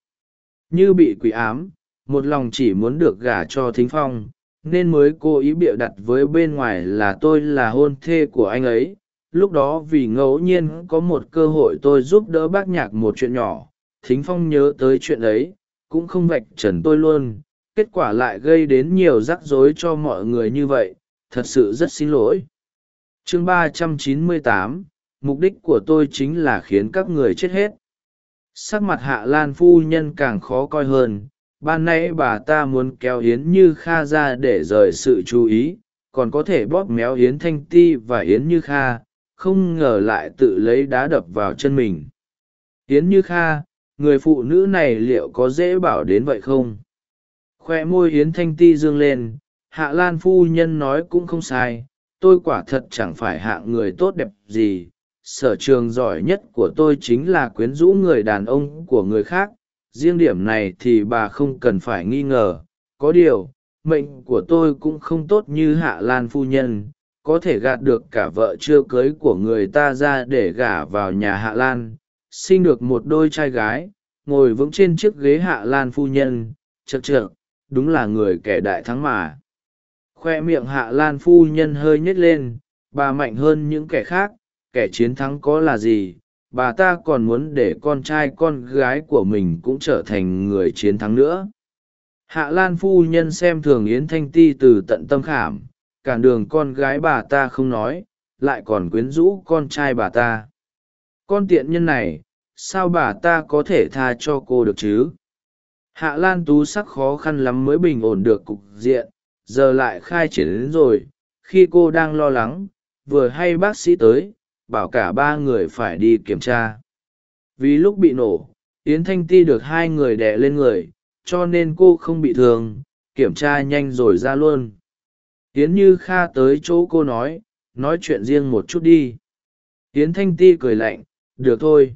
như bị quỷ ám, một lòng chỉ muốn được gả cho thính phong nên mới cố ý bịa đặt với bên ngoài là tôi là hôn thê của anh ấy. Lúc đó vì ngẫu nhiên có một cơ hội tôi giúp đỡ bác nhạc một chuyện nhỏ. Thính phong nhớ tới chuyện ấy, cũng không vạch trần tôi luôn. Kết quả lại gây đến nhiều rắc rối cho mọi người như vậy. Thật sự rất xin lỗi. Chương ba trăm chín mươi tám, mục đích của tôi chính là khiến các người chết hết. Sắc mặt hạ lan phu nhân càng khó coi hơn ban nãy bà ta muốn kéo yến như kha ra để rời sự chú ý, còn có thể bóp méo yến thanh ti và yến như kha, không ngờ lại tự lấy đá đập vào chân mình. Yến như kha, người phụ nữ này liệu có dễ bảo đến vậy không? Khoe môi yến thanh ti dương lên, hạ lan phu nhân nói cũng không sai, tôi quả thật chẳng phải hạng người tốt đẹp gì, sở trường giỏi nhất của tôi chính là quyến rũ người đàn ông của người khác riêng điểm này thì bà không cần phải nghi ngờ. Có điều, mệnh của tôi cũng không tốt như hạ lan phu nhân. Có thể gạt được cả vợ chưa cưới của người ta ra để gả vào nhà hạ lan. Sinh được một đôi trai gái, ngồi vững trên chiếc ghế hạ lan phu nhân. Chật chược đúng là người kẻ đại thắng mà. Khoe miệng hạ lan phu nhân hơi nhếch lên. Bà mạnh hơn những kẻ khác, kẻ chiến thắng có là gì? Bà ta còn muốn để con trai con gái của mình cũng trở thành người chiến thắng nữa. Hạ lan phu nhân xem thường yến thanh ti từ tận tâm khảm cản đường con gái bà ta không nói, lại còn quyến rũ con trai bà ta. Con tiện nhân này, sao bà ta có thể tha cho cô được chứ? Hạ lan tú sắc khó khăn lắm mới bình ổn được cục diện, giờ lại khai triển đến rồi, khi cô đang lo lắng, vừa hay bác sĩ tới bảo cả ba người phải đi kiểm tra. Vì lúc bị nổ, yến thanh ti được hai người đè lên người, cho nên cô không bị thương, kiểm tra nhanh rồi ra luôn. Yến như kha tới chỗ cô nói nói chuyện riêng một chút đi. Yến thanh ti cười lạnh, được thôi.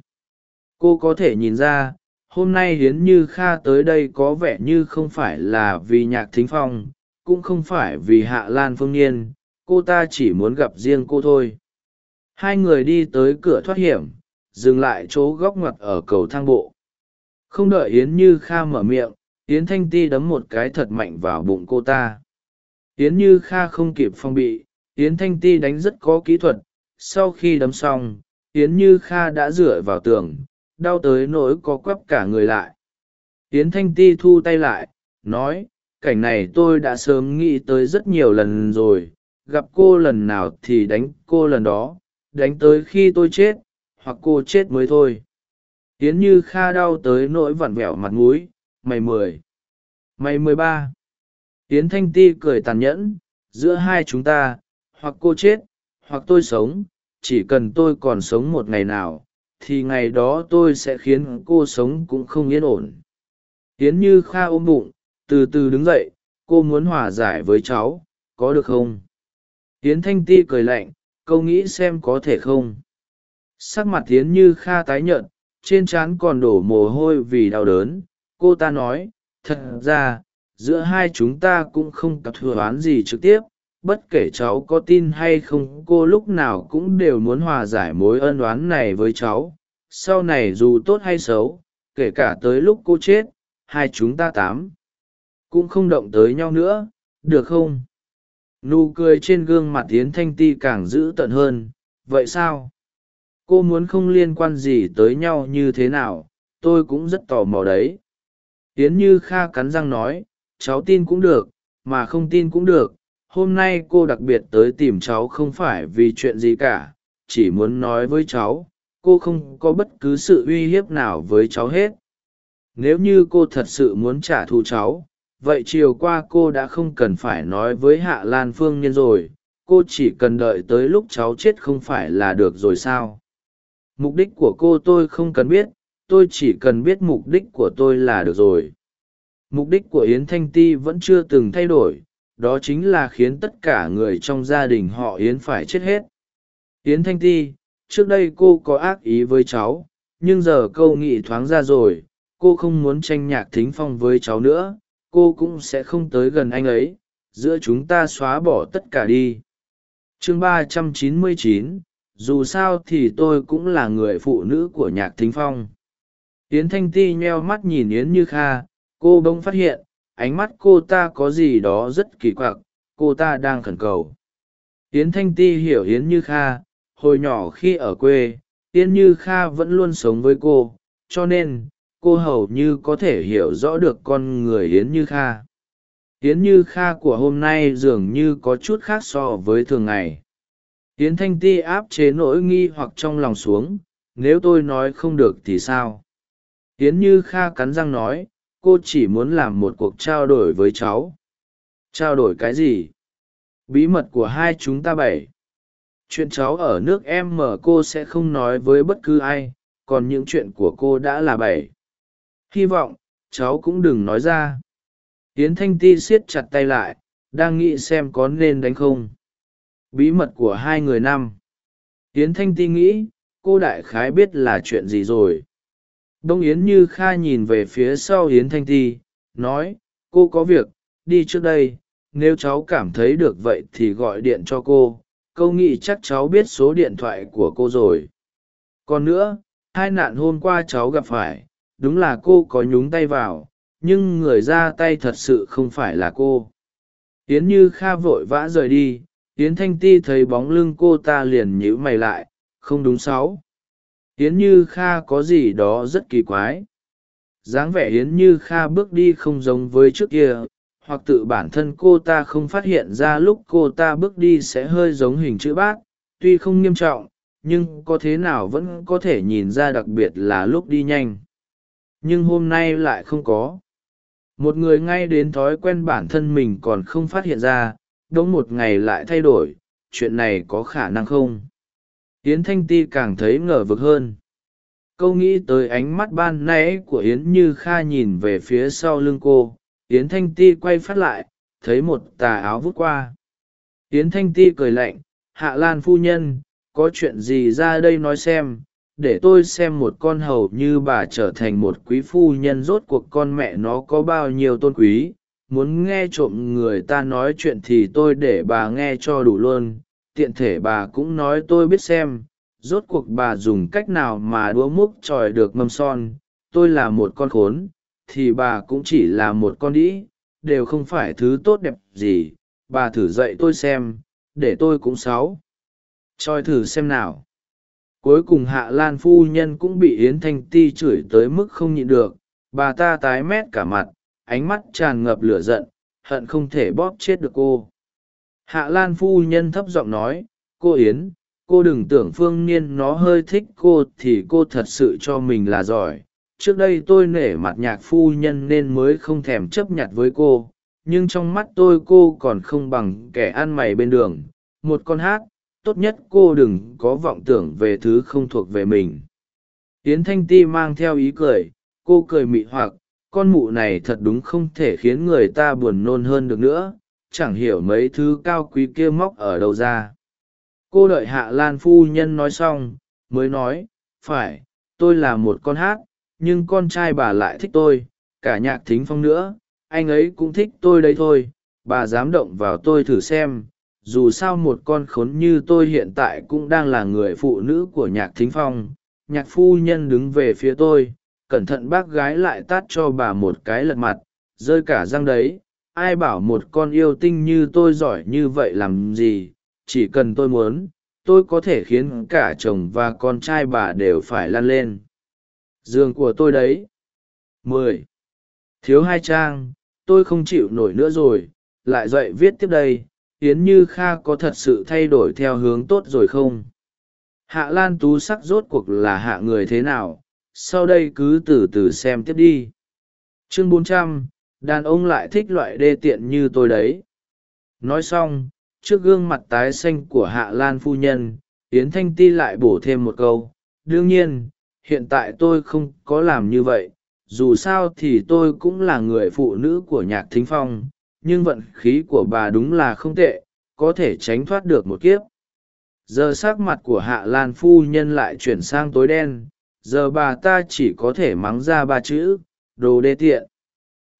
Cô có thể nhìn ra, hôm nay hiến như kha tới đây có vẻ như không phải là vì nhạc thính phong, cũng không phải vì hạ lan phương niên, cô ta chỉ muốn gặp riêng cô thôi hai người đi tới cửa thoát hiểm, dừng lại chỗ góc ngoặt ở cầu thang bộ. Không đợi yến như kha mở miệng, yến thanh ti đấm một cái thật mạnh vào bụng cô ta. Yến như kha không kịp phong bị, yến thanh ti đánh rất có kỹ thuật. Sau khi đấm xong, yến như kha đã dựa vào tường, đau tới nỗi có quắp cả người lại. Yến thanh ti thu tay lại, nói, cảnh này tôi đã sớm nghĩ tới rất nhiều lần rồi, gặp cô lần nào thì đánh cô lần đó đánh tới khi tôi chết, hoặc cô chết mới thôi. Yến như kha đau tới nỗi vặn vẹo mặt múi mày mười. Mày mười ba. Yến thanh ti cười tàn nhẫn, giữa hai chúng ta, hoặc cô chết, hoặc tôi sống, chỉ cần tôi còn sống một ngày nào, thì ngày đó tôi sẽ khiến cô sống cũng không yên ổn. Yến như kha ôm bụng, từ từ đứng dậy, cô muốn hòa giải với cháu, có được không? Yến thanh ti cười lạnh câu nghĩ xem có thể không? Sắc mặt yến như kha tái nhợt, trên trán còn đổ mồ hôi vì đau đớn. Cô ta nói, thật ra, giữa hai chúng ta cũng không cặp thừa oán gì trực tiếp. Bất kể cháu có tin hay không, cô lúc nào cũng đều muốn hòa giải mối ân oán này với cháu. Sau này dù tốt hay xấu, kể cả tới lúc cô chết, hai chúng ta tám cũng không động tới nhau nữa. Được không? Nụ cười trên gương mặt yến thanh ti càng dữ tợn hơn, vậy sao? Cô muốn không liên quan gì tới nhau như thế nào? Tôi cũng rất tò mò đấy. Yến như kha cắn răng nói, cháu tin cũng được, mà không tin cũng được. Hôm nay cô đặc biệt tới tìm cháu không phải vì chuyện gì cả, chỉ muốn nói với cháu. Cô không có bất cứ sự uy hiếp nào với cháu hết. Nếu như cô thật sự muốn trả thù cháu vậy chiều qua cô đã không cần phải nói với hạ lan phương nhân rồi, cô chỉ cần đợi tới lúc cháu chết không phải là được rồi sao? Mục đích của cô tôi không cần biết, tôi chỉ cần biết mục đích của tôi là được rồi. Mục đích của yến thanh ti vẫn chưa từng thay đổi, đó chính là khiến tất cả người trong gia đình họ yến phải chết hết. Yến thanh ti, trước đây cô có ác ý với cháu, nhưng giờ câu nghị thoáng ra rồi, cô không muốn tranh nhạc thính phong với cháu nữa cô cũng sẽ không tới gần anh ấy, giữa chúng ta xóa bỏ tất cả đi. Chương ba trăm chín mươi chín, dù sao thì tôi cũng là người phụ nữ của nhạc thính phong. Yến thanh ti nheo mắt nhìn yến như kha, cô bỗng phát hiện, ánh mắt cô ta có gì đó rất kỳ quặc, cô ta đang khẩn cầu. Yến thanh ti hiểu yến như kha, hồi nhỏ khi ở quê, yến như kha vẫn luôn sống với cô, cho nên cô hầu như có thể hiểu rõ được con người yến như kha. Yến như kha của hôm nay dường như có chút khác so với thường ngày. Yến thanh ti áp chế nỗi nghi hoặc trong lòng xuống, nếu tôi nói không được thì sao? Yến như kha cắn răng nói, cô chỉ muốn làm một cuộc trao đổi với cháu. Trao đổi cái gì? Bí mật của hai chúng ta bảy. Chuyện cháu ở nước em mở cô sẽ không nói với bất cứ ai, còn những chuyện của cô đã là bảy hy vọng, cháu cũng đừng nói ra. Yến thanh ti siết chặt tay lại, đang nghĩ xem có nên đánh không. Bí mật của hai người năm. Yến thanh ti nghĩ, cô đại khái biết là chuyện gì rồi. Đông yến như kha nhìn về phía sau yến thanh ti, nói, cô có việc, đi trước đây, nếu cháu cảm thấy được vậy thì gọi điện cho cô. Câu nghĩ chắc cháu biết số điện thoại của cô rồi. Còn nữa, hai nạn hôm qua cháu gặp phải đúng là cô có nhúng tay vào, nhưng người ra tay thật sự không phải là cô. Yến như kha vội vã rời đi, yến thanh ti thấy bóng lưng cô ta liền nhíu mày lại, không đúng sáu. Yến như kha có gì đó rất kỳ quái. Dáng vẻ yến như kha bước đi không giống với trước kia, hoặc tự bản thân cô ta không phát hiện ra lúc cô ta bước đi sẽ hơi giống hình chữ bát, tuy không nghiêm trọng, nhưng có thế nào vẫn có thể nhìn ra đặc biệt là lúc đi nhanh nhưng hôm nay lại không có. Một người ngay đến thói quen bản thân mình còn không phát hiện ra đ ỗ n g một ngày lại thay đổi, chuyện này có khả năng không? Yến thanh ti càng thấy ngờ vực hơn. Câu nghĩ tới ánh mắt ban nãy của yến như kha nhìn về phía sau lưng cô, yến thanh ti quay phát lại, thấy một tà áo vút qua. Yến thanh ti cười lạnh, hạ lan phu nhân, có chuyện gì ra đây nói xem để tôi xem một con hầu như bà trở thành một quý phu nhân rốt cuộc con mẹ nó có bao nhiêu tôn quý. Muốn nghe trộm người ta nói chuyện thì tôi để bà nghe cho đủ luôn. Tiện thể bà cũng nói tôi biết xem. Rốt cuộc bà dùng cách nào mà đũa múc tròi được mâm son. Tôi là một con khốn, thì bà cũng chỉ là một con đĩ. Đều không phải thứ tốt đẹp gì. Bà thử dạy tôi xem, để tôi cũng sáu. Tròi thử xem nào cuối cùng hạ lan phu nhân cũng bị yến thanh ti chửi tới mức không nhịn được. Bà ta tái mét cả mặt, ánh mắt tràn ngập lửa giận, hận không thể bóp chết được cô. Hạ lan phu nhân thấp giọng nói, cô yến, cô đừng tưởng phương niên nó hơi thích cô thì cô thật sự cho mình là giỏi. Trước đây tôi nể mặt nhạc phu nhân nên mới không thèm chấp nhận với cô, nhưng trong mắt tôi cô còn không bằng kẻ ăn mày bên đường. Một con hát tốt nhất cô đừng có vọng tưởng về thứ không thuộc về mình. Yến thanh ti mang theo ý cười, cô cười mị hoặc, con mụ này thật đúng không thể khiến người ta buồn nôn hơn được nữa, chẳng hiểu mấy thứ cao quý kia móc ở đâu ra. Cô đợi hạ lan phu nhân nói xong, mới nói, phải, tôi là một con hát, nhưng con trai bà lại thích tôi, cả nhạc thính phong nữa, anh ấy cũng thích tôi đấy thôi, bà dám động vào tôi thử xem dù sao một con khốn như tôi hiện tại cũng đang là người phụ nữ của nhạc thính phong, nhạc phu nhân đứng về phía tôi, cẩn thận bác gái lại tát cho bà một cái lật mặt, rơi cả răng đấy, ai bảo một con yêu tinh như tôi giỏi như vậy làm gì, chỉ cần tôi muốn, tôi có thể khiến cả chồng và con trai bà đều phải lăn lên. Giường của tôi đấy. Mười. Thiếu hai trang, tôi không chịu nổi nữa rồi, lại dậy viết tiếp đây yến như kha có thật sự thay đổi theo hướng tốt rồi không? Hạ lan tú sắc rốt cuộc là hạ người thế nào? Sau đây cứ từ từ xem tiếp đi. Chương bốn trăm, đàn ông lại thích loại đê tiện như tôi đấy. Nói xong, trước gương mặt tái xanh của hạ lan phu nhân, yến thanh ti lại bổ thêm một câu, đương nhiên, hiện tại tôi không có làm như vậy, dù sao thì tôi cũng là người phụ nữ của nhạc thính phong nhưng vận khí của bà đúng là không tệ, có thể tránh thoát được một kiếp. Giờ s ắ c mặt của hạ lan phu nhân lại chuyển sang tối đen, giờ bà ta chỉ có thể mắng ra ba chữ, đồ đê tiện.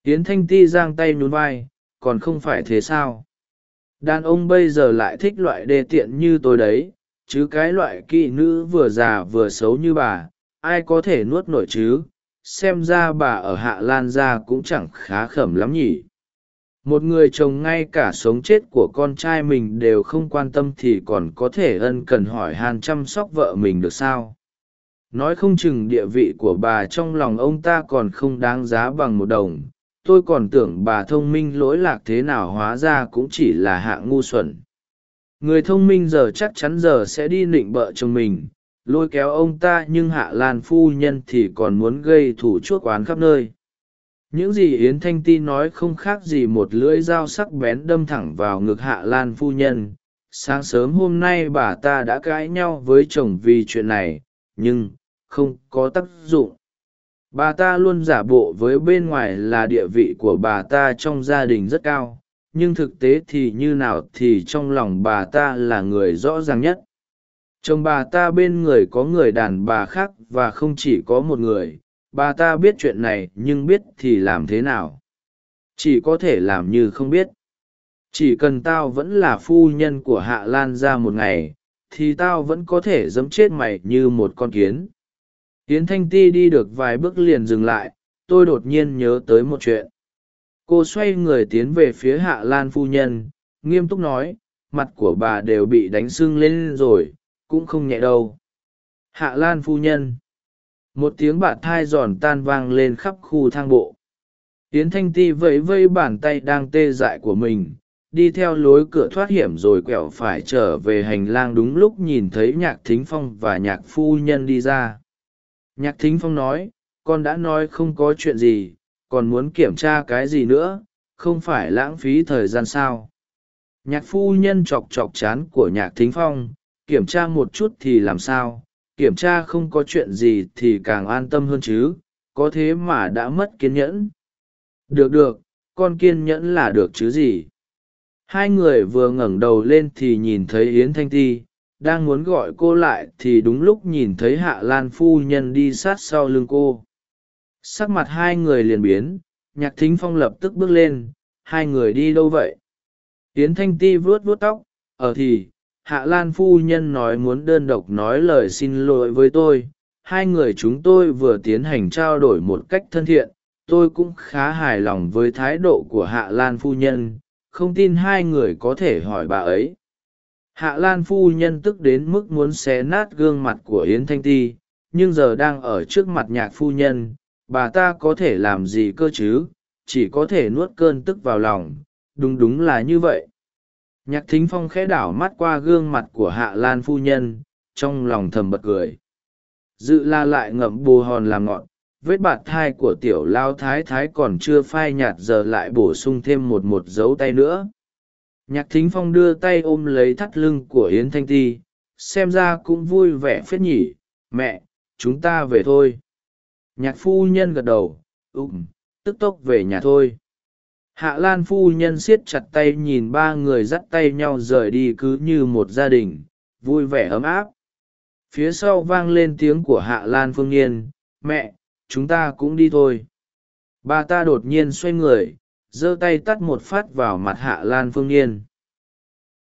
Tiến thanh ti giang tay nhún vai, còn không phải thế sao? Đàn ông bây giờ lại thích loại đê tiện như tôi đấy, chứ cái loại kỵ nữ vừa già vừa xấu như bà, ai có thể nuốt nổi chứ? Xem ra bà ở hạ lan gia cũng chẳng khá khẩm lắm nhỉ một người chồng ngay cả sống chết của con trai mình đều không quan tâm thì còn có thể ân cần hỏi han chăm sóc vợ mình được sao? Nói không chừng địa vị của bà trong lòng ông ta còn không đáng giá bằng một đồng. Tôi còn tưởng bà thông minh lỗi lạc thế nào hóa ra cũng chỉ là hạng ngu xuẩn. Người thông minh giờ chắc chắn giờ sẽ đi nịnh bợ chồng mình. Lôi kéo ông ta nhưng hạ lan phu nhân thì còn muốn gây thủ chuốc oán khắp nơi những gì yến thanh ti nói không khác gì một lưỡi dao sắc bén đâm thẳng vào ngực hạ lan phu nhân. Sáng sớm hôm nay bà ta đã cãi nhau với chồng vì chuyện này, nhưng không có tác dụng. Bà ta luôn giả bộ với bên ngoài là địa vị của bà ta trong gia đình rất cao, nhưng thực tế thì như nào thì trong lòng bà ta là người rõ ràng nhất. Chồng bà ta bên người có người đàn bà khác và không chỉ có một người bà ta biết chuyện này nhưng biết thì làm thế nào? Chỉ có thể làm như không biết. Chỉ cần tao vẫn là phu nhân của hạ lan ra một ngày, thì tao vẫn có thể giấm chết mày như một con kiến. Yến thanh ti đi được vài bước liền dừng lại, tôi đột nhiên nhớ tới một chuyện. Cô xoay người tiến về phía hạ lan phu nhân, nghiêm túc nói, mặt của bà đều bị đánh sưng lên rồi, cũng không nhẹ đâu. Hạ lan phu nhân một tiếng bạt thai giòn tan vang lên khắp khu thang bộ. Yến thanh ti vẫy vây bàn tay đang tê dại của mình, đi theo lối cửa thoát hiểm rồi quẹo phải trở về hành lang đúng lúc nhìn thấy nhạc thính phong và nhạc phu nhân đi ra. Nhạc thính phong nói, con đã nói không có chuyện gì, còn muốn kiểm tra cái gì nữa, không phải lãng phí thời gian sao? Nhạc phu nhân chọc chọc chán của nhạc thính phong, kiểm tra một chút thì làm sao? Kiểm tra không có chuyện gì thì càng an tâm hơn chứ, có thế mà đã mất kiên nhẫn. Được được, con kiên nhẫn là được chứ gì? Hai người vừa ngẩng đầu lên thì nhìn thấy yến thanh ti, đang muốn gọi cô lại thì đúng lúc nhìn thấy hạ lan phu nhân đi sát sau lưng cô. Sắc mặt hai người liền biến, nhạc thính phong lập tức bước lên, hai người đi đâu vậy? Yến thanh ti vuốt vuốt tóc, ở thì hạ lan phu nhân nói muốn đơn độc nói lời xin lỗi với tôi. Hai người chúng tôi vừa tiến hành trao đổi một cách thân thiện. Tôi cũng khá hài lòng với thái độ của hạ lan phu nhân. Không tin hai người có thể hỏi bà ấy. Hạ lan phu nhân tức đến mức muốn xé nát gương mặt của yến thanh ti, nhưng giờ đang ở trước mặt nhạc phu nhân. Bà ta có thể làm gì cơ chứ? Chỉ có thể nuốt cơn tức vào lòng. Đúng đúng là như vậy nhạc thính phong khẽ đảo mắt qua gương mặt của hạ lan phu nhân, trong lòng thầm bật cười. Dự la lại ngậm bù hòn làm ngọn, vết bạt thai của tiểu lao thái thái còn chưa phai nhạt giờ lại bổ sung thêm một một dấu tay nữa. Nhạc thính phong đưa tay ôm lấy thắt lưng của yến thanh ti, xem ra cũng vui vẻ phết nhỉ, mẹ, chúng ta về thôi. Nhạc phu nhân gật đầu ụng tức tốc về nhà thôi hạ lan phu nhân siết chặt tay nhìn ba người dắt tay nhau rời đi cứ như một gia đình, vui vẻ ấm áp. Phía sau vang lên tiếng của hạ lan phương nhiên mẹ, chúng ta cũng đi thôi. Bà ta đột nhiên xoay người, giơ tay tắt một phát vào mặt hạ lan phương nhiên